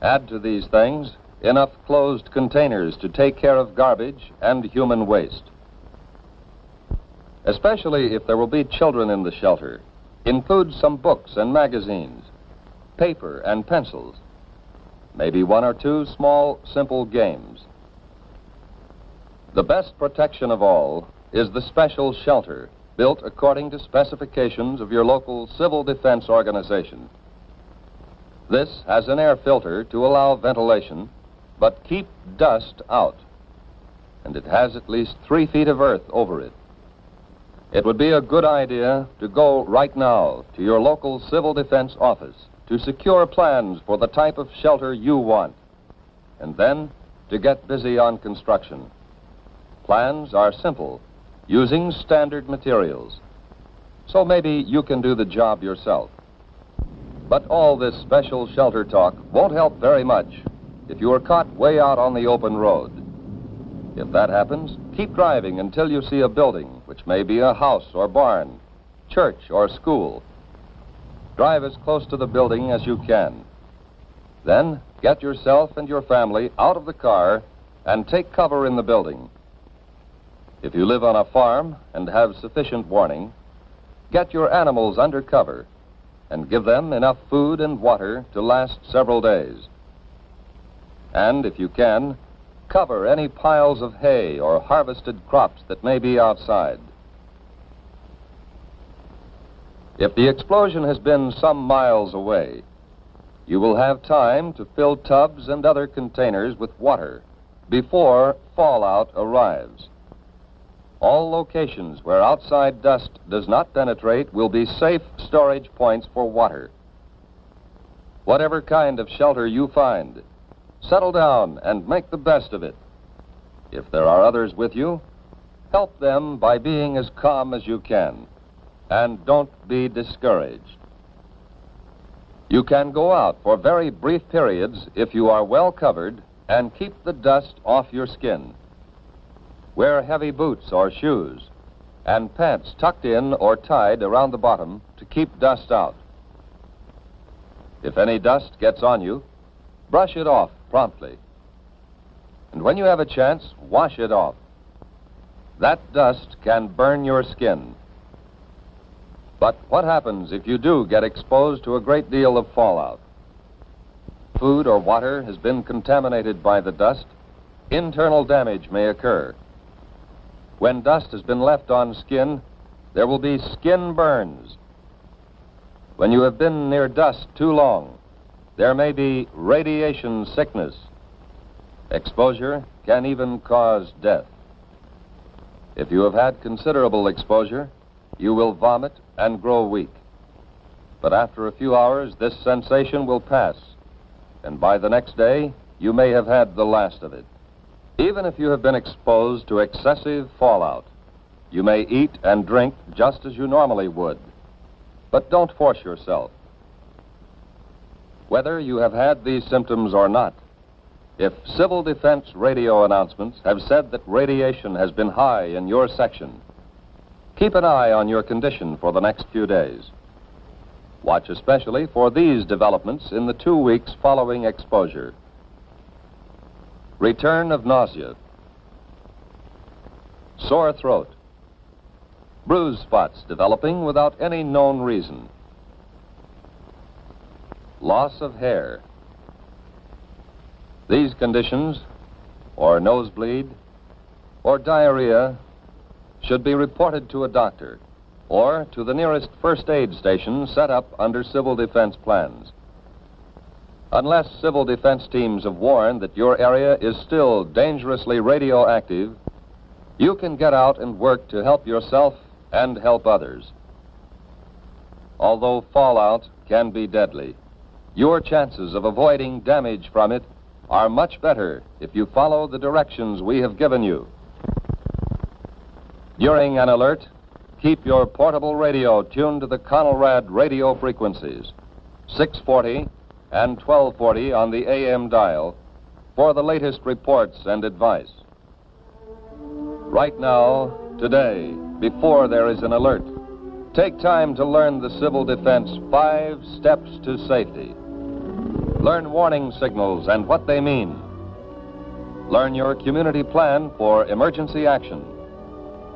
Add to these things enough closed containers to take care of garbage and human waste. Especially if there will be children in the shelter, include some books and magazines, paper and pencils, maybe one or two small, simple games. The best protection of all is the special shelter built according to specifications of your local civil defense organization. This has an air filter to allow ventilation, but keep dust out. And it has at least three feet of earth over it. It would be a good idea to go right now to your local civil defense office to secure plans for the type of shelter you want, and then to get busy on construction. Plans are simple, using standard materials. So maybe you can do the job yourself. But all this special shelter talk won't help very much if you are caught way out on the open road. If that happens, keep driving until you see a building, which may be a house or barn, church or school. Drive as close to the building as you can. Then get yourself and your family out of the car and take cover in the building. If you live on a farm and have sufficient warning, get your animals under cover and give them enough food and water to last several days. And if you can, cover any piles of hay or harvested crops that may be outside. If the explosion has been some miles away, you will have time to fill tubs and other containers with water before fallout arrives. All locations where outside dust does not penetrate will be safe storage points for water. Whatever kind of shelter you find, settle down and make the best of it. If there are others with you, help them by being as calm as you can. And don't be discouraged. You can go out for very brief periods if you are well covered and keep the dust off your skin. Wear heavy boots or shoes and pants tucked in or tied around the bottom to keep dust out. If any dust gets on you, brush it off promptly. And when you have a chance, wash it off. That dust can burn your skin. But what happens if you do get exposed to a great deal of fallout? Food or water has been contaminated by the dust, internal damage may occur. When dust has been left on skin, there will be skin burns. When you have been near dust too long, there may be radiation sickness. Exposure can even cause death. If you have had considerable exposure, you will vomit and grow weak. But after a few hours, this sensation will pass, and by the next day, you may have had the last of it. Even if you have been exposed to excessive fallout, you may eat and drink just as you normally would. But don't force yourself. Whether you have had these symptoms or not, if civil defense radio announcements have said that radiation has been high in your section, keep an eye on your condition for the next few days. Watch especially for these developments in the two weeks following exposure. Return of nausea, sore throat, bruise spots developing without any known reason, loss of hair. These conditions, or nosebleed, or diarrhea, should be reported to a doctor or to the nearest first aid station set up under civil defense plans. Unless civil defense teams have warned that your area is still dangerously radioactive, you can get out and work to help yourself and help others. Although fallout can be deadly, your chances of avoiding damage from it are much better if you follow the directions we have given you. During an alert, keep your portable radio tuned to the Conelrad radio frequencies, 640 and 1240 on the AM dial, for the latest reports and advice. Right now, today, before there is an alert, take time to learn the Civil Defense Five Steps to Safety. Learn warning signals and what they mean. Learn your community plan for emergency action.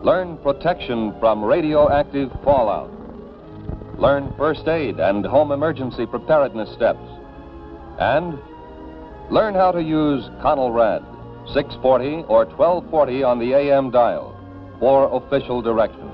Learn protection from radioactive fallout. Learn first aid and home emergency preparedness steps. And learn how to use Conelrad 640 or 1240 on the AM dial for official directions.